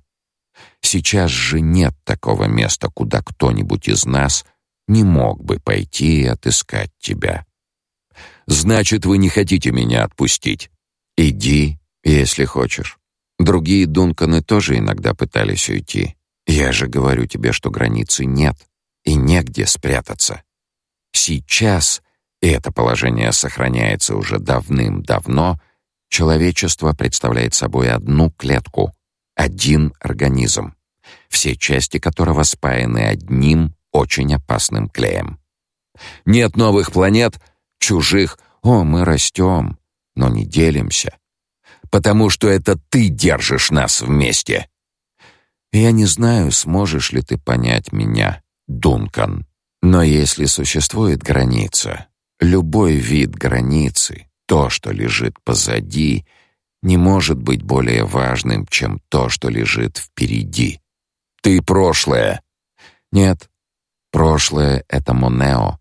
Сейчас же нет такого места, куда кто-нибудь из нас не мог бы пойти и отыскать тебя. Значит, вы не хотите меня отпустить. Иди, если хочешь. Другие Дунканы тоже иногда пытались уйти. Я же говорю тебе, что границы нет и негде спрятаться. Сейчас, и это положение сохраняется уже давным-давно, человечество представляет собой одну клетку, один организм, все части которого спаяны одним очень опасным клеем. Нет новых планет, чужих. О, мы растем, но не делимся потому что это ты держишь нас вместе. Я не знаю, сможешь ли ты понять меня, Дункан, но если существует граница, любой вид границы, то, что лежит позади, не может быть более важным, чем то, что лежит впереди. Ты прошлое. Нет, прошлое это Монео.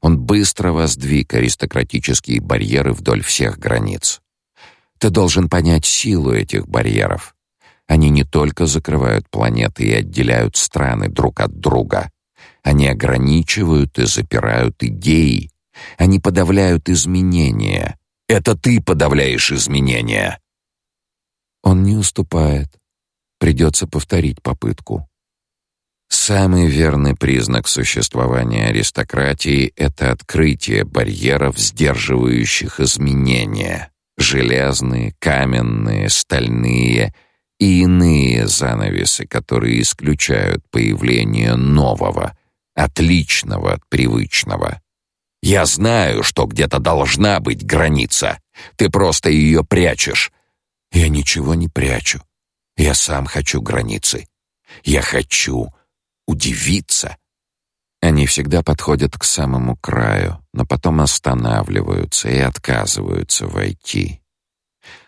Он быстро воздвиг аристократические барьеры вдоль всех границ. Ты должен понять силу этих барьеров. Они не только закрывают планеты и отделяют страны друг от друга. Они ограничивают и запирают идеи. Они подавляют изменения. Это ты подавляешь изменения. Он не уступает. Придется повторить попытку. Самый верный признак существования аристократии это открытие барьеров, сдерживающих изменения железные, каменные, стальные и иные занавесы, которые исключают появление нового, отличного от привычного. Я знаю, что где-то должна быть граница. Ты просто ее прячешь. Я ничего не прячу. Я сам хочу границы. Я хочу удивиться. Они всегда подходят к самому краю, но потом останавливаются и отказываются войти.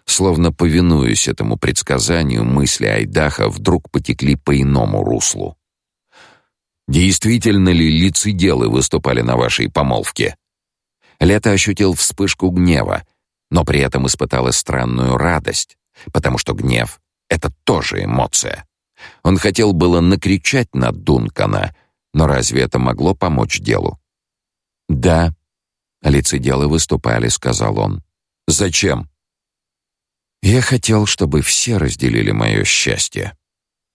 Словно повинуясь этому предсказанию, мысли Айдаха вдруг потекли по иному руслу. Действительно ли лицеделы выступали на вашей помолвке? Лето ощутил вспышку гнева, но при этом испытал и странную радость, потому что гнев это тоже эмоция. Он хотел было накричать на Дункана, но разве это могло помочь делу? Да, лицеделы выступали, сказал он. Зачем? Я хотел, чтобы все разделили мое счастье.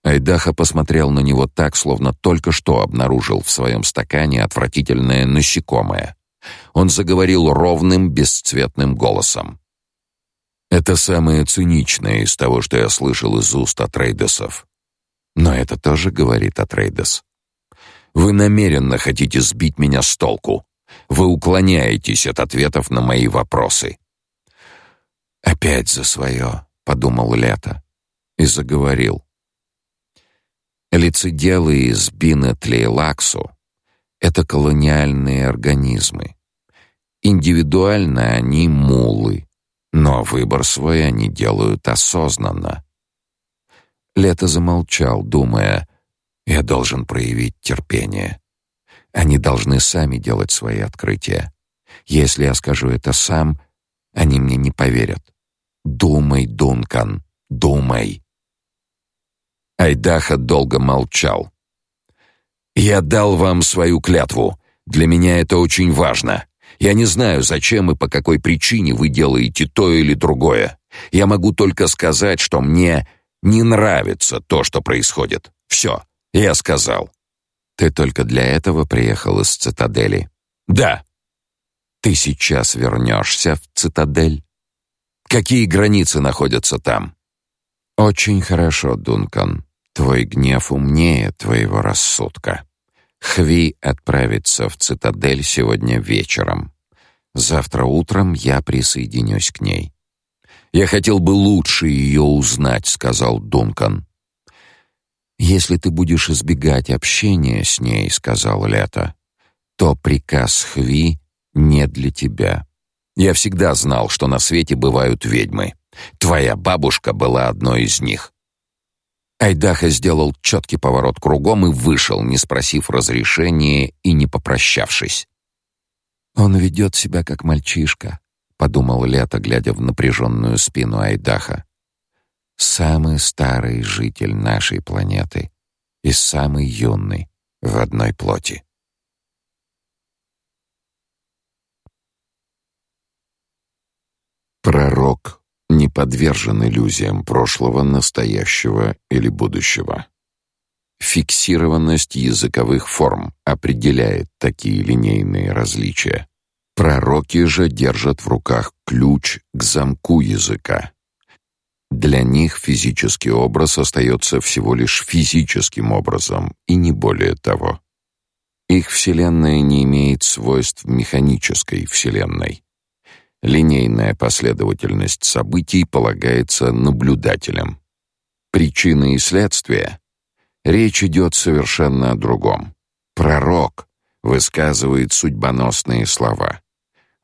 Айдаха посмотрел на него так, словно только что обнаружил в своем стакане отвратительное насекомое. Он заговорил ровным, бесцветным голосом. Это самое циничное из того, что я слышал из уст Атрейдесов. Но это тоже говорит Атрейдес. Вы намеренно хотите сбить меня с толку. Вы уклоняетесь от ответов на мои вопросы. Опять за свое, подумал Лето и заговорил. Лицеделы из Бинотлейлаксу — это колониальные организмы. Индивидуально они мулы, но выбор свой они делают осознанно. Лето замолчал, думая, я должен проявить терпение. Они должны сами делать свои открытия. Если я скажу это сам, они мне не поверят. Думай, Дункан, думай. Айдаха долго молчал. Я дал вам свою клятву. Для меня это очень важно. Я не знаю, зачем и по какой причине вы делаете то или другое. Я могу только сказать, что мне не нравится то, что происходит. Все, я сказал. Ты только для этого приехал из цитадели? Да. Ты сейчас вернешься в цитадель? Какие границы находятся там? Очень хорошо, Дункан. Твой гнев умнее твоего рассудка. Хви отправится в цитадель сегодня вечером. Завтра утром я присоединюсь к ней. Я хотел бы лучше ее узнать, сказал Дункан. Если ты будешь избегать общения с ней, сказал Лето, то приказ Хви не для тебя. Я всегда знал, что на свете бывают ведьмы. Твоя бабушка была одной из них. Айдаха сделал четкий поворот кругом и вышел, не спросив разрешения и не попрощавшись. Он ведет себя как мальчишка, подумал Лето, глядя в напряженную спину Айдаха. Самый старый житель нашей планеты и самый юный в одной плоти. Пророк не подвержен иллюзиям прошлого, настоящего или будущего. Фиксированность языковых форм определяет такие линейные различия. Пророки же держат в руках ключ к замку языка. Для них физический образ остается всего лишь физическим образом и не более того. Их вселенная не имеет свойств механической вселенной. Линейная последовательность событий полагается наблюдателям. Причины и следствия. Речь идет совершенно о другом. Пророк высказывает судьбоносные слова.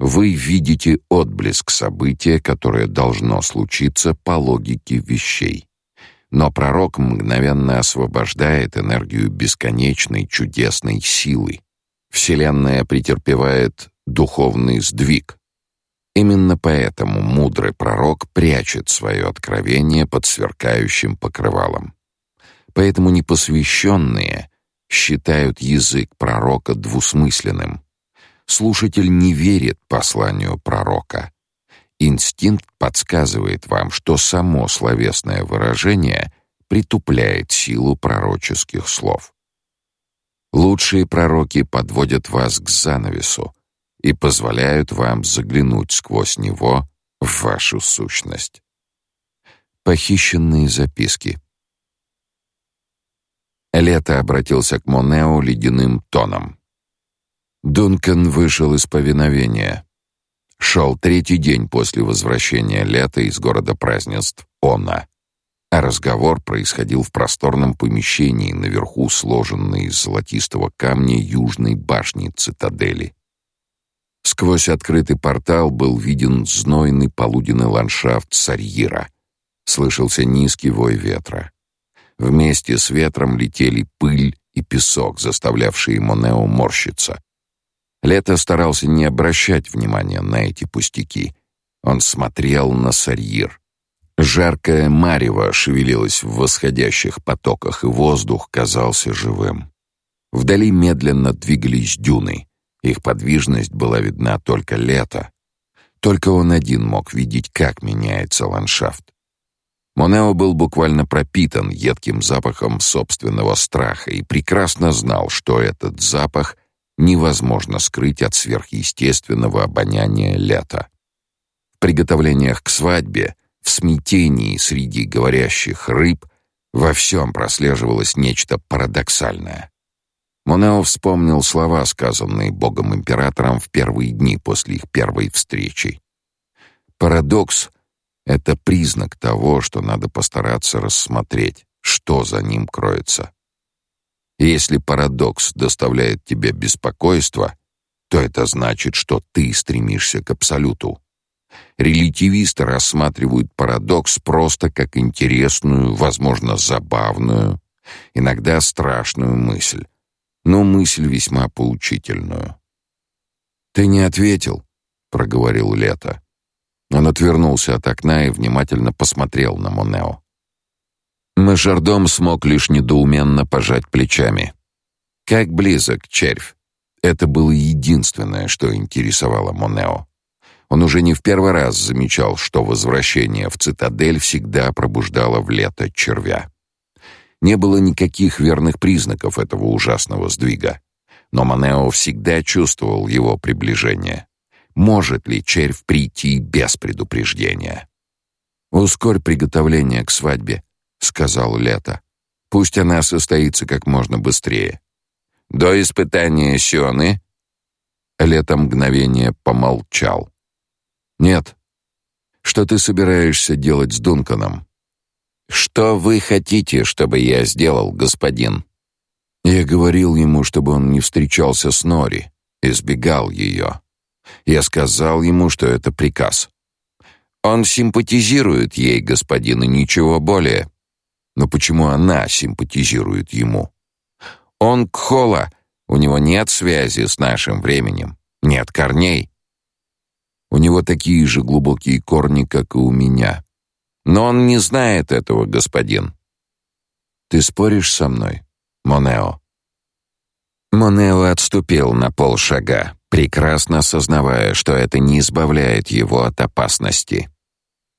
Вы видите отблеск события, которое должно случиться по логике вещей. Но пророк мгновенно освобождает энергию бесконечной чудесной силы. Вселенная претерпевает духовный сдвиг, Именно поэтому мудрый пророк прячет свое откровение под сверкающим покрывалом. Поэтому непосвященные считают язык пророка двусмысленным. Слушатель не верит посланию пророка. Инстинкт подсказывает вам, что само словесное выражение притупляет силу пророческих слов. Лучшие пророки подводят вас к занавесу, и позволяют вам заглянуть сквозь него в вашу сущность. Похищенные записки. Лето обратился к Монео ледяным тоном. Дункан вышел из повиновения. Шел третий день после возвращения Лета из города празднеств Она, а разговор происходил в просторном помещении наверху сложенной из золотистого камня южной башни цитадели. Сквозь открытый портал был виден знойный полуденный ландшафт Сарьира. Слышался низкий вой ветра. Вместе с ветром летели пыль и песок, заставлявшие Монео морщиться. Лето старался не обращать внимания на эти пустяки. Он смотрел на Сарьир. Жаркое марево шевелилось в восходящих потоках, и воздух казался живым. Вдали медленно двигались дюны — их подвижность была видна только лето. Только он один мог видеть, как меняется ландшафт. Монео был буквально пропитан едким запахом собственного страха и прекрасно знал, что этот запах невозможно скрыть от сверхъестественного обоняния лета. В приготовлениях к свадьбе, в смятении среди говорящих рыб, во всем прослеживалось нечто парадоксальное. Монео вспомнил слова, сказанные богом-императором в первые дни после их первой встречи. Парадокс — это признак того, что надо постараться рассмотреть, что за ним кроется. Если парадокс доставляет тебе беспокойство, то это значит, что ты стремишься к абсолюту. Релятивисты рассматривают парадокс просто как интересную, возможно, забавную, иногда страшную мысль, но мысль весьма поучительную. Ты не ответил, проговорил Лето. Он отвернулся от окна и внимательно посмотрел на Монео. Мажордом смог лишь недоуменно пожать плечами. Как близок червь. Это было единственное, что интересовало Монео. Он уже не в первый раз замечал, что возвращение в цитадель всегда пробуждало в лето червя. Не было никаких верных признаков этого ужасного сдвига, но Монео всегда чувствовал его приближение. Может ли червь прийти без предупреждения? Ускорь приготовление к свадьбе, сказал Лето. Пусть она состоится как можно быстрее. До испытания Сёны Лето мгновение помолчал. Нет. Что ты собираешься делать с Дунканом? Что вы хотите, чтобы я сделал, господин? Я говорил ему, чтобы он не встречался с Нори, избегал ее. Я сказал ему, что это приказ. Он симпатизирует ей, господин, и ничего более. Но почему она симпатизирует ему? Он Кхола, у него нет связи с нашим временем, нет корней. У него такие же глубокие корни, как и у меня. Но он не знает этого, господин. Ты споришь со мной, Монео? Монео отступил на полшага, прекрасно осознавая, что это не избавляет его от опасности.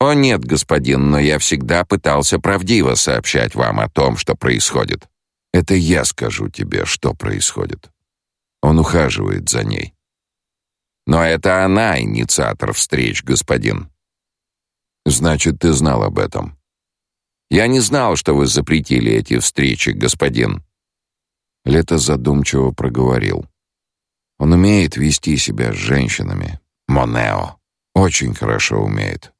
О нет, господин, но я всегда пытался правдиво сообщать вам о том, что происходит. Это я скажу тебе, что происходит. Он ухаживает за ней. Но это она инициатор встреч, господин. Значит, ты знал об этом. Я не знал, что вы запретили эти встречи, господин. Лето задумчиво проговорил. Он умеет вести себя с женщинами. Монео. Очень хорошо умеет.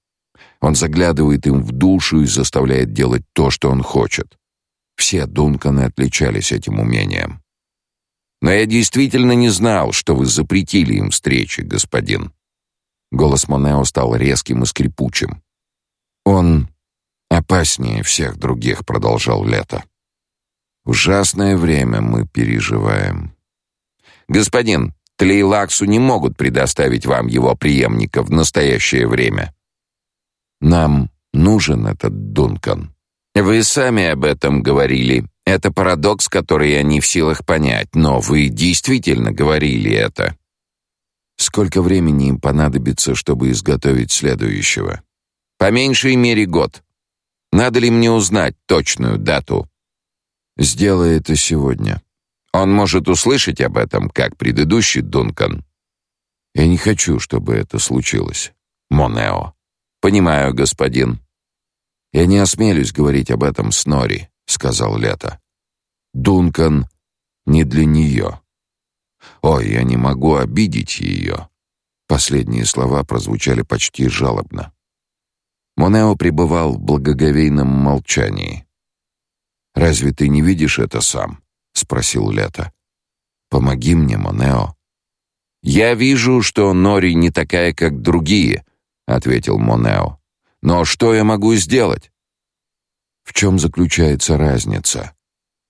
Он заглядывает им в душу и заставляет делать то, что он хочет. Все Дунканы отличались этим умением. Но я действительно не знал, что вы запретили им встречи, господин. Голос Монео стал резким и скрипучим. Он опаснее всех других, продолжал Лето. Ужасное время мы переживаем. Господин, Тлейлаксу не могут предоставить вам его преемника в настоящее время. Нам нужен этот Дункан. Вы сами об этом говорили. Это парадокс, который я не в силах понять, но вы действительно говорили это. Сколько времени им понадобится, чтобы изготовить следующего? По меньшей мере год. Надо ли мне узнать точную дату? Сделай это сегодня. Он может услышать об этом, как предыдущий Дункан. Я не хочу, чтобы это случилось. Монео. Понимаю, господин. Я не осмелюсь говорить об этом с Нори, сказал Лето. Дункан не для нее. Ой, я не могу обидеть ее. Последние слова прозвучали почти жалобно. Монео пребывал в благоговейном молчании. Разве ты не видишь это сам? спросил Лето. Помоги мне, Монео. Я вижу, что Нори не такая, как другие, ответил Монео. Но что я могу сделать? В чем заключается разница?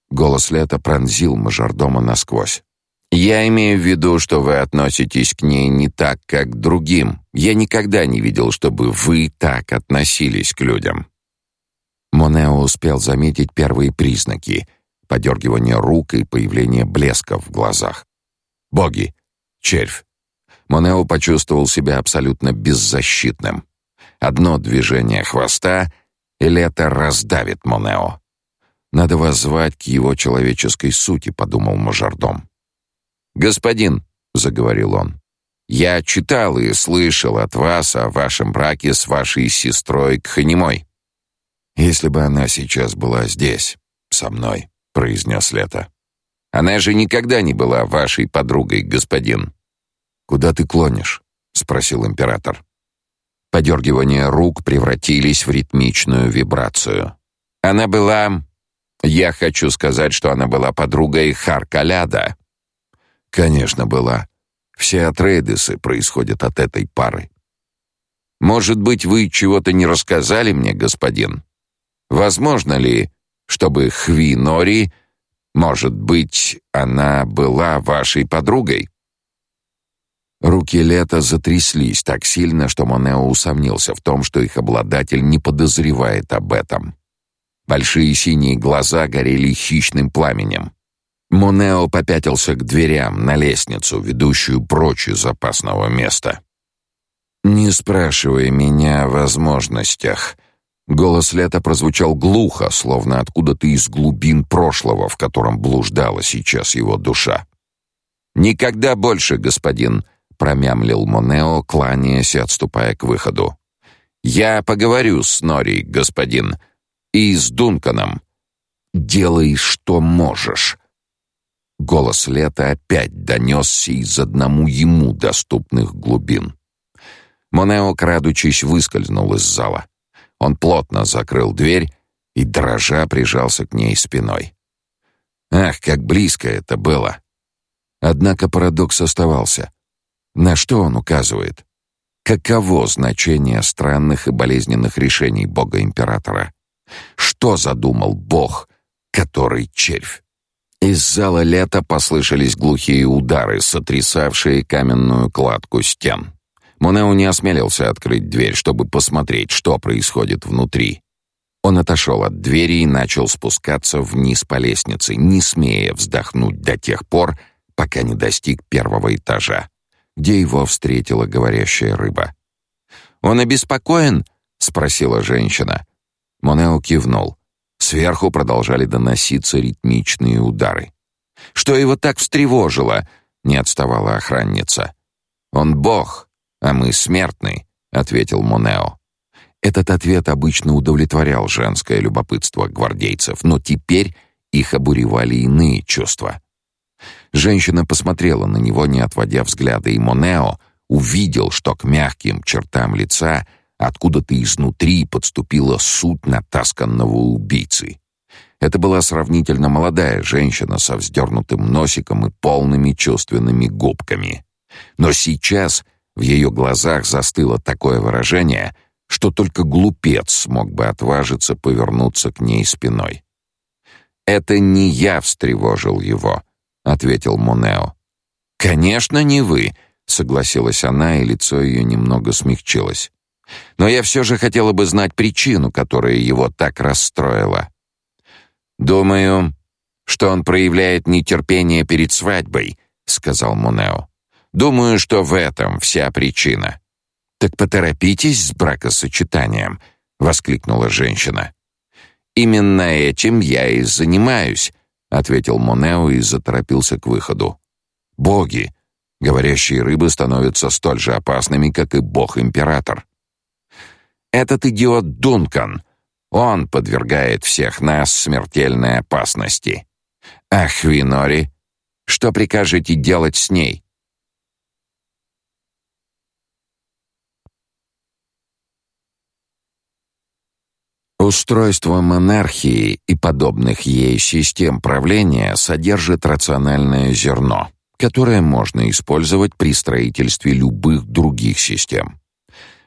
Голос Лета пронзил мажордома насквозь. Я имею в виду, что вы относитесь к ней не так, как к другим. Я никогда не видел, чтобы вы так относились к людям. Монео успел заметить первые признаки: подергивание рук и появление блеска в глазах. Боги, червь. Монео почувствовал себя абсолютно беззащитным. Одно движение хвоста, и лето раздавит Монео. Надо воззвать к его человеческой сути, подумал мажордом. Господин, заговорил он. Я читал и слышал от вас о вашем браке с вашей сестрой Кханимой. Если бы она сейчас была здесь, со мной, произнес Лето. Она же никогда не была вашей подругой, господин. Куда ты клонишь? спросил император. Подергивания рук превратились в ритмичную вибрацию. Она была Я хочу сказать, что она была подругой Харкаляда. Конечно, была. Все Атрейдесы происходят от этой пары. Может быть, вы чего-то не рассказали мне, господин? Возможно ли, чтобы Хви Нори, может быть, она была вашей подругой? Руки Лета затряслись так сильно, что Монео усомнился в том, что их обладатель не подозревает об этом. Большие синие глаза горели хищным пламенем. Монео попятился к дверям на лестницу, ведущую прочь из опасного места. «Не спрашивай меня о возможностях». Голос Лета прозвучал глухо, словно откуда-то из глубин прошлого, в котором блуждала сейчас его душа. «Никогда больше, господин», — промямлил Монео, кланяясь и отступая к выходу. «Я поговорю с Нори, господин, и с Дунканом. Делай, что можешь». Голос Лета опять донесся из одному ему доступных глубин. Монео, крадучись, выскользнул из зала. Он плотно закрыл дверь и, дрожа, прижался к ней спиной. Ах, как близко это было! Однако парадокс оставался. На что он указывает? Каково значение странных и болезненных решений бога-императора? Что задумал бог, который червь? Из зала лета послышались глухие удары, сотрясавшие каменную кладку стен. Монео не осмелился открыть дверь, чтобы посмотреть, что происходит внутри. Он отошел от двери и начал спускаться вниз по лестнице, не смея вздохнуть до тех пор, пока не достиг первого этажа, где его встретила говорящая рыба. «Он обеспокоен?» — спросила женщина. Монео кивнул. Сверху продолжали доноситься ритмичные удары. «Что его так встревожило?» — не отставала охранница. «Он бог, а мы смертны», — ответил Монео. Этот ответ обычно удовлетворял женское любопытство гвардейцев, но теперь их обуревали иные чувства. Женщина посмотрела на него, не отводя взгляда, и Монео увидел, что к мягким чертам лица откуда-то изнутри подступила суть натасканного убийцы. Это была сравнительно молодая женщина со вздернутым носиком и полными чувственными губками. Но сейчас в ее глазах застыло такое выражение, что только глупец смог бы отважиться повернуться к ней спиной. «Это не я встревожил его», — ответил Монео. «Конечно, не вы», — согласилась она, и лицо ее немного смягчилось. «Но я все же хотела бы знать причину, которая его так расстроила». «Думаю, что он проявляет нетерпение перед свадьбой», — сказал Монео. Думаю, что в этом вся причина. Так поторопитесь с бракосочетанием, воскликнула женщина. Именно этим я и занимаюсь, ответил Монео и заторопился к выходу. Боги, говорящие рыбы становятся столь же опасными, как и бог-император. Этот идиот Дункан, он подвергает всех нас смертельной опасности. Ах, Винори, что прикажете делать с ней? Устройство монархии и подобных ей систем правления содержит рациональное зерно, которое можно использовать при строительстве любых других систем.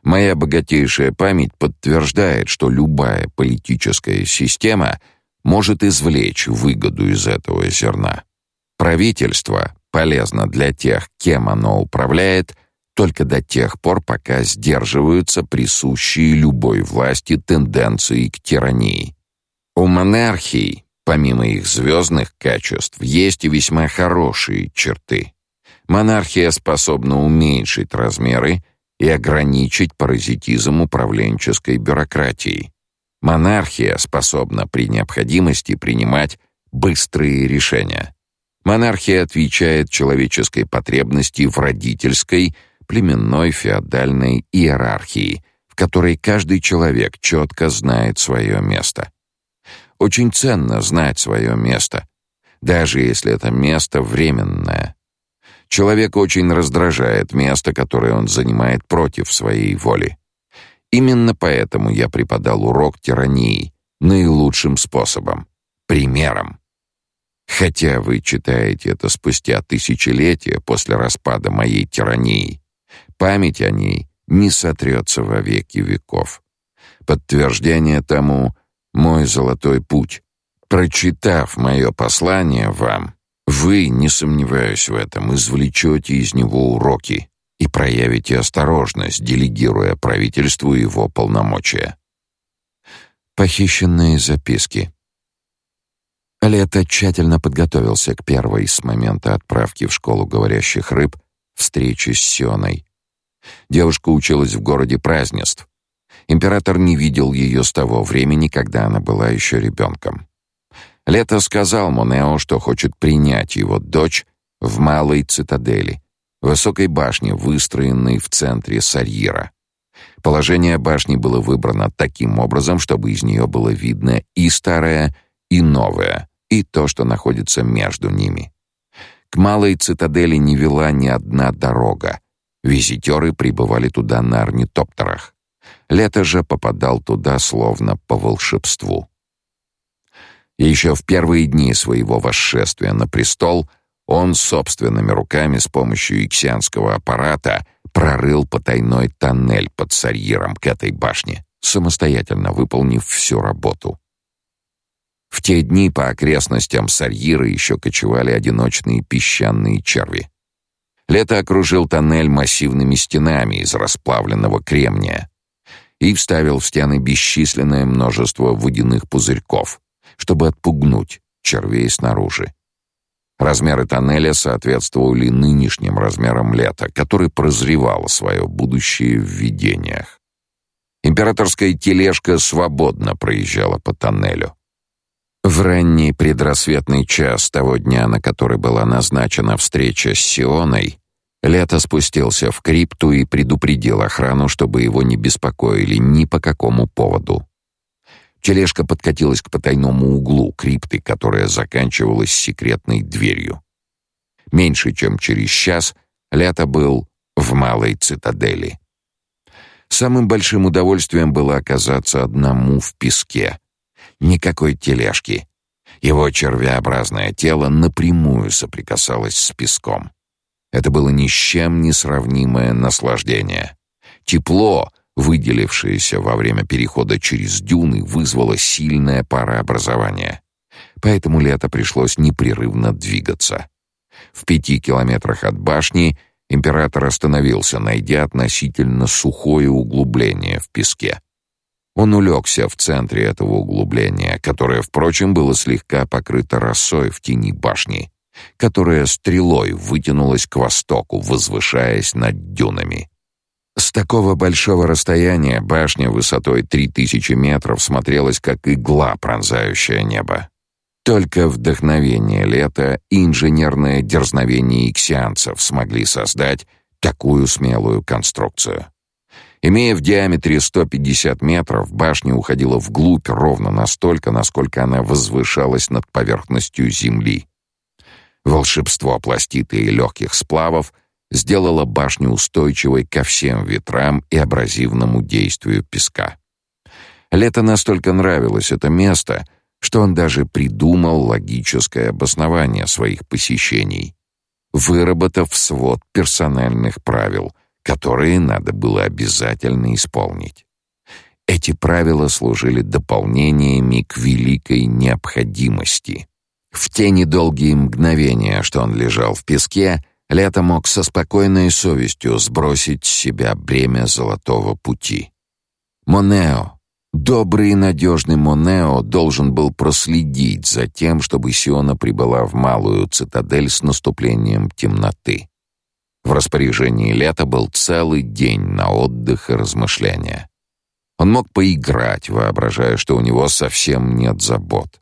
Моя богатейшая память подтверждает, что любая политическая система может извлечь выгоду из этого зерна. Правительство полезно для тех, кем оно управляет – только до тех пор, пока сдерживаются присущие любой власти тенденции к тирании. У монархий, помимо их звездных качеств, есть и весьма хорошие черты. Монархия способна уменьшить размеры и ограничить паразитизм управленческой бюрократии. Монархия способна при необходимости принимать быстрые решения. Монархия отвечает человеческой потребности в родительской племенной феодальной иерархии, в которой каждый человек четко знает свое место. Очень ценно знать свое место, даже если это место временное. Человек очень раздражает место, которое он занимает против своей воли. Именно поэтому я преподал урок тирании наилучшим способом примером. Хотя вы читаете это спустя тысячелетия после распада моей тирании, память о ней не сотрется во веки веков. Подтверждение тому — мой золотой путь. Прочитав мое послание вам, вы, не сомневаюсь в этом, извлечете из него уроки и проявите осторожность, делегируя правительству его полномочия. Похищенные записки. Лето тщательно подготовился к первой с момента отправки в школу говорящих рыб встрече с Сионой. Девушка училась в городе празднеств. Император не видел ее с того времени, когда она была еще ребенком. Лето сказал Монео, что хочет принять его дочь в малой цитадели, высокой башне, выстроенной в центре Сарьера. Положение башни было выбрано таким образом, чтобы из нее было видно и старое, и новое, и то, что находится между ними. К малой цитадели не вела ни одна дорога. Визитеры прибывали туда на орнитоптерах. Лето же попадал туда словно по волшебству. Еще в первые дни своего восшествия на престол он собственными руками с помощью иксианского аппарата прорыл потайной тоннель под Сарьером к этой башне, самостоятельно выполнив всю работу. В те дни по окрестностям Сарьира еще кочевали одиночные песчаные черви. Лето окружил тоннель массивными стенами из расплавленного кремния и вставил в стены бесчисленное множество водяных пузырьков — чтобы отпугнуть червей снаружи. Размеры тоннеля соответствовали нынешним размерам лета, который прозревал свое будущее в видениях. Императорская тележка свободно проезжала по тоннелю. В ранний предрассветный час того дня, на который была назначена встреча с Сионой, Лето спустился в крипту и предупредил охрану, чтобы его не беспокоили ни по какому поводу. Тележка подкатилась к потайному углу крипты, которая заканчивалась секретной дверью. Меньше чем через час Лето был в малой цитадели. Самым большим удовольствием было оказаться одному в песке. Никакой тележки. Его червеобразное тело напрямую соприкасалось с песком. Это было ни с чем не сравнимое наслаждение. Тепло, выделившееся во время перехода через дюны, вызвало сильное парообразование. Поэтому лето пришлось непрерывно двигаться. В пяти километрах от башни император остановился, найдя относительно сухое углубление в песке. Он улегся в центре этого углубления, которое, впрочем, было слегка покрыто росой в тени башни, которая стрелой вытянулась к востоку, возвышаясь над дюнами. С такого большого расстояния башня высотой 3000 метров смотрелась как игла, пронзающая небо. Только вдохновение лета и инженерное дерзновение иксианцев смогли создать такую смелую конструкцию. Имея в диаметре 150 метров, башня уходила вглубь ровно настолько, насколько она возвышалась над поверхностью земли. Волшебство пластиты и легких сплавов — сделала башню устойчивой ко всем ветрам и абразивному действию песка. Лето настолько нравилось это место, что он даже придумал логическое обоснование своих посещений, выработав свод персональных правил, которые надо было обязательно исполнить. Эти правила служили дополнениями к великой необходимости. В те недолгие мгновения, что он лежал в песке, Лето мог со спокойной совестью сбросить с себя бремя золотого пути. Монео, добрый и надежный Монео должен был проследить за тем, чтобы Сиона прибыла в малую цитадель с наступлением темноты. В распоряжении Лета был целый день на отдых и размышления. Он мог поиграть, воображая, что у него совсем нет забот.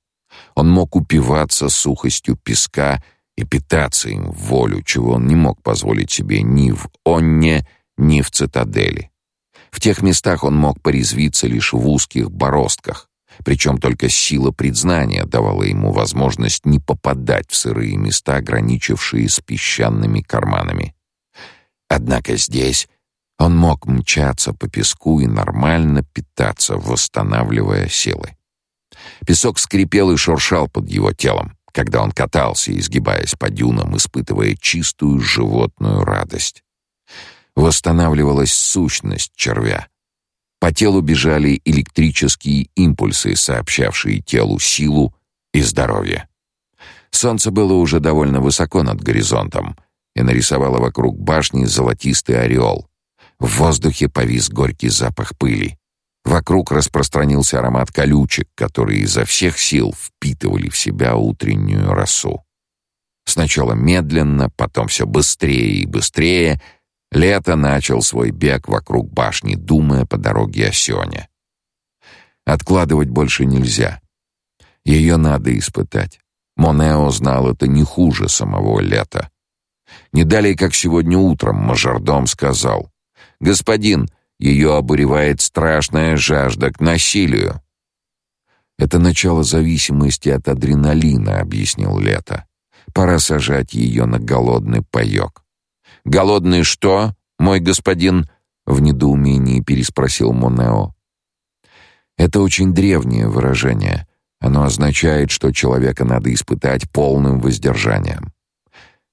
Он мог упиваться сухостью песка и питаться им в волю, чего он не мог позволить себе ни в Онне, ни в цитадели. В тех местах он мог порезвиться лишь в узких бороздках, причем только сила предзнания давала ему возможность не попадать в сырые места, граничившие с песчаными карманами. Однако здесь он мог мчаться по песку и нормально питаться, восстанавливая силы. Песок скрипел и шуршал под его телом, когда он катался, изгибаясь по дюнам, испытывая чистую животную радость. Восстанавливалась сущность червя. По телу бежали электрические импульсы, сообщавшие телу силу и здоровье. Солнце было уже довольно высоко над горизонтом и нарисовало вокруг башни золотистый ореол. В воздухе повис горький запах пыли. Вокруг распространился аромат колючек, которые изо всех сил впитывали в себя утреннюю росу. Сначала медленно, потом все быстрее и быстрее Лето начал свой бег вокруг башни, думая по дороге о Сёне. Откладывать больше нельзя. Ее надо испытать. Монео знал это не хуже самого Лета. Не далее, как сегодня утром, мажордом сказал: "Господин, ее обуревает страшная жажда к насилию. Это начало зависимости от адреналина, объяснил Лето. Пора сажать ее на голодный паёк. Голодный что, мой господин? в недоумении переспросил Монео. Это очень древнее выражение. Оно означает, что человека надо испытать полным воздержанием.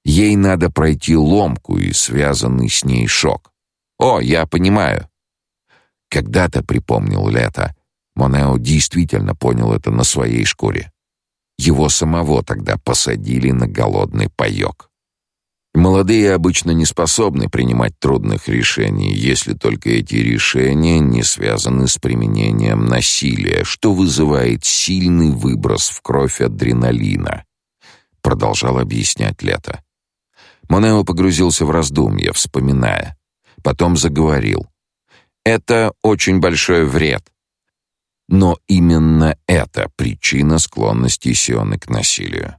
Ей надо пройти ломку и связанный с ней шок. О, я понимаю. Когда-то припомнил Лето. Монео действительно понял это на своей шкуре. Его самого тогда посадили на голодный паёк. Молодые обычно не способны принимать трудных решений, если только эти решения не связаны с применением насилия, что вызывает сильный выброс в кровь адреналина, продолжал объяснять Лето. Монео погрузился в раздумья, вспоминая, потом заговорил. Это очень большой вред. Но именно это причина склонности Сионы к насилию.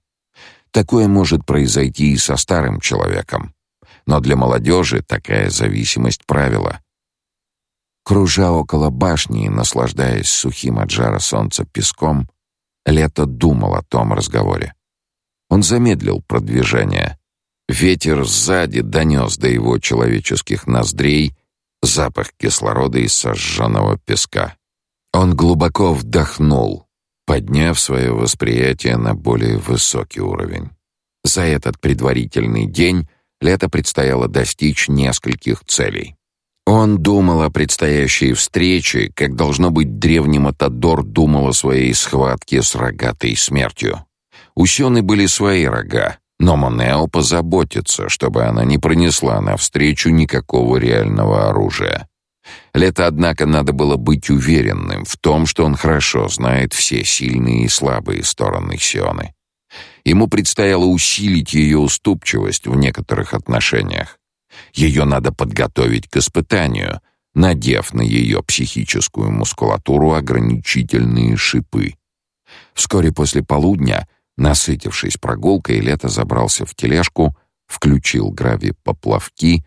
Такое может произойти и со старым человеком. Но для молодежи такая зависимость правила. Кружа около башни и наслаждаясь сухим от жара солнца песком, Лето думал о том разговоре. Он замедлил продвижение. Ветер сзади донес до его человеческих ноздрей запах кислорода из сожженного песка. Он глубоко вдохнул, подняв свое восприятие на более высокий уровень. За этот предварительный день Лето предстояло достичь нескольких целей. Он думал о предстоящей встрече, как должно быть древний Матадор думал о своей схватке с рогатой смертью. У Сёны были свои рога, но Монео позаботится, чтобы она не пронесла навстречу никакого реального оружия. Лето, однако, надо было быть уверенным в том, что он хорошо знает все сильные и слабые стороны Сионы. Ему предстояло усилить ее уступчивость в некоторых отношениях. Ее надо подготовить к испытанию, надев на ее психическую мускулатуру ограничительные шипы. Вскоре после полудня Насытившись прогулкой, Лето забрался в тележку, включил грави-поплавки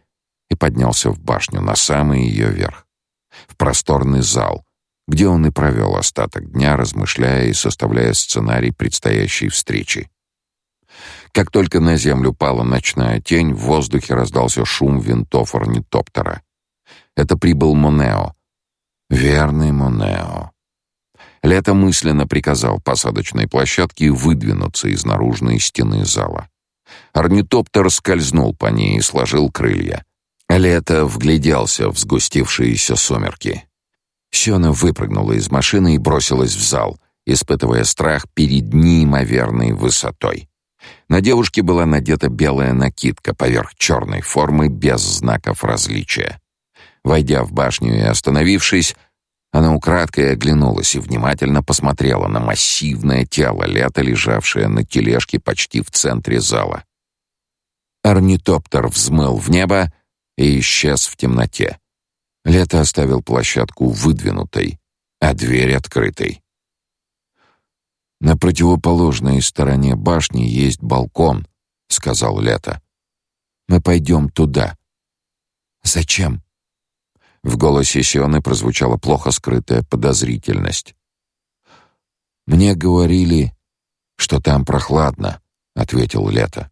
и поднялся в башню на самый ее верх, в просторный зал, где он и провел остаток дня, размышляя и составляя сценарий предстоящей встречи. Как только на землю пала ночная тень, в воздухе раздался шум винтов орнитоптера. Это прибыл Монео. Верный Монео. Лето мысленно приказал посадочной площадке выдвинуться из наружной стены зала. Орнитоптер скользнул по ней и сложил крылья. Лето вгляделся в сгустившиеся сумерки. Сёна выпрыгнула из машины и бросилась в зал, испытывая страх перед неимоверной высотой. На девушке была надета белая накидка поверх черной формы без знаков различия. Войдя в башню и остановившись, она украдкой оглянулась и внимательно посмотрела на массивное тело лета, лежавшее на тележке почти в центре зала. Орнитоптер взмыл в небо и исчез в темноте. Лето оставил площадку выдвинутой, а дверь открытой. На противоположной стороне башни есть балкон, сказал Лето. Мы пойдем туда. Зачем? В голосе Сионы прозвучала плохо скрытая подозрительность. Мне говорили, что там прохладно, ответил Лето.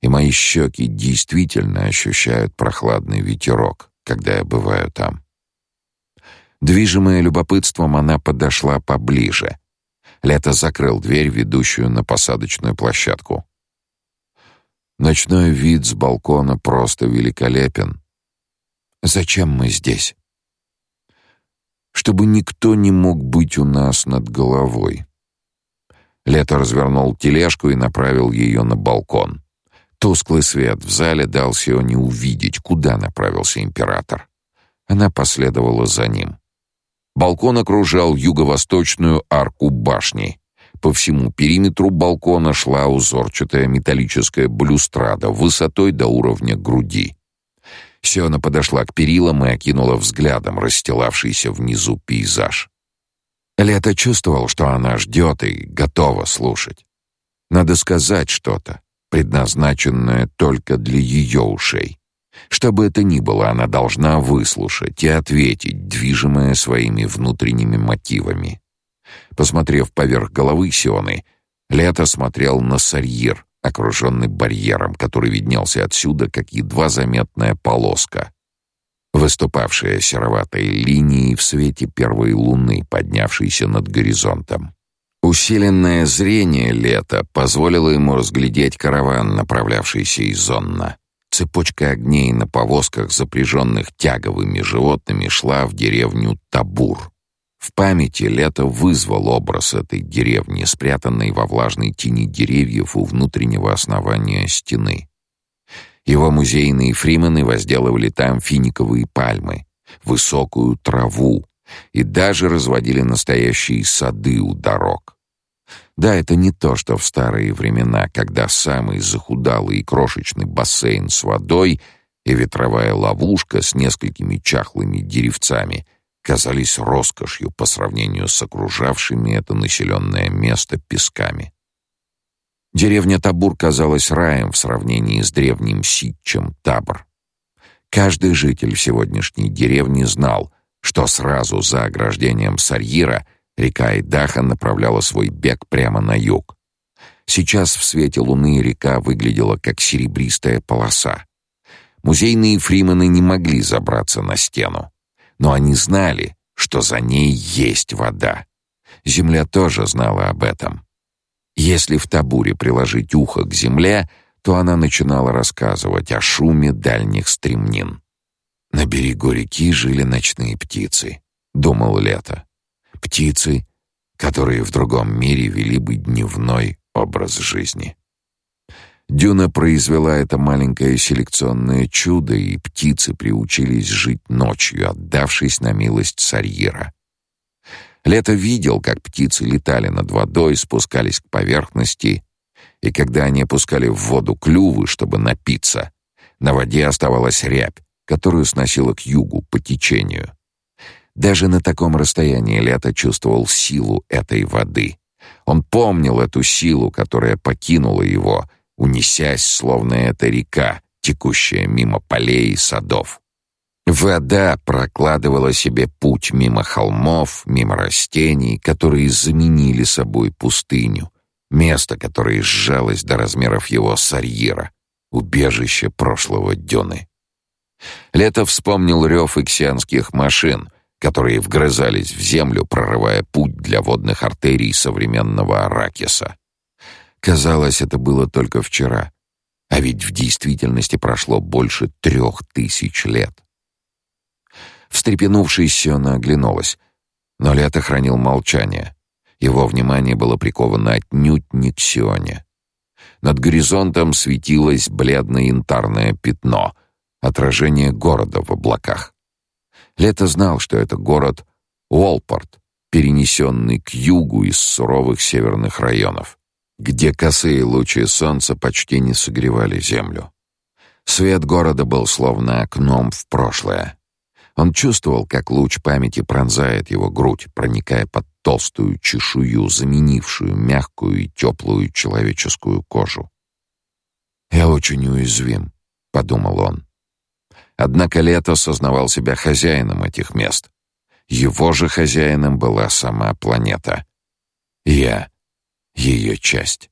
И мои щеки действительно ощущают прохладный ветерок, когда я бываю там. Движимая любопытством, она подошла поближе. Лето закрыл дверь, ведущую на посадочную площадку. Ночной вид с балкона просто великолепен. Зачем мы здесь? Чтобы никто не мог быть у нас над головой. Лето развернул тележку и направил ее на балкон. Тусклый свет в зале дал Сионе увидеть, куда направился император. Она последовала за ним. Балкон окружал юго-восточную арку башни. По всему периметру балкона шла узорчатая металлическая балюстрада высотой до уровня груди. Сиона подошла к перилам и окинула взглядом расстилавшийся внизу пейзаж. Лето чувствовал, что она ждет и готова слушать. Надо сказать что-то, предназначенное только для ее ушей. Что бы это ни было, она должна выслушать и ответить, движимая своими внутренними мотивами. Посмотрев поверх головы Сионы, Лето смотрел на Сарьир, окруженный барьером, который виднелся отсюда, как едва заметная полоска, выступавшая сероватой линией в свете первой луны, поднявшейся над горизонтом. Усиленное зрение лета позволило ему разглядеть караван, направлявшийся из Зонна. Цепочка огней на повозках, запряженных тяговыми животными, шла в деревню Табур. В памяти лето вызвал образ этой деревни, спрятанной во влажной тени деревьев у внутреннего основания стены. Его музейные фримены возделывали там финиковые пальмы, высокую траву и даже разводили настоящие сады у дорог. Да, это не то, что в старые времена, когда самый захудалый и крошечный бассейн с водой и ветровая ловушка с несколькими чахлыми деревцами казались роскошью по сравнению с окружавшими это населенное место песками. Деревня Табур казалась раем в сравнении с древним Ситчем Табр. Каждый житель сегодняшней деревни знал, что сразу за ограждением Сарьира — Река Айдаха направляла свой бег прямо на юг. Сейчас в свете луны река выглядела как серебристая полоса. Музейные фримены не могли забраться на стену, но они знали, что за ней есть вода. Земля тоже знала об этом. Если в табуре приложить ухо к земле, то она начинала рассказывать о шуме дальних стремнин. На берегу реки жили ночные птицы, думал Лето птицы, которые в другом мире вели бы дневной образ жизни. Дюна произвела это маленькое селекционное чудо, и птицы приучились жить ночью, отдавшись на милость Сарьера. Лето видел, как птицы летали над водой, спускались к поверхности, и когда они опускали в воду клювы, чтобы напиться, на воде оставалась рябь, которую сносило к югу по течению. Даже на таком расстоянии Лето чувствовал силу этой воды. Он помнил эту силу, которая покинула его, унесясь, словно эта река, текущая мимо полей и садов. Вода прокладывала себе путь мимо холмов, мимо растений, которые заменили собой пустыню, место, которое сжалось до размеров его сарьера, убежище прошлого Дёны. Лето вспомнил рев иксианских машин, которые вгрызались в землю, прорывая путь для водных артерий современного Аракиса. Казалось, это было только вчера, а ведь в действительности прошло больше трех тысяч лет. Встрепенувшись, Сиона оглянулась, но Лето хранил молчание. Его внимание было приковано отнюдь не к Сионе. Над горизонтом светилось бледное янтарное пятно, отражение города в облаках. Лето знал, что это город Уолпорт, перенесенный к югу из суровых северных районов, где косые лучи солнца почти не согревали землю. Свет города был словно окном в прошлое. Он чувствовал, как луч памяти пронзает его грудь, проникая под толстую чешую, заменившую мягкую и теплую человеческую кожу. «Я очень уязвим», — подумал он. Однако Лето осознавал себя хозяином этих мест. Его же хозяином была сама планета. Я — ее часть.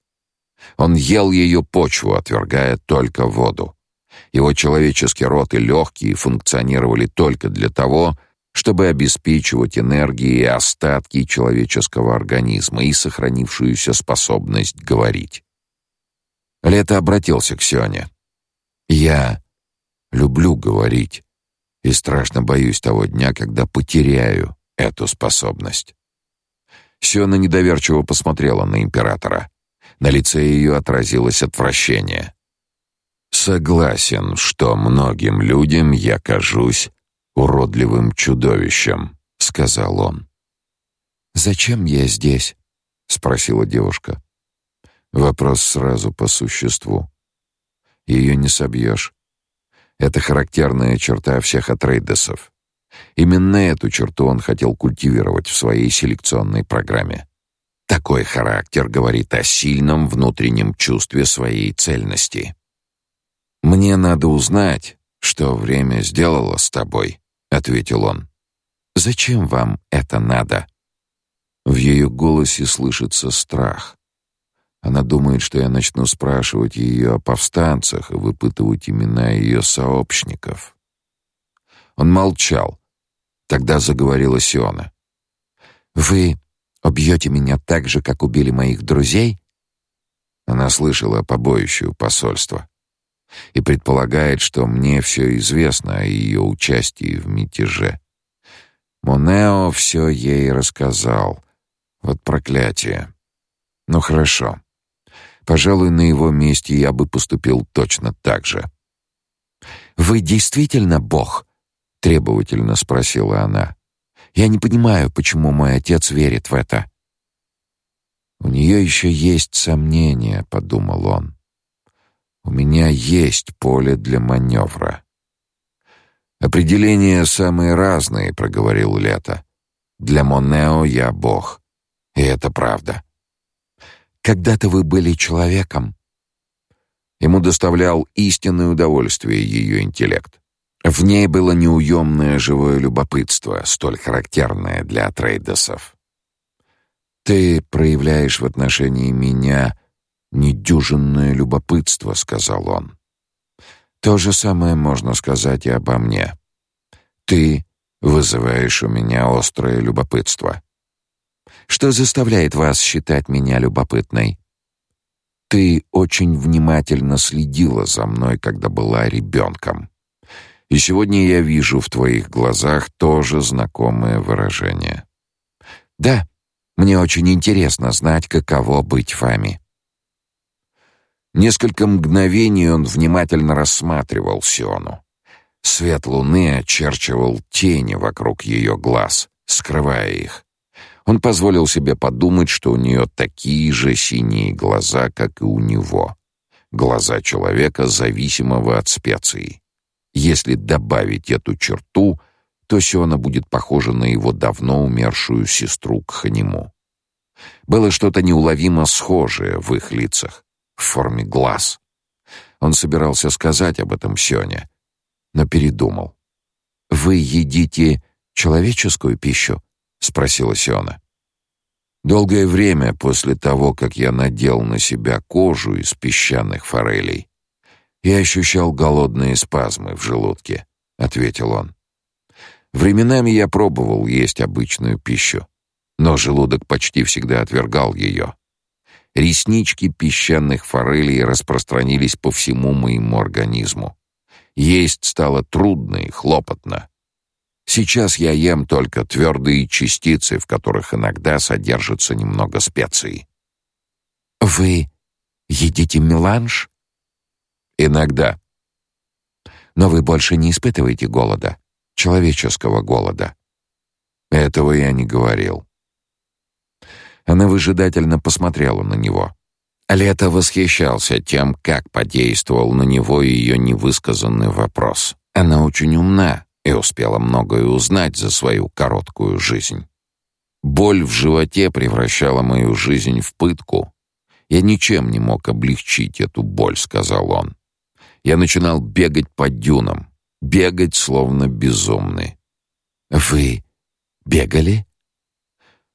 Он ел ее почву, отвергая только воду. Его человеческий рот и легкие функционировали только для того, чтобы обеспечивать энергией остатки человеческого организма и сохранившуюся способность говорить. Лето обратился к Сёне. «Я люблю говорить и страшно боюсь того дня, когда потеряю эту способность». Сёна недоверчиво посмотрела на императора. На лице ее отразилось отвращение. «Согласен, что многим людям я кажусь уродливым чудовищем», — сказал он. «Зачем я здесь?» — спросила девушка. Вопрос сразу по существу. Ее не собьешь. Это характерная черта всех атрейдесов. Именно эту черту он хотел культивировать в своей селекционной программе. Такой характер говорит о сильном внутреннем чувстве своей цельности. Мне надо узнать, что время сделало с тобой, ответил он. Зачем вам это надо? В ее голосе слышится страх. Она думает, что я начну спрашивать ее о повстанцах и выпытывать имена ее сообщников. Он молчал. Тогда заговорила Сиона. Вы убьете меня так же, как убили моих друзей? Она слышала побоищу посольства и предполагает, что мне все известно о ее участии в мятеже. Монео все ей рассказал. Вот проклятие. Ну хорошо. Пожалуй, на его месте я бы поступил точно так же. Вы действительно бог? Требовательно спросила она. Я не понимаю, почему мой отец верит в это. У нее еще есть сомнения, подумал он. У меня есть поле для маневра. Определения самые разные, проговорил Лето. Для Монео я бог. И это правда. Когда-то вы были человеком. Ему доставлял истинное удовольствие ее интеллект. В ней было неуемное живое любопытство, столь характерное для трейдесов. Ты проявляешь в отношении меня недюжинное любопытство, сказал он. То же самое можно сказать и обо мне. Ты вызываешь у меня острое любопытство. Что заставляет вас считать меня любопытной? Ты очень внимательно следила за мной, когда была ребенком. И сегодня я вижу в твоих глазах тоже знакомое выражение. Да, мне очень интересно знать, каково быть вами. Несколько мгновений он внимательно рассматривал Сиону. Свет луны очерчивал тени вокруг ее глаз, скрывая их. Он позволил себе подумать, что у нее такие же синие глаза, как и у него. Глаза человека, зависимого от специй. Если добавить эту черту, то Сиона будет похожа на его давно умершую сестру Кханиму. Было что-то неуловимо схожее в их лицах, в форме глаз. Он собирался сказать об этом Сионе, но передумал. «Вы едите человеческую пищу?» — спросила Сиона. Долгое время после того, как я надел на себя кожу из песчаных форелей, я ощущал голодные спазмы в желудке, ответил он. Временами я пробовал есть обычную пищу, но желудок почти всегда отвергал ее. Реснички песчаных форелей распространились по всему моему организму. Есть стало трудно и хлопотно. Сейчас я ем только твердые частицы, в которых иногда содержится немного специй. Вы едите меланж? Иногда. Но вы больше не испытываете голода, человеческого голода. Этого я не говорил. Она выжидательно посмотрела на него. Лето восхищался тем, как подействовал на него ее невысказанный вопрос. Она очень умна, и успела многое узнать за свою короткую жизнь. Боль в животе превращала мою жизнь в пытку. Я ничем не мог облегчить эту боль, сказал он. Я начинал бегать по дюнам, бегать словно безумный. Вы бегали?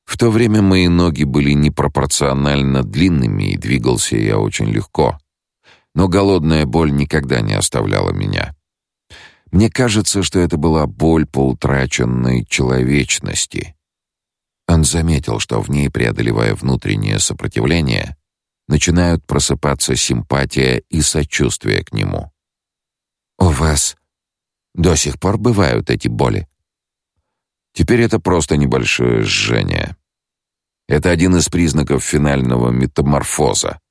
В то время мои ноги были непропорционально длинными, и двигался я очень легко. Но голодная боль никогда не оставляла меня. Мне кажется, что это была боль по утраченной человечности. Он заметил, что в ней, преодолевая внутреннее сопротивление, начинают просыпаться симпатия и сочувствие к нему. «У вас до сих пор бывают эти боли?» Теперь это просто небольшое жжение. Это один из признаков финального метаморфоза.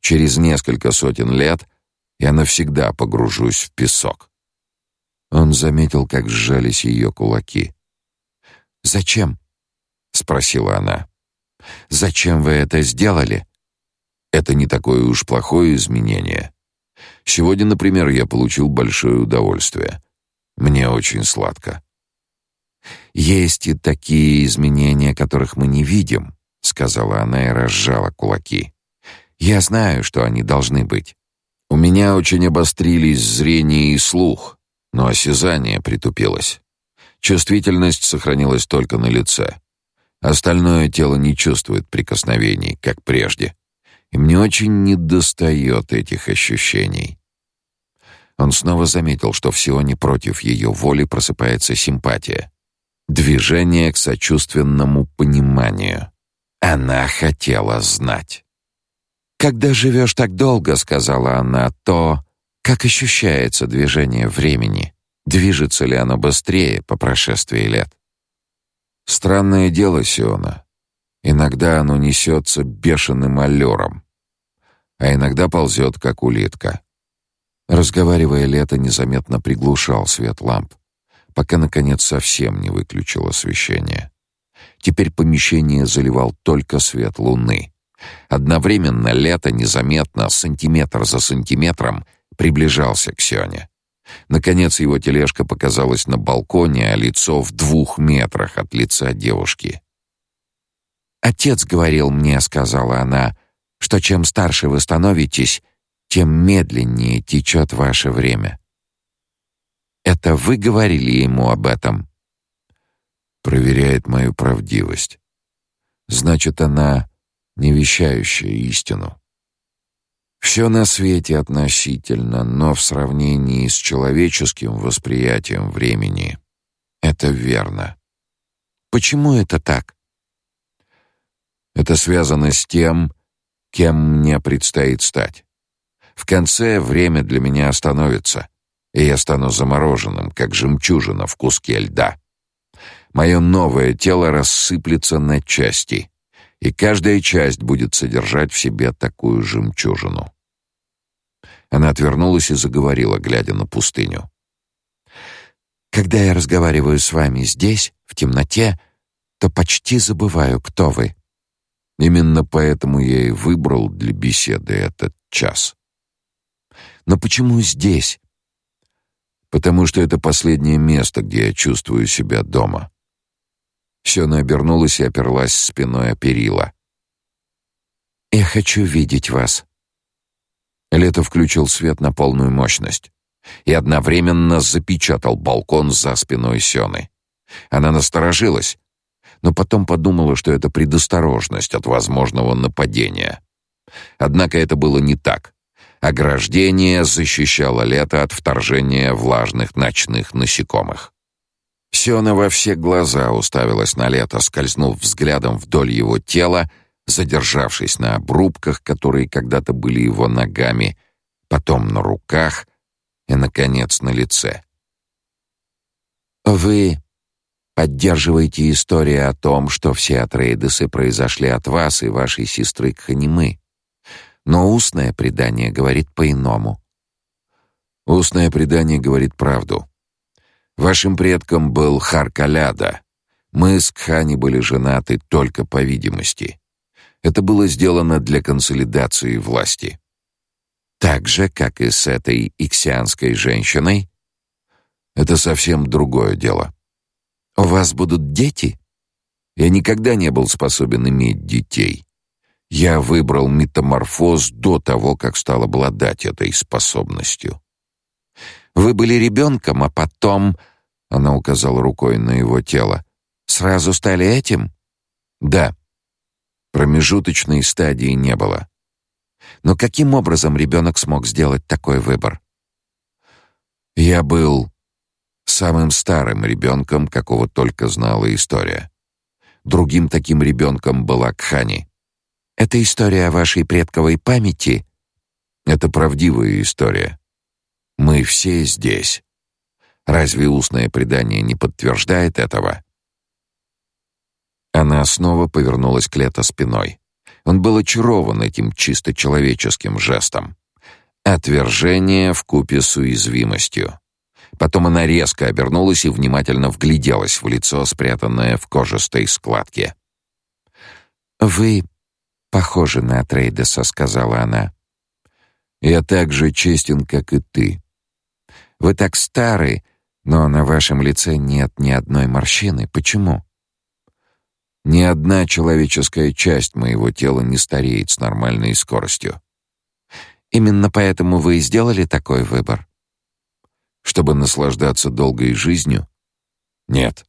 Через несколько сотен лет я навсегда погружусь в песок. Он заметил, как сжались ее кулаки. «Зачем?» — спросила она. «Зачем вы это сделали?» «Это не такое уж плохое изменение. Сегодня, например, я получил большое удовольствие. Мне очень сладко». «Есть и такие изменения, которых мы не видим», — сказала она и разжала кулаки. «Я знаю, что они должны быть. У меня очень обострились зрение и слух, но осязание притупилось. Чувствительность сохранилась только на лице. Остальное тело не чувствует прикосновений, как прежде. И мне очень недостает этих ощущений. Он снова заметил, что в Сионе против ее воли просыпается симпатия. Движение к сочувственному пониманию. Она хотела знать. «Когда живешь так долго, — сказала она, — то как ощущается движение времени? Движется ли оно быстрее по прошествии лет?» Странное дело, Сиона. Иногда оно несется бешеным аллером, а иногда ползет, как улитка. Разговаривая, Лето незаметно приглушал свет ламп, пока, наконец, совсем не выключил освещение. Теперь помещение заливал только свет луны. Одновременно Лето незаметно, сантиметр за сантиметром, приближался к Сёне. Наконец его тележка показалась на балконе, а лицо в двух метрах от лица девушки. «Отец говорил мне, — сказала она, — что чем старше вы становитесь, тем медленнее течет ваше время. Это вы говорили ему об этом?» Проверяет мою правдивость. Значит, она не вещающая истину. Все на свете относительно, но в сравнении с человеческим восприятием времени это верно. Почему это так? Это связано с тем, кем мне предстоит стать. В конце время для меня остановится, и я стану замороженным, как жемчужина в куске льда. Мое новое тело рассыплется на части, и каждая часть будет содержать в себе такую жемчужину. Она отвернулась и заговорила, глядя на пустыню. Когда я разговариваю с вами здесь, в темноте, то почти забываю, кто вы. Именно поэтому я и выбрал для беседы этот час. Но почему здесь? Потому что это последнее место, где я чувствую себя дома. Сёна обернулась и оперлась спиной о перила. «Я хочу видеть вас». Лето включил свет на полную мощность и одновременно запечатал балкон за спиной Сёны. Она насторожилась, но потом подумала, что это предосторожность от возможного нападения. Однако это было не так. Ограждение защищало лето от вторжения влажных ночных насекомых. Сёна во все глаза уставилась на лето, скользнув взглядом вдоль его тела, задержавшись на обрубках, которые когда-то были его ногами, потом на руках и, наконец, на лице. «Вы поддерживаете историю о том, что все Атрейдесы произошли от вас и вашей сестры Кханимы. Но устное предание говорит по-иному». «Устное предание говорит правду», Вашим предком был Харкаляда. Мы с Кхани были женаты только по видимости. Это было сделано для консолидации власти. Так же, как и с этой иксианской женщиной, это совсем другое дело. У вас будут дети? Я никогда не был способен иметь детей. Я выбрал метаморфоз до того, как стал обладать этой способностью. Вы были ребенком, а потом она указала рукой на его тело. Сразу стали этим? Да. Промежуточной стадии не было. Но каким образом ребенок смог сделать такой выбор? Я был самым старым ребенком, какого только знала история. Другим таким ребенком была Кхани. Это история о вашей предковой памяти? Это правдивая история. Мы все здесь. Разве устное предание не подтверждает этого? Она снова повернулась к Лето спиной. Он был очарован этим чисто человеческим жестом. Отвержение в купе с уязвимостью. Потом она резко обернулась и внимательно вгляделась в лицо, спрятанное в кожистой складке. Вы похожи на Трейдеса, сказала она. Я так же честен, как и ты. Вы так стары, но на вашем лице нет ни одной морщины. Почему? Ни одна человеческая часть моего тела не стареет с нормальной скоростью. Именно поэтому вы и сделали такой выбор. Чтобы наслаждаться долгой жизнью? Нет.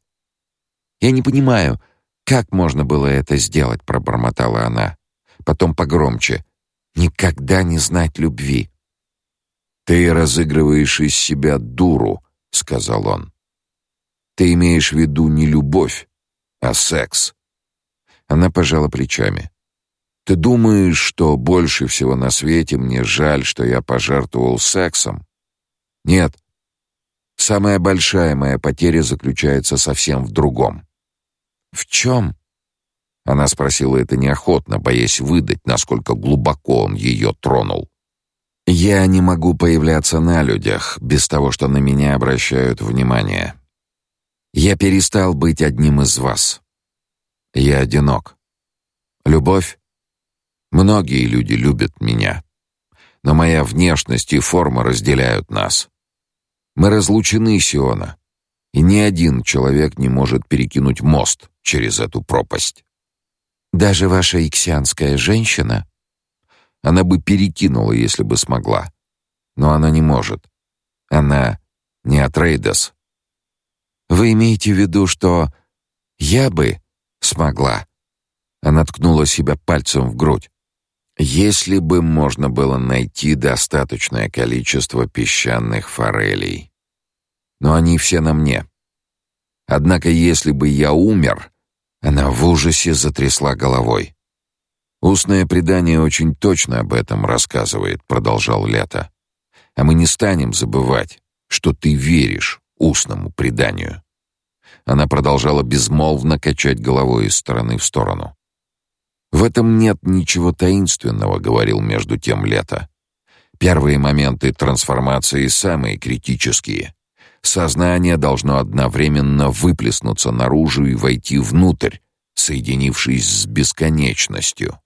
Я не понимаю, как можно было это сделать, пробормотала она. Потом погромче: никогда не знать любви. Ты разыгрываешь из себя дуру, сказал он. Ты имеешь в виду не любовь, а секс. Она пожала плечами. Ты думаешь, что больше всего на свете мне жаль, что я пожертвовал сексом? Нет. Самая большая моя потеря заключается совсем в другом. В чем? Она спросила это неохотно, боясь выдать, насколько глубоко он ее тронул. Я не могу появляться на людях без того, что на меня обращают внимание. Я перестал быть одним из вас. Я одинок. Любовь? Многие люди любят меня. Но моя внешность и форма разделяют нас. Мы разлучены, Сиона, и ни один человек не может перекинуть мост через эту пропасть. Даже ваша иксианская женщина? Она бы перекинула, если бы смогла. Но она не может. Она не Атрейдас. Вы имеете в виду, что я бы Смогла. Она ткнула себя пальцем в грудь. Если бы можно было найти достаточное количество песчаных форелей. Но они все на мне. Однако если бы я умер, она в ужасе затрясла головой. Устное предание очень точно об этом рассказывает, продолжал Лето. А мы не станем забывать, что ты веришь устному преданию. Она продолжала безмолвно качать головой из стороны в сторону. В этом нет ничего таинственного, говорил между тем Лето. Первые моменты трансформации самые критические. Сознание должно одновременно выплеснуться наружу и войти внутрь, соединившись с бесконечностью.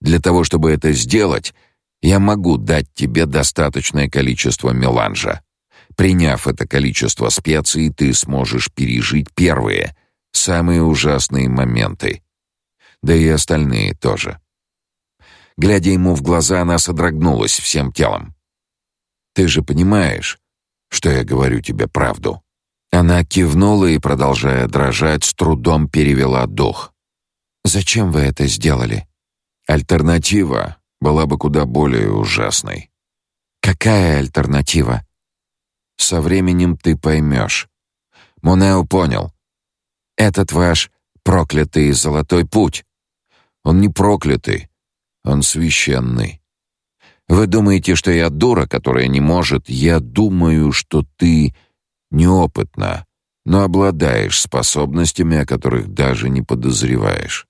Для того, чтобы это сделать, я могу дать тебе достаточное количество меланжа. Приняв это количество специй, ты сможешь пережить первые, самые ужасные моменты. Да и остальные тоже. Глядя ему в глаза, она содрогнулась всем телом. Ты же понимаешь, что я говорю тебе правду. Она кивнула и, продолжая дрожать, с трудом перевела дух. Зачем вы это сделали? Альтернатива была бы куда более ужасной. Какая альтернатива? Со временем ты поймешь. Монео понял. Этот ваш проклятый золотой путь. Он не проклятый, он священный. Вы думаете, что я дура, которая не может? Я думаю, что ты неопытна, но обладаешь способностями, о которых даже не подозреваешь.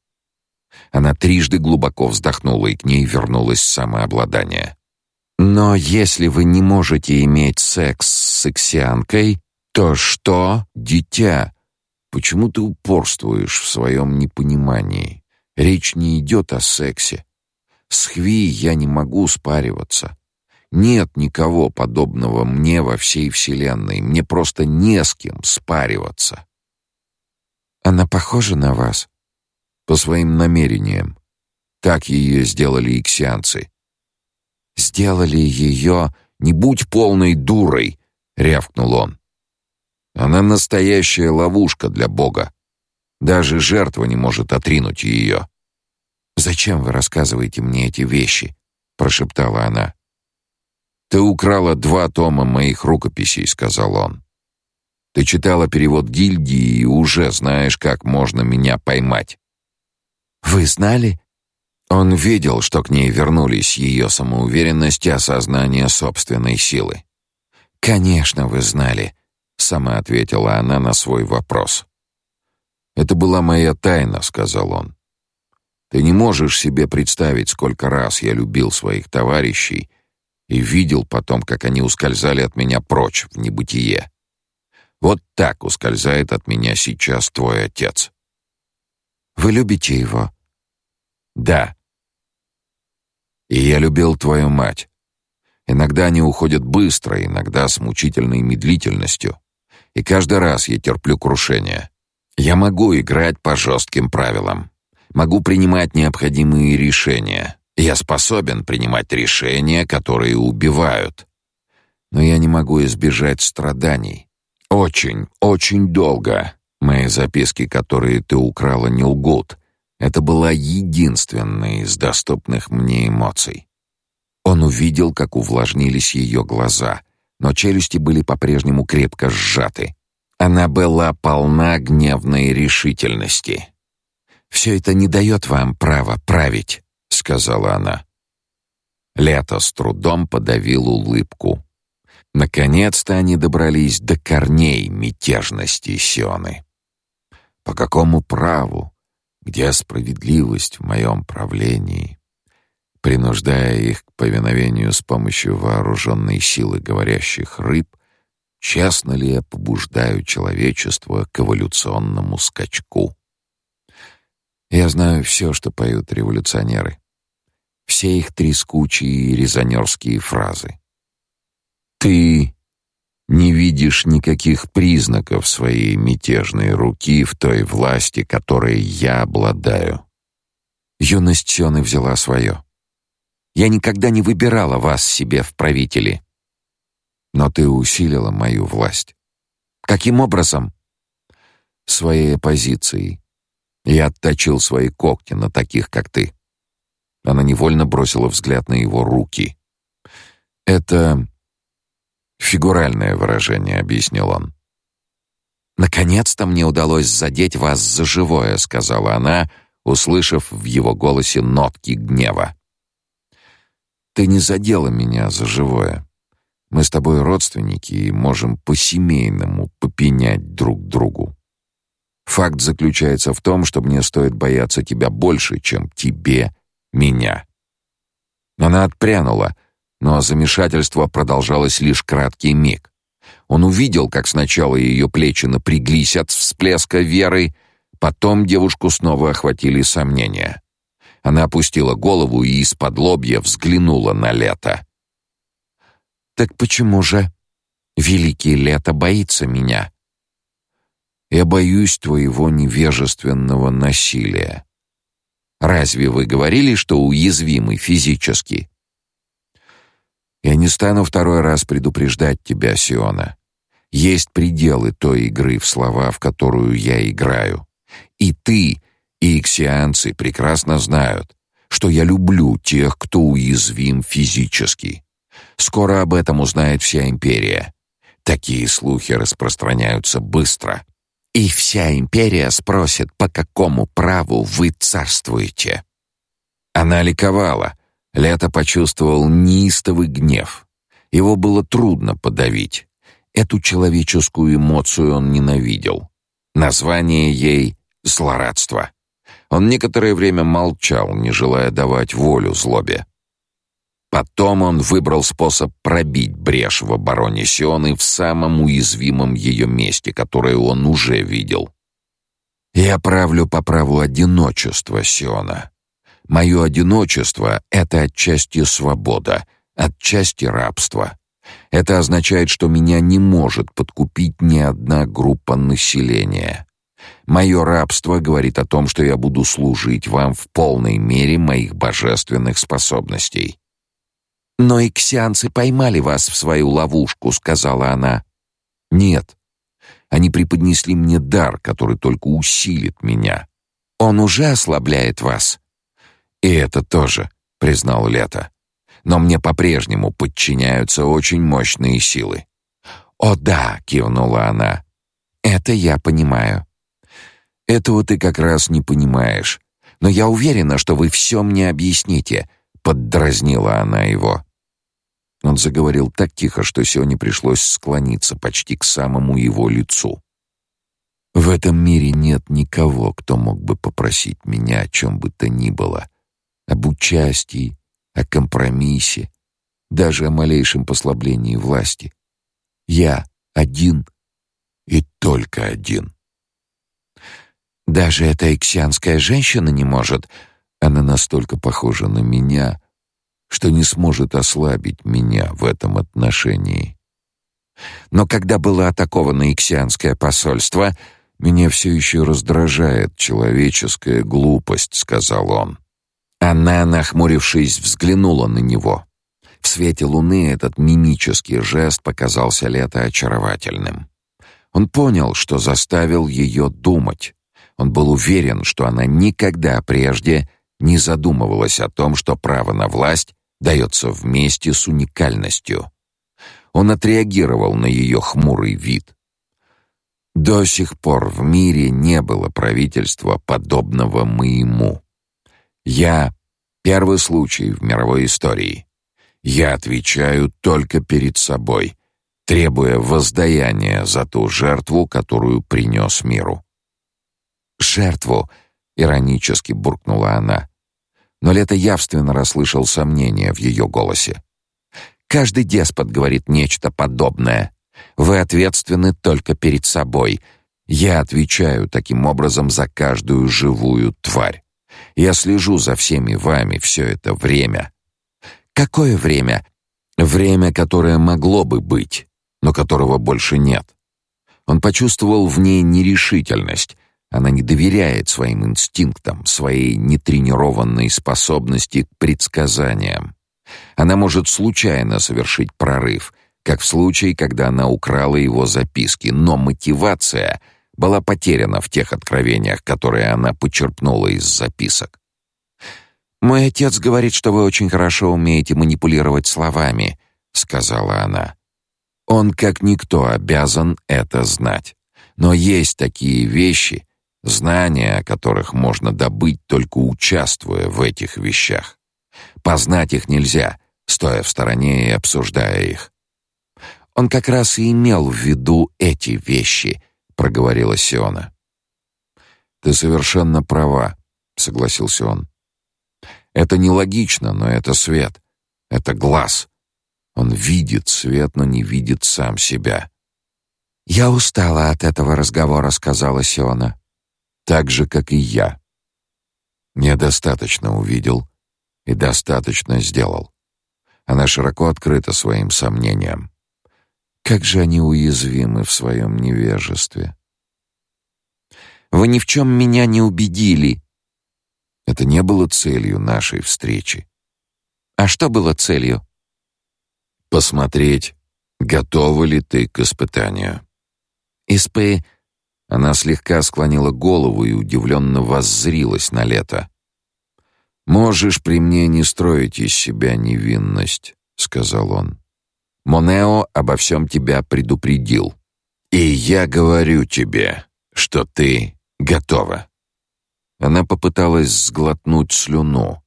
Она трижды глубоко вздохнула, и к ней вернулось самообладание. Но если вы не можете иметь секс с сексианкой, то что, дитя? Почему ты упорствуешь в своем непонимании? Речь не идет о сексе. С Хви я не могу спариваться. Нет никого подобного мне во всей вселенной. Мне просто не с кем спариваться. Она похожа на вас по своим намерениям. Так ее сделали иксианцы сделали ее, не будь полной дурой, рявкнул он. Она настоящая ловушка для Бога. Даже жертва не может отринуть ее. Зачем вы рассказываете мне эти вещи? прошептала она. Ты украла два тома моих рукописей, сказал он. Ты читала перевод гильдии и уже знаешь, как можно меня поймать. Вы знали? Он видел, что к ней вернулись ее самоуверенность и осознание собственной силы. Конечно, вы знали, сама ответила она на свой вопрос. Это была моя тайна, сказал он. Ты не можешь себе представить, сколько раз я любил своих товарищей и видел потом, как они ускользали от меня прочь в небытие. Вот так ускользает от меня сейчас твой отец. Вы любите его? Да. И я любил твою мать. Иногда они уходят быстро, иногда с мучительной медлительностью. И каждый раз я терплю крушение. Я могу играть по жестким правилам. Могу принимать необходимые решения. Я способен принимать решения, которые убивают. Но я не могу избежать страданий. Очень, очень долго. Мои записки, которые ты украла, не лгут. Это была единственная из доступных мне эмоций. Он увидел, как увлажнились ее глаза, но челюсти были по-прежнему крепко сжаты. Она была полна гневной решительности. «Все это не дает вам права править», — сказала она. Лето с трудом подавил улыбку. Наконец-то они добрались до корней мятежности Сионы. По какому праву? Где справедливость в моем правлении? Принуждая их к повиновению с помощью вооруженной силы говорящих рыб, честно ли я побуждаю человечество к эволюционному скачку? Я знаю все, что поют революционеры. Все их трескучие резонерские фразы. Ты не видишь никаких признаков своей мятежной руки в той власти, которой я обладаю. Юность Сёны взяла свое. Я никогда не выбирала вас себе в правители. Но ты усилила мою власть. Каким образом? Своей позицией. Я отточил свои когти на таких, как ты. Она невольно бросила взгляд на его руки. Это фигуральное выражение, объяснил он. Наконец-то мне удалось задеть вас за живое, сказала она, услышав в его голосе нотки гнева. Ты не задела меня за живое. Мы с тобой родственники и можем по-семейному попенять друг другу. Факт заключается в том, что мне стоит бояться тебя больше, чем тебе меня. Она отпрянула, но замешательство продолжалось лишь краткий миг. Он увидел, как сначала ее плечи напряглись от всплеска веры, потом девушку снова охватили сомнения. Она опустила голову и из-под лобья взглянула на лето. Так почему же великий лето боится меня? Я боюсь твоего невежественного насилия. Разве вы говорили, что уязвимы физически? Я не стану второй раз предупреждать тебя, Сиона. Есть пределы той игры в слова, в которую я играю. И ты, и иксианцы прекрасно знают, что я люблю тех, кто уязвим физически. Скоро об этом узнает вся империя. Такие слухи распространяются быстро и вся империя спросит, по какому праву вы царствуете. Она ликовала. Лето почувствовал неистовый гнев. Его было трудно подавить. Эту человеческую эмоцию он ненавидел. Название ей злорадство. Он некоторое время молчал, не желая давать волю злобе. Потом он выбрал способ пробить брешь в обороне Сионы в самом уязвимом ее месте, которое он уже видел. «Я правлю по праву одиночества, Сиона. Мое одиночество — это отчасти свобода, отчасти рабство. Это означает, что меня не может подкупить ни одна группа населения. Мое рабство говорит о том, что я буду служить вам в полной мере моих божественных способностей. «Но иксианцы поймали вас в свою ловушку», — сказала она. «Нет. Они преподнесли мне дар, который только усилит меня. Он уже ослабляет вас». «И это тоже», — признал Лето. «Но мне по-прежнему подчиняются очень мощные силы». «О да», — кивнула она. Это я понимаю. Этого ты как раз не понимаешь. Но я уверена, что вы все мне объясните, поддразнила она его. Он заговорил так тихо, что Сионе пришлось склониться почти к самому его лицу. В этом мире нет никого, кто мог бы попросить меня о чем бы то ни было, об участии, о компромиссе, даже о малейшем послаблении власти. Я один и только один. Даже эта иксианская женщина не может. Она настолько похожа на меня, что не сможет ослабить меня в этом отношении. Но когда было атаковано иксианское посольство, меня все еще раздражает человеческая глупость, сказал он. Она, нахмурившись, взглянула на него. В свете луны этот мимический жест показался лето очаровательным. Он понял, что заставил ее думать. Он был уверен, что она никогда прежде не задумывалась о том, что право на власть дается вместе с уникальностью. Он отреагировал на ее хмурый вид. До сих пор в мире не было правительства подобного моему. Я первый случай в мировой истории. Я отвечаю только перед собой, требуя воздаяния за ту жертву, которую принес миру. Жертву, иронически буркнула она. Но Лето явственно расслышал сомнения в ее голосе. Каждый деспот говорит нечто подобное. Вы ответственны только перед собой. Я отвечаю таким образом за каждую живую тварь. Я слежу за всеми вами все это время. Какое время? Время, которое могло бы быть, но которого больше нет. Он почувствовал в ней нерешительность. Она не доверяет своим инстинктам, своей нетренированной способности к предсказаниям. Она может случайно совершить прорыв, как в случае, когда она украла его записки, но мотивация была потеряна в тех откровениях, которые она почерпнула из записок. Мой отец говорит, что вы очень хорошо умеете манипулировать словами, сказала она. Он как никто обязан это знать. Но есть такие вещи, знания о которых можно добыть только участвуя в этих вещах. Познать их нельзя, стоя в стороне и обсуждая их. Он как раз и имел в виду эти вещи, проговорила Сиона. Ты совершенно права, согласился он. Это нелогично, но это свет. Это глаз. Он видит свет, но не видит сам себя. Я устала от этого разговора, сказала Сиона. Так же, как и я. Недостаточно увидел и достаточно сделал. Она широко открыта своим сомнениям. Как же они уязвимы в своем невежестве. Вы ни в чем меня не убедили. Это не было целью нашей встречи. А что было целью? Посмотреть, готова ли ты к испытанию. Испы Она слегка склонила голову и удивленно воззрилась на лето. Можешь при мне не строить из себя невинность, сказал он. Монео обо всем тебя предупредил. И я говорю тебе, что ты готова. Она попыталась сглотнуть слюну.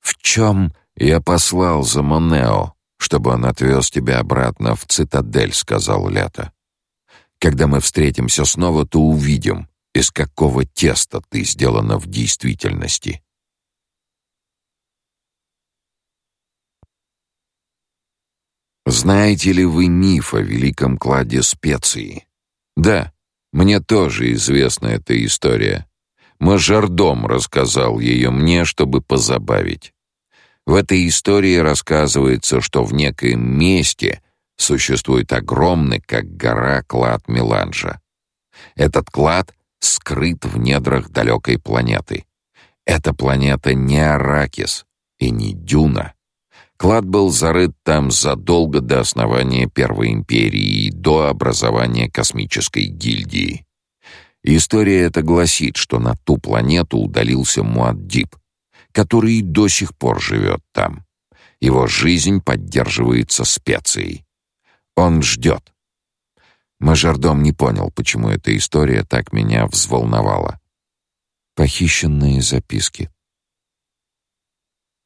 В чем я послал за Монео, чтобы он отвез тебя обратно в цитадель, сказал Лето. Когда мы встретимся снова, то увидим, из какого теста ты сделана в действительности. Знаете ли вы миф о великом кладе специй? Да, мне тоже известна эта история. Мажордом рассказал ее мне, чтобы позабавить. В этой истории рассказывается, что в некоем месте существует огромный, как гора, клад Меланжа. Этот клад скрыт в недрах далекой планеты. Эта планета не Аракис и не Дюна. Клад был зарыт там задолго до основания Первой империи и до образования космической гильдии. История эта гласит, что на ту планету удалился Муаддиб, который и до сих пор живет там. Его жизнь поддерживается специей. Он ждет. Мажордом не понял, почему эта история так меня взволновала. Похищенные записки.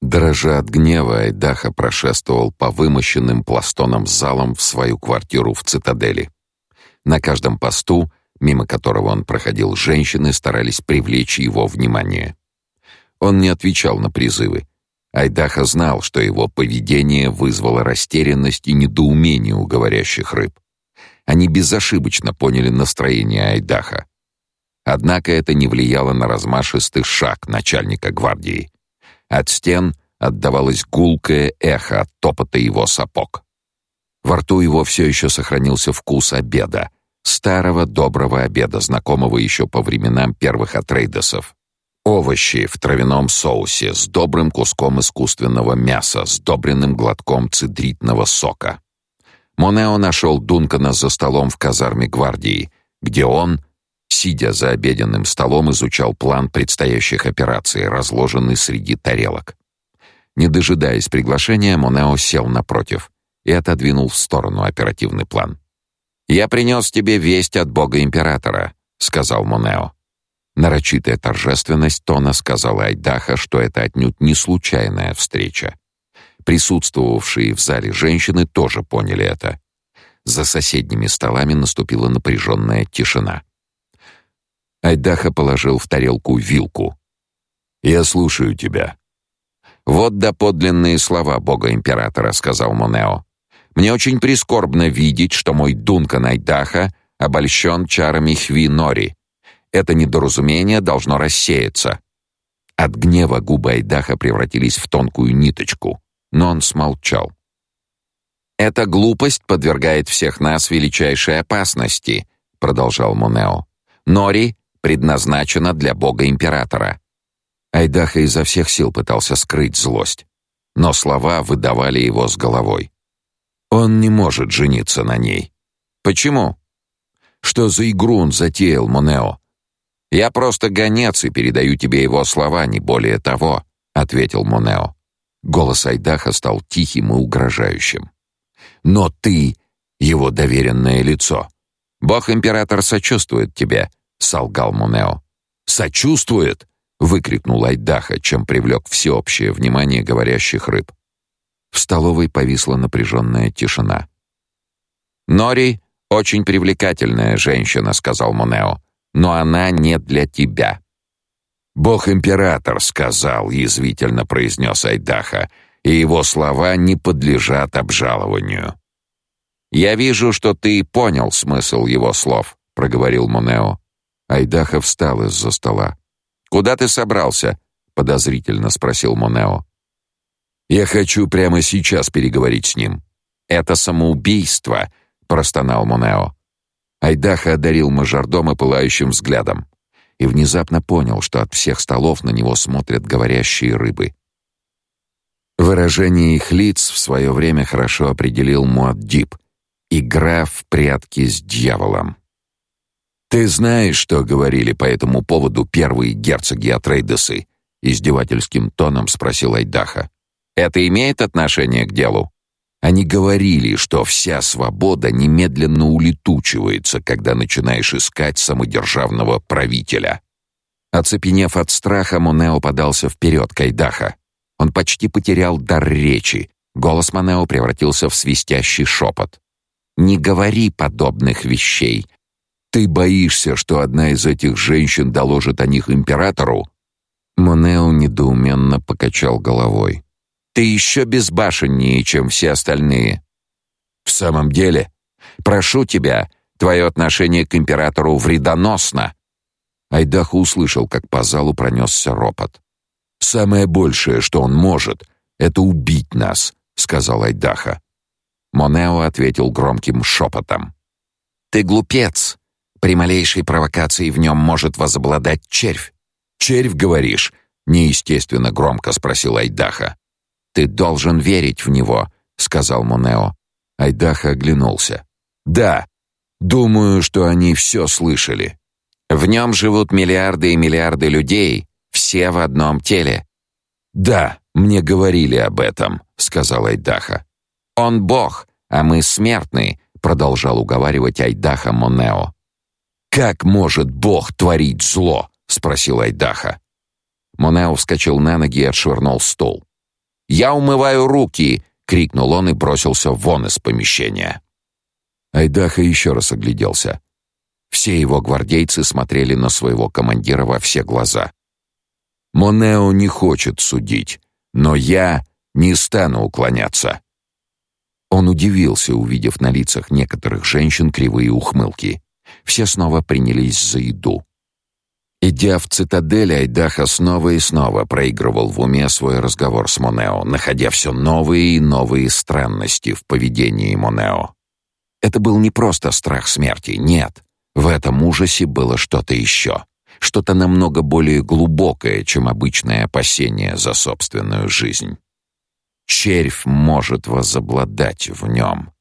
Дрожа от гнева, Айдаха прошествовал по вымощенным пластоном залам в свою квартиру в цитадели. На каждом посту, мимо которого он проходил, женщины старались привлечь его внимание. Он не отвечал на призывы. Айдаха знал, что его поведение вызвало растерянность и недоумение у говорящих рыб. Они безошибочно поняли настроение Айдаха. Однако это не влияло на размашистый шаг начальника гвардии. От стен отдавалось гулкое эхо от топота его сапог. Во рту его все еще сохранился вкус обеда, старого доброго обеда, знакомого еще по временам первых атрейдесов. Овощи в травяном соусе с добрым куском искусственного мяса, с добренным глотком цидритного сока. Монео нашел Дункана за столом в казарме гвардии, где он, сидя за обеденным столом, изучал план предстоящих операций, разложенный среди тарелок. Не дожидаясь приглашения, Монео сел напротив и отодвинул в сторону оперативный план. «Я принес тебе весть от бога императора», — сказал Монео. Нарочитая торжественность тона сказала Айдаха, что это отнюдь не случайная встреча. Присутствовавшие в зале женщины тоже поняли это. За соседними столами наступила напряженная тишина. Айдаха положил в тарелку вилку. «Я слушаю тебя». «Вот доподлинные слова бога императора», — сказал Монео. «Мне очень прискорбно видеть, что мой Дункан Айдаха обольщен чарами Хви Нори. Это недоразумение должно рассеяться». От гнева губы Айдаха превратились в тонкую ниточку, но он смолчал. «Эта глупость подвергает всех нас величайшей опасности», — продолжал Монео. «Нори предназначена для бога-императора». Айдаха изо всех сил пытался скрыть злость, но слова выдавали его с головой. «Он не может жениться на ней». «Почему?» «Что за игру он затеял, Монео?» «Я просто гонец и передаю тебе его слова, не более того», — ответил Монео. Голос Айдаха стал тихим и угрожающим. «Но ты — его доверенное лицо. Бог-император сочувствует тебе», — солгал Монео. «Сочувствует?» — выкрикнул Айдаха, чем привлек всеобщее внимание говорящих рыб. В столовой повисла напряженная тишина. «Нори — очень привлекательная женщина», — сказал Монео но она не для тебя. Бог-император сказал, язвительно произнес Айдаха, и его слова не подлежат обжалованию. Я вижу, что ты понял смысл его слов, проговорил Монео. Айдаха встал из-за стола. Куда ты собрался? подозрительно спросил Монео. Я хочу прямо сейчас переговорить с ним. Это самоубийство, простонал Монео. Айдаха одарил мажордома пылающим взглядом и внезапно понял, что от всех столов на него смотрят говорящие рыбы. Выражение их лиц в свое время хорошо определил Муаддиб. Игра в прятки с дьяволом. «Ты знаешь, что говорили по этому поводу первые герцоги Атрейдесы?» — издевательским тоном спросил Айдаха. «Это имеет отношение к делу?» Они говорили, что вся свобода немедленно улетучивается, когда начинаешь искать самодержавного правителя. Оцепенев от страха, Монео подался вперед к Айдаха. Он почти потерял дар речи. Голос Монео превратился в свистящий шепот. «Не говори подобных вещей. Ты боишься, что одна из этих женщин доложит о них императору?» Монео недоуменно покачал головой. Ты еще безбашеннее, чем все остальные. В самом деле, прошу тебя, твое отношение к императору вредоносно. Айдаху услышал, как по залу пронесся ропот. Самое большее, что он может, это убить нас, сказал Айдаха. Монео ответил громким шепотом. Ты глупец. При малейшей провокации в нем может возобладать червь. Червь, говоришь? неестественно громко спросил Айдаха. Ты должен верить в него, сказал Монео. Айдаха оглянулся. Да. Думаю, что они все слышали. В нем живут миллиарды и миллиарды людей, все в одном теле. Да, мне говорили об этом, сказал Айдаха. Он бог, а мы смертные, продолжал уговаривать Айдаха Монео. Как может Бог творить зло? спросил Айдаха. Монео вскочил на ноги и отшвырнул стол. "Я умываю руки!" крикнул он и бросился вон из помещения. Айдаха еще раз огляделся. Все его гвардейцы смотрели на своего командира во все глаза. Монео не хочет судить, но я не стану уклоняться. Он удивился, увидев на лицах некоторых женщин кривые ухмылки. Все снова принялись за еду. Идя в цитадель, Айдаха снова и снова проигрывал в уме свой разговор с Монео, находя все новые и новые странности в поведении Монео. Это был не просто страх смерти, нет. В этом ужасе было что-то еще, что-то намного более глубокое, чем обычное опасение за собственную жизнь. Червь может возобладать в нем.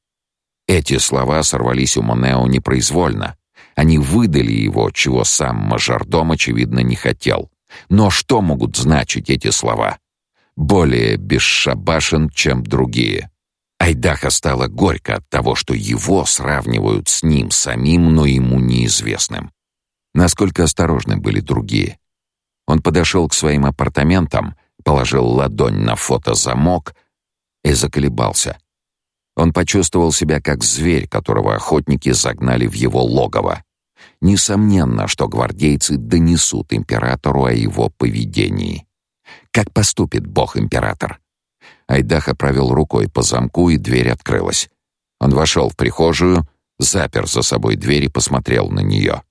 Эти слова сорвались у Монео непроизвольно. Они выдали его, чего сам мажордом, очевидно, не хотел. Но что могут значить эти слова? Более бесшабашен, чем другие. Айдаха стало горько от того, что его сравнивают с ним самим, но ему неизвестным. Насколько осторожны были другие. Он подошел к своим апартаментам, положил ладонь на фотозамок и заколебался. Он почувствовал себя как зверь, которого охотники загнали в его логово. Несомненно, что гвардейцы донесут императору о его поведении. Как поступит бог-император? Айдаха провел рукой по замку, и дверь открылась. Он вошел в прихожую, запер за собой дверь и посмотрел на нее.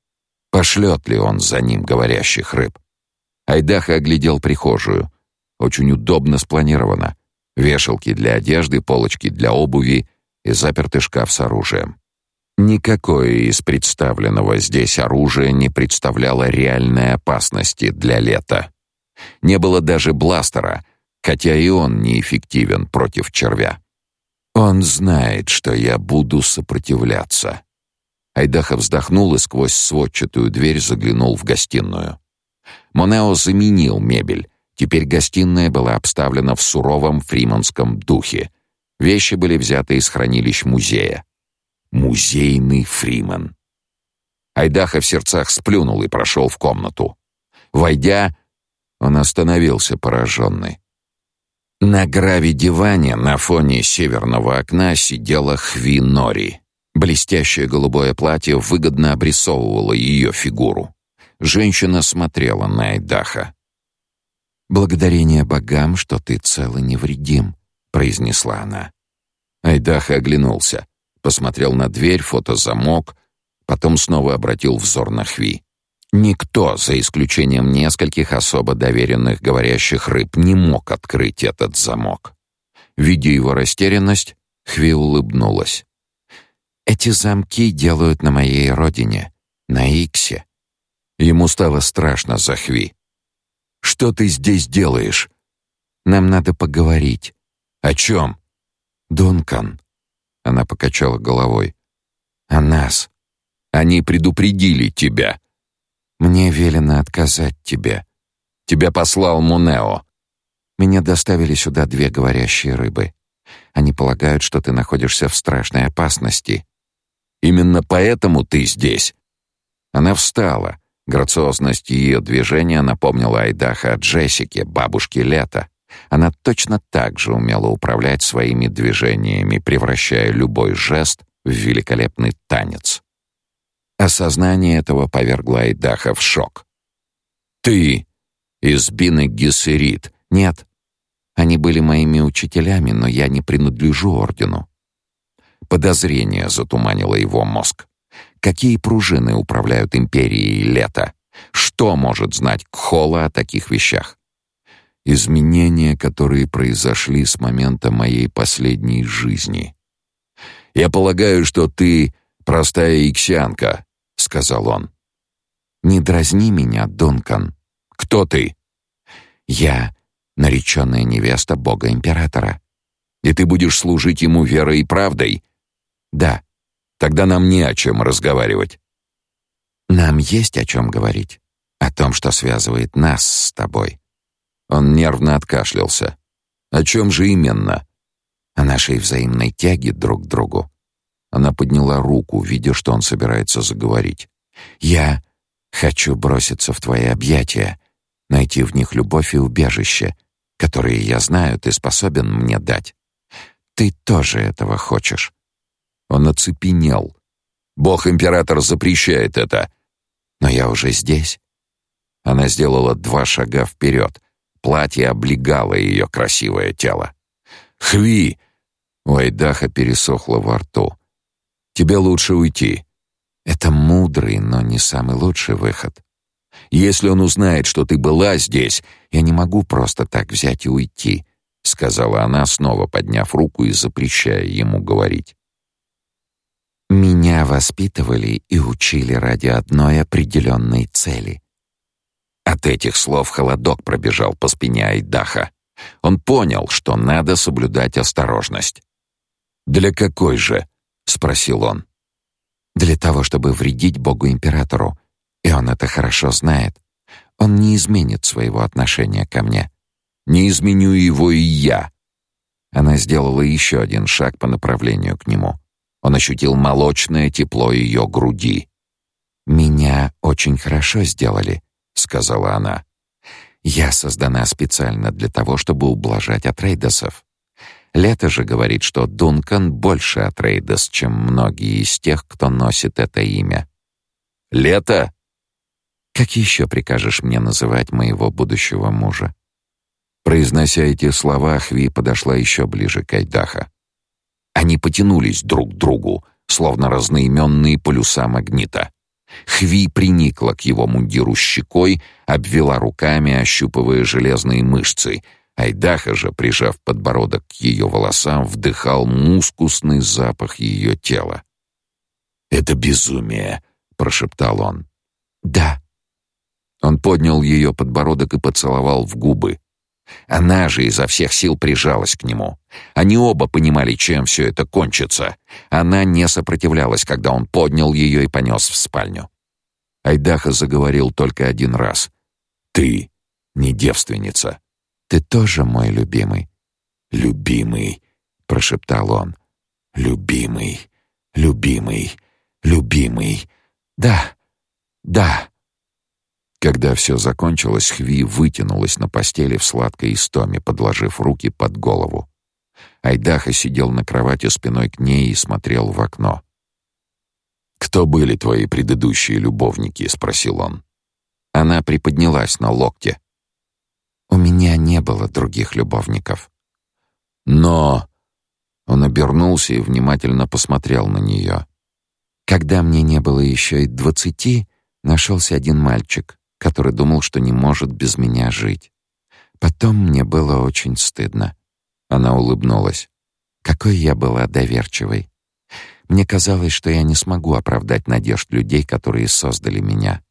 Пошлет ли он за ним говорящих рыб? Айдаха оглядел прихожую. Очень удобно спланировано. Вешалки для одежды, полочки для обуви и запертый шкаф с оружием. Никакое из представленного здесь оружия не представляло реальной опасности для лета. Не было даже бластера, хотя и он неэффективен против червя. Он знает, что я буду сопротивляться. Айдаха вздохнул и сквозь сводчатую дверь заглянул в гостиную. Монео заменил мебель, Теперь гостиная была обставлена в суровом фриманском духе. Вещи были взяты из хранилищ музея. Музейный Фриман. Айдаха в сердцах сплюнул и прошел в комнату. Войдя, он остановился пораженный. На граве-диване на фоне северного окна сидела Хви Нори. Блестящее голубое платье выгодно обрисовывало ее фигуру. Женщина смотрела на Айдаха. Благодарение богам, что ты цел и невредим, произнесла она. Айдаха оглянулся, посмотрел на дверь, фотозамок, потом снова обратил взор на Хви. Никто, за исключением нескольких особо доверенных говорящих рыб, не мог открыть этот замок. Видя его растерянность, Хви улыбнулась. Эти замки делают на моей родине, на Иксе. Ему стало страшно за Хви. Что ты здесь делаешь? Нам надо поговорить. О чем? Дункан. Она покачала головой. О нас. Они предупредили тебя. Мне велено отказать тебе. Тебя послал Мунео. Меня доставили сюда две говорящие рыбы. Они полагают, что ты находишься в страшной опасности. Именно поэтому ты здесь. Она встала, Грациозность ее движения напомнила Айдаха о Джессике, бабушке Лета. Она точно так же умела управлять своими движениями, превращая любой жест в великолепный танец. Осознание этого повергло Айдаха в шок. «Ты из Бины Гессерит?» «Нет. Они были моими учителями, но я не принадлежу ордену». Подозрение затуманило его мозг. Какие пружины управляют империей лета? Что может знать Кхола о таких вещах? Изменения, которые произошли с момента моей последней жизни. Я полагаю, что ты простая иксианка, сказал он. Не дразни меня, Дункан. Кто ты? Я нареченная невеста бога императора. И ты будешь служить ему верой и правдой? Да. Тогда нам не о чем разговаривать. Нам есть о чем говорить. О том, что связывает нас с тобой. Он нервно откашлялся. О чем же именно? О нашей взаимной тяге друг к другу. Она подняла руку, видя, что он собирается заговорить. «Я хочу броситься в твои объятия, найти в них любовь и убежище, которые, я знаю, ты способен мне дать. Ты тоже этого хочешь». Он оцепенел. «Бог-император запрещает это!» «Но я уже здесь». Она сделала два шага вперед. Платье облегало ее красивое тело. «Хви!» У Айдаха пересохло во рту. «Тебе лучше уйти». «Это мудрый, но не самый лучший выход. Если он узнает, что ты была здесь, я не могу просто так взять и уйти», — сказала она, снова подняв руку и запрещая ему говорить. «Меня воспитывали и учили ради одной определенной цели». От этих слов холодок пробежал по спине Айдаха. Он понял, что надо соблюдать осторожность. «Для какой же?» — спросил он. «Для того, чтобы вредить Богу-императору, и он это хорошо знает. Он не изменит своего отношения ко мне. Не изменю его и я». Она сделала еще один шаг по направлению к нему. Он ощутил молочное тепло ее груди. «Меня очень хорошо сделали», — сказала она. «Я создана специально для того, чтобы ублажать Атрейдосов. Лето же говорит, что Дункан больше Атрейдос, чем многие из тех, кто носит это имя. Лето? Как еще прикажешь мне называть моего будущего мужа? Произнося эти слова, Хви подошла еще ближе к Айдаха. Они потянулись друг к другу, словно разноименные полюса магнита. Хви приникла к его мундиру щекой, обвела руками, ощупывая железные мышцы — Айдаха же, прижав подбородок к ее волосам, вдыхал мускусный запах ее тела. «Это безумие», — прошептал он. «Да». Он поднял ее подбородок и поцеловал в губы. Она же изо всех сил прижалась к нему. Они оба понимали, чем все это кончится. Она не сопротивлялась, когда он поднял ее и понес в спальню. Айдаха заговорил только один раз. «Ты не девственница». Ты тоже мой любимый. Любимый, прошептал он. Любимый, любимый, любимый. Да. Да. Когда все закончилось, Хви вытянулась на постели в сладкой истоме, подложив руки под голову. Айдаха сидел на кровати спиной к ней и смотрел в окно. «Кто были твои предыдущие любовники?» — спросил он. Она приподнялась на локте. У меня не было других любовников. Но он обернулся и внимательно посмотрел на нее. Когда мне не было еще и двадцати, нашелся один мальчик, который думал, что не может без меня жить. Потом мне было очень стыдно. Она улыбнулась. Какой я была доверчивой. Мне казалось, что я не смогу оправдать надежд людей, которые создали меня.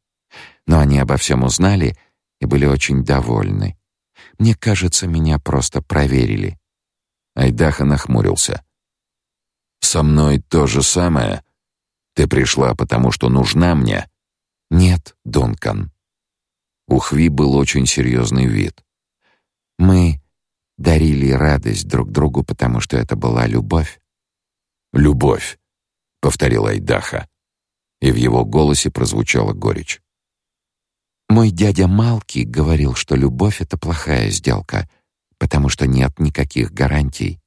Но они обо всем узнали и были очень довольны. Мне кажется, меня просто проверили. Айдаха нахмурился. Со мной то же самое. Ты пришла потому, что нужна мне? Нет, Дункан. У Хви был очень серьезный вид. Мы дарили радость друг другу, потому что это была любовь. Любовь, повторил Айдаха, и в его голосе прозвучала горечь. Мой дядя Малки говорил, что любовь — это плохая сделка, потому что нет никаких гарантий.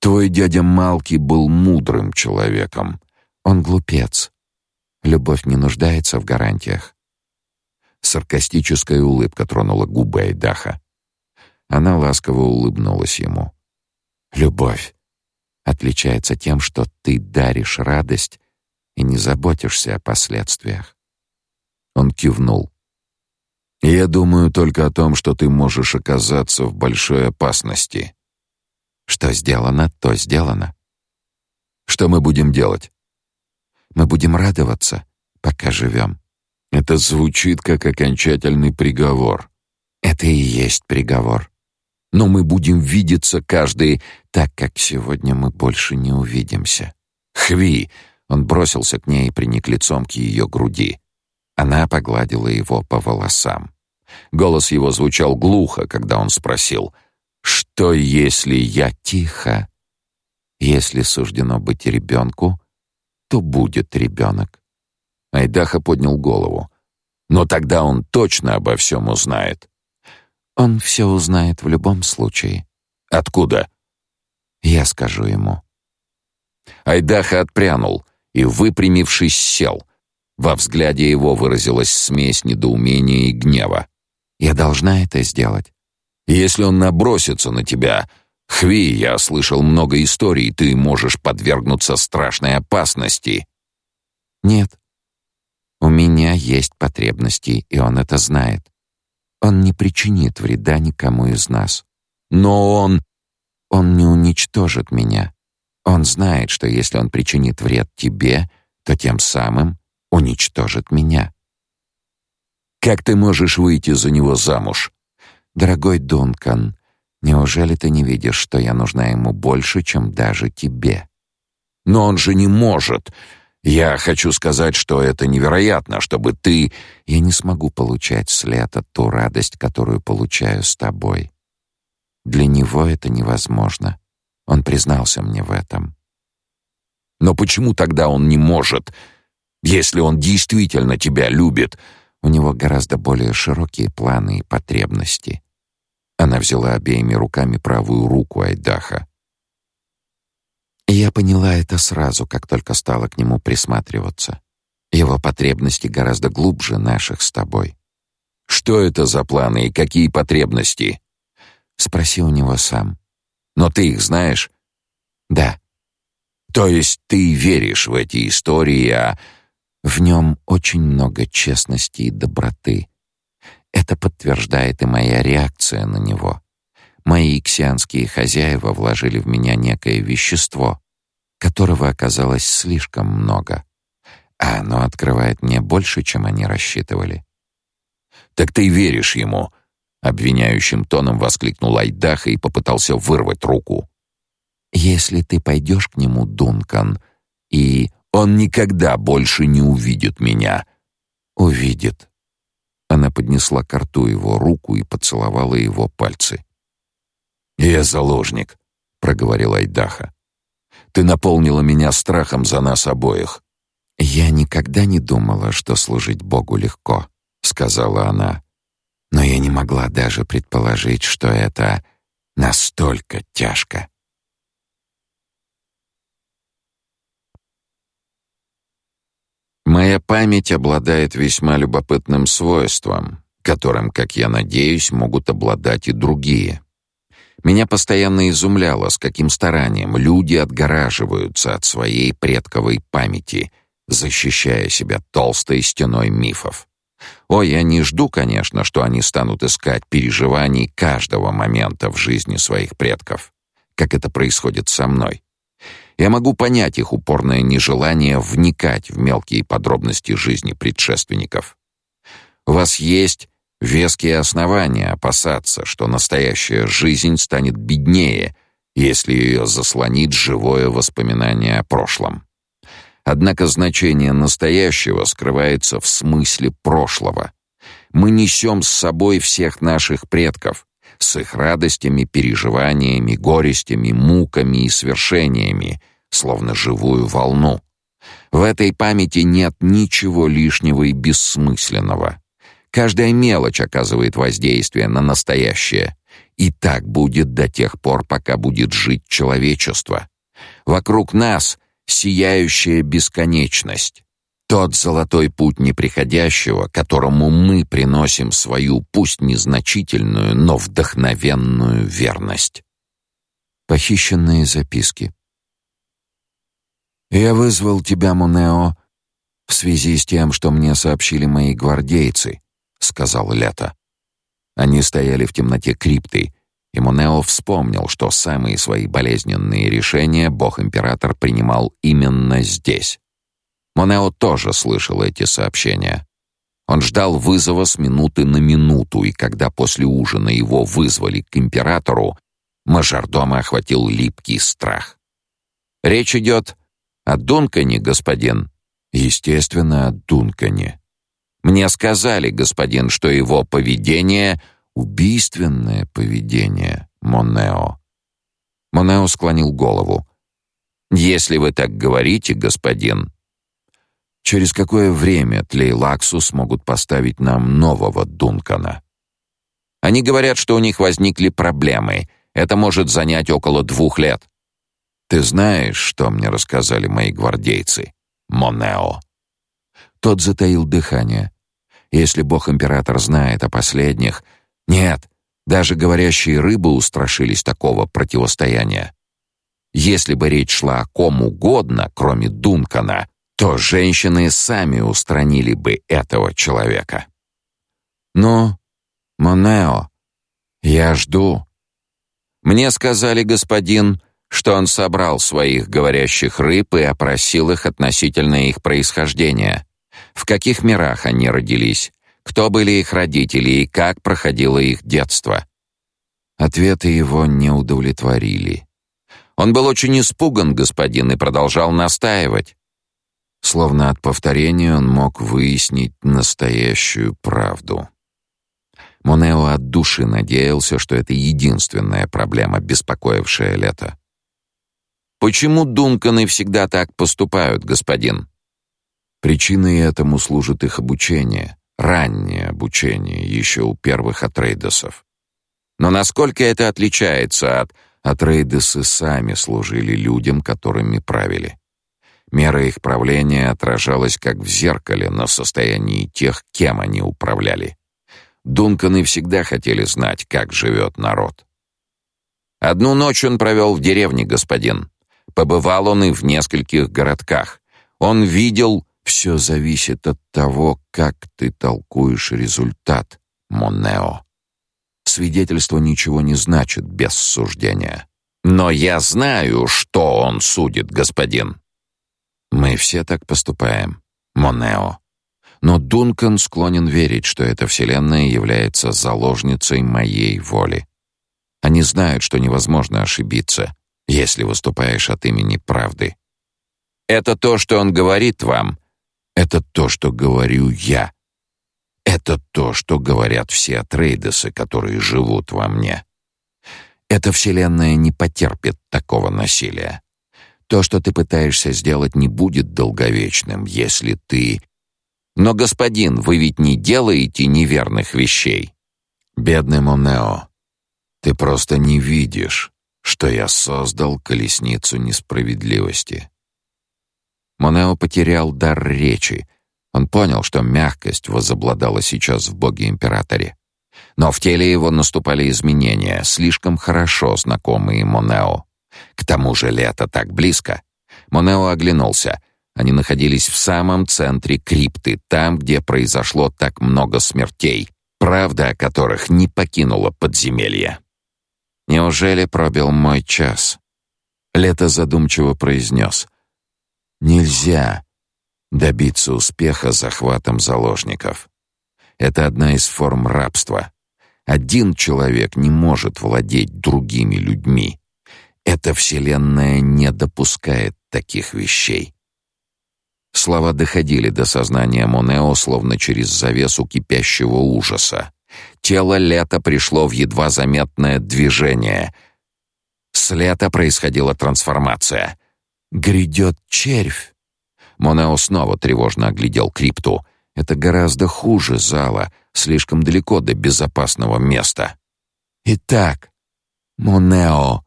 Твой дядя Малки был мудрым человеком. Он глупец. Любовь не нуждается в гарантиях. Саркастическая улыбка тронула губы Айдаха. Она ласково улыбнулась ему. Любовь отличается тем, что ты даришь радость и не заботишься о последствиях. Он кивнул. Я думаю только о том, что ты можешь оказаться в большой опасности. Что сделано, то сделано. Что мы будем делать? Мы будем радоваться, пока живем. Это звучит как окончательный приговор. Это и есть приговор. Но мы будем видеться каждый, так как сегодня мы больше не увидимся. Хви, он бросился к ней и приник лицом к ее груди. Она погладила его по волосам. Голос его звучал глухо, когда он спросил: "Что если я тихо? Если суждено быть ребенку, то будет ребенок. Айдаха поднял голову. Но тогда он точно обо всем узнает. Он все узнает в любом случае. Откуда? Я скажу ему. Айдаха отпрянул и, выпрямившись, сел. Во взгляде его выразилась смесь недоумения и гнева. Я должна это сделать. Если он набросится на тебя, Хви, я слышал много историй, ты можешь подвергнуться страшной опасности. Нет. У меня есть потребности, и он это знает. Он не причинит вреда никому из нас. Но он он не уничтожит меня. Он знает, что если он причинит вред тебе, то тем самым уничтожит меня. Как ты можешь выйти за него замуж? Дорогой Дункан, неужели ты не видишь, что я нужна ему больше, чем даже тебе? Но он же не может. Я хочу сказать, что это невероятно, чтобы ты я не смогу получать с лета ту радость, которую получаю с тобой. Для него это невозможно. Он признался мне в этом. Но почему тогда он не может, если он действительно тебя любит? У него гораздо более широкие планы и потребности. Она взяла обеими руками правую руку Айдаха. Я поняла это сразу, как только стала к нему присматриваться. Его потребности гораздо глубже наших с тобой. Что это за планы и какие потребности? Спроси у него сам. Но ты их знаешь? Да. То есть ты веришь в эти истории, а в нем очень много честности и доброты. Это подтверждает и моя реакция на него. Мои иксианские хозяева вложили в меня некое вещество, которого оказалось слишком много, а оно открывает мне больше, чем они рассчитывали. Так ты веришь ему? обвиняющим тоном воскликнул Айдаха и попытался вырвать руку. Если ты пойдешь к нему, Дункан, и он никогда больше не увидит меня. Увидит. Она поднесла к рту его руку и поцеловала его пальцы. Я заложник, проговорил Айдаха. Ты наполнила меня страхом за нас обоих. Я никогда не думала, что служить Богу легко, сказала она но я не могла даже предположить, что это настолько тяжко. Моя память обладает весьма любопытным свойством, которым, как я надеюсь, могут обладать и другие. Меня постоянно изумляло, с каким старанием люди отгораживаются от своей предковой памяти, защищая себя толстой стеной мифов. О, я не жду, конечно, что они станут искать переживаний каждого момента в жизни своих предков, как это происходит со мной. Я могу понять их упорное нежелание вникать в мелкие подробности жизни предшественников. У вас есть веские основания опасаться, что настоящая жизнь станет беднее, если ее заслонит живое воспоминание о прошлом. Однако значение настоящего скрывается в смысле прошлого. Мы несем с собой всех наших предков, с их радостями, переживаниями, горестями, муками и свершениями, словно живую волну. В этой памяти нет ничего лишнего и бессмысленного. Каждая мелочь оказывает воздействие на настоящее, и так будет до тех пор, пока будет жить человечество. Вокруг нас сияющая бесконечность. Тот золотой путь неприходящего, которому мы приносим свою, пусть незначительную, но вдохновенную верность. Похищенные записки. Я вызвал тебя, Монео, в связи с тем, что мне сообщили мои гвардейцы, сказал Лето. Они стояли в темноте крипты, и Монео вспомнил, что самые свои болезненные решения бог-император принимал именно здесь. Монео тоже слышал эти сообщения. Он ждал вызова с минуты на минуту, и когда после ужина его вызвали к императору, мажордома охватил липкий страх. «Речь идет о Дункане, господин?» «Естественно, о Дункане. Мне сказали, господин, что его поведение убийственное поведение Монео. Монео склонил голову. Если вы так говорите, господин, через какое время Тлейлаксу смогут поставить нам нового Дункана? Они говорят, что у них возникли проблемы. Это может занять около двух лет. Ты знаешь, что мне рассказали мои гвардейцы? Монео. Тот затаил дыхание. Если бог-император знает о последних... Нет, даже говорящие рыбы устрашились такого противостояния. Если бы речь шла о ком угодно, кроме Дункана, то женщины сами устранили бы этого человека. Но, Монео, я жду. Мне сказали, господин, что он собрал своих говорящих рыб и опросил их относительно их происхождения. В каких мирах они родились? Кто были их родители и как проходило их детство? Ответы его не удовлетворили. Он был очень испуган, господин, и продолжал настаивать. Словно от повторения он мог выяснить настоящую правду. Монео от души надеялся, что это единственная проблема, беспокоившая Лето. Почему Дунканы всегда так поступают, господин? Причиной этому служит их обучение, раннее обучение еще у первых атрейдосов. Но насколько это отличается от Атрейдесы сами служили людям, которыми правили. Мера их правления отражалась как в зеркале на состоянии тех, кем они управляли. Дунканы всегда хотели знать, как живет народ. Одну ночь он провел в деревне, господин. Побывал он и в нескольких городках. Он видел, все зависит от того, как ты толкуешь результат, Монео. Свидетельство ничего не значит без суждения. Но я знаю, что он судит, господин. Мы все так поступаем, Монео. Но Дункан склонен верить, что эта вселенная является заложницей моей воли. Они знают, что невозможно ошибиться, если выступаешь от имени правды. Это то, что он говорит вам. Это то, что говорю я. Это то, что говорят все трейдесы, которые живут во мне. Эта вселенная не потерпит такого насилия. То, что ты пытаешься сделать, не будет долговечным, если ты... Но, господин, вы ведь не делаете неверных вещей. Бедный Монео, ты просто не видишь, что я создал колесницу несправедливости. Монео потерял дар речи, он понял, что мягкость возобладала сейчас в боге-императоре. Но в теле его наступали изменения, слишком хорошо знакомые Монео. К тому же лето так близко. Монео оглянулся. Они находились в самом центре крипты, там, где произошло так много смертей, правда о которых не покинула подземелье. Неужели пробил мой час? Лето задумчиво произнес. Нельзя добиться успеха захватом заложников. Это одна из форм рабства. Один человек не может владеть другими людьми. Эта вселенная не допускает таких вещей. Слова доходили до сознания Монео словно через завесу кипящего ужаса. Тело Лета пришло в едва заметное движение. С Лета происходила трансформация. Грядет червь. Монео снова тревожно оглядел крипту. Это гораздо хуже зала, слишком далеко до безопасного места. Итак, Монео,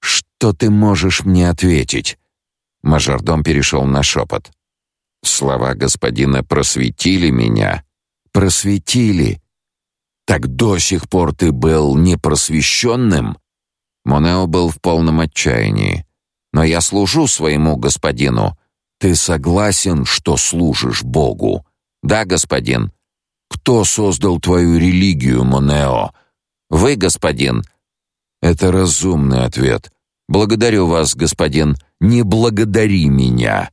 что ты можешь мне ответить? Мажордом перешел на шепот. Слова господина просветили меня. Просветили. Так до сих пор ты был непросвещенным? Монео был в полном отчаянии. Но я служу своему господину. Ты согласен, что служишь Богу? Да, господин. Кто создал твою религию, Монео? Вы, господин. Это разумный ответ. Благодарю вас, господин. Не благодари меня.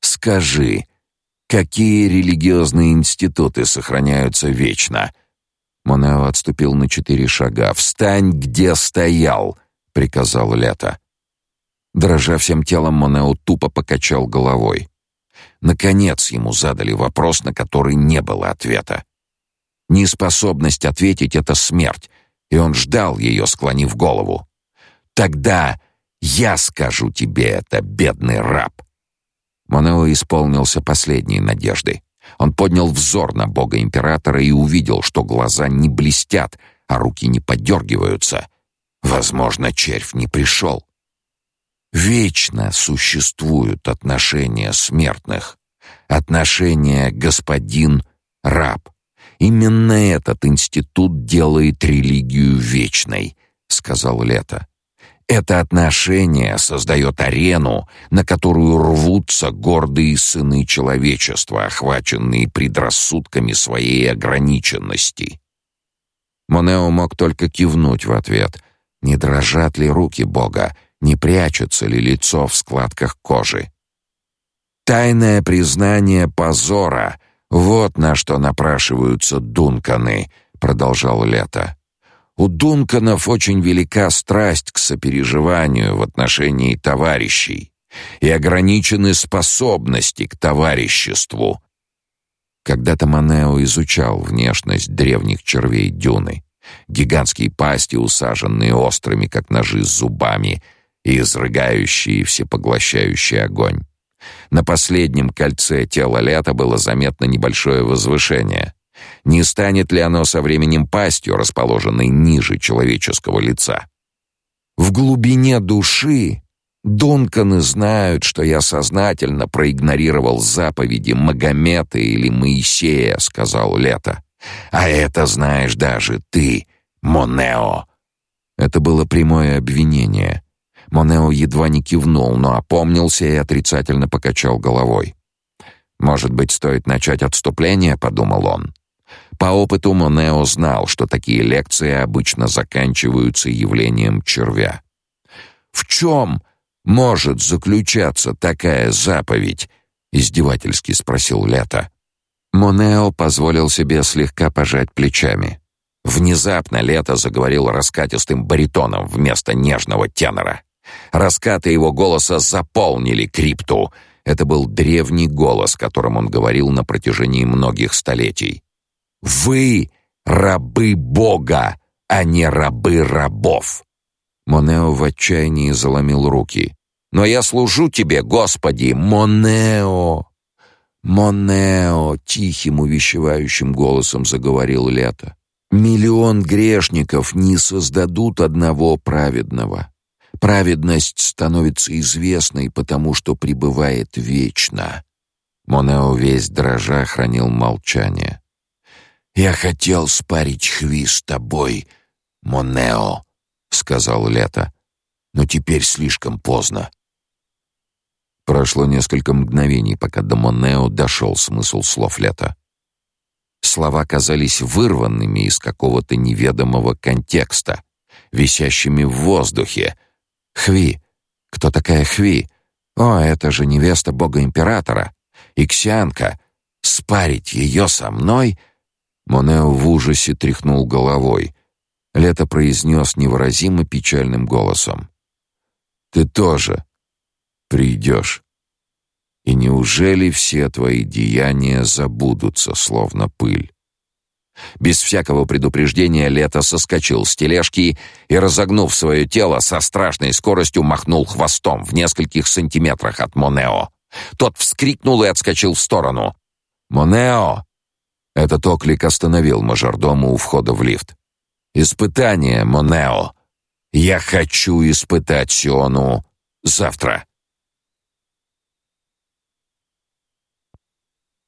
Скажи, какие религиозные институты сохраняются вечно? Монео отступил на четыре шага. Встань, где стоял, приказал Лето. Дрожа всем телом, Монео тупо покачал головой. Наконец ему задали вопрос, на который не было ответа. Неспособность ответить — это смерть, и он ждал ее, склонив голову. Тогда Я скажу тебе это, бедный раб!» Монео исполнился последней надеждой. Он поднял взор на бога императора и увидел, что глаза не блестят, а руки не подергиваются. Возможно, червь не пришел. Вечно существуют отношения смертных. Отношения господин-раб. Именно этот институт делает религию вечной, сказал Лето. Это отношение создает арену, на которую рвутся гордые сыны человечества, охваченные предрассудками своей ограниченности. Монео мог только кивнуть в ответ. Не дрожат ли руки Бога, не прячется ли лицо в складках кожи? Тайное признание позора — вот на что напрашиваются Дунканы, продолжал Лето. У Дунканов очень велика страсть к сопереживанию в отношении товарищей и ограничены способности к товариществу. Когда-то Манео изучал внешность древних червей дюны. Гигантские пасти, усаженные острыми, как ножи, зубами и изрыгающие всепоглощающий огонь. На последнем кольце тела лета было заметно небольшое возвышение. Не станет ли оно со временем пастью, расположенной ниже человеческого лица? В глубине души Дунканы знают, что я сознательно проигнорировал заповеди Магомета или Моисея, сказал Лето. А это знаешь даже ты, Монео. Это было прямое обвинение. Монео едва не кивнул, но опомнился и отрицательно покачал головой. Может быть, стоит начать отступление, подумал он. По опыту Монео знал, что такие лекции обычно заканчиваются явлением червя. В чем может заключаться такая заповедь? издевательски спросил Лето. Монео позволил себе слегка пожать плечами. Внезапно Лето заговорил раскатистым баритоном вместо нежного тенора. Раскаты его голоса заполнили крипту. Это был древний голос, которым он говорил на протяжении многих столетий. Вы рабы Бога, а не рабы рабов. Монео в отчаянии заломил руки. Но я служу тебе, Господи, Монео. Монео тихим увещевающим голосом заговорил Лето. Миллион грешников не создадут одного праведного. Праведность становится известной, потому что пребывает вечно. Монео весь дрожа хранил молчание. «Я хотел спарить хви с тобой, Монео», — сказал Лето. «Но теперь слишком поздно». Прошло несколько мгновений, пока до Монео дошел смысл слов Лета. Слова казались вырванными из какого-то неведомого контекста, висящими в воздухе. «Хви! Кто такая Хви? О, это же невеста бога-императора! Иксианка! Спарить ее со мной Монео в ужасе тряхнул головой. Лето произнес невыразимо печальным голосом: "Ты тоже придешь. И неужели все твои деяния забудутся, словно пыль?" Без всякого предупреждения Лето соскочил с тележки и, разогнув свое тело, со страшной скоростью махнул хвостом в нескольких сантиметрах от Монео. Тот вскрикнул и отскочил в сторону. «Монео!» Этот оклик остановил мажордома у входа в лифт. «Испытание, Монео! Я хочу испытать Сиону завтра!»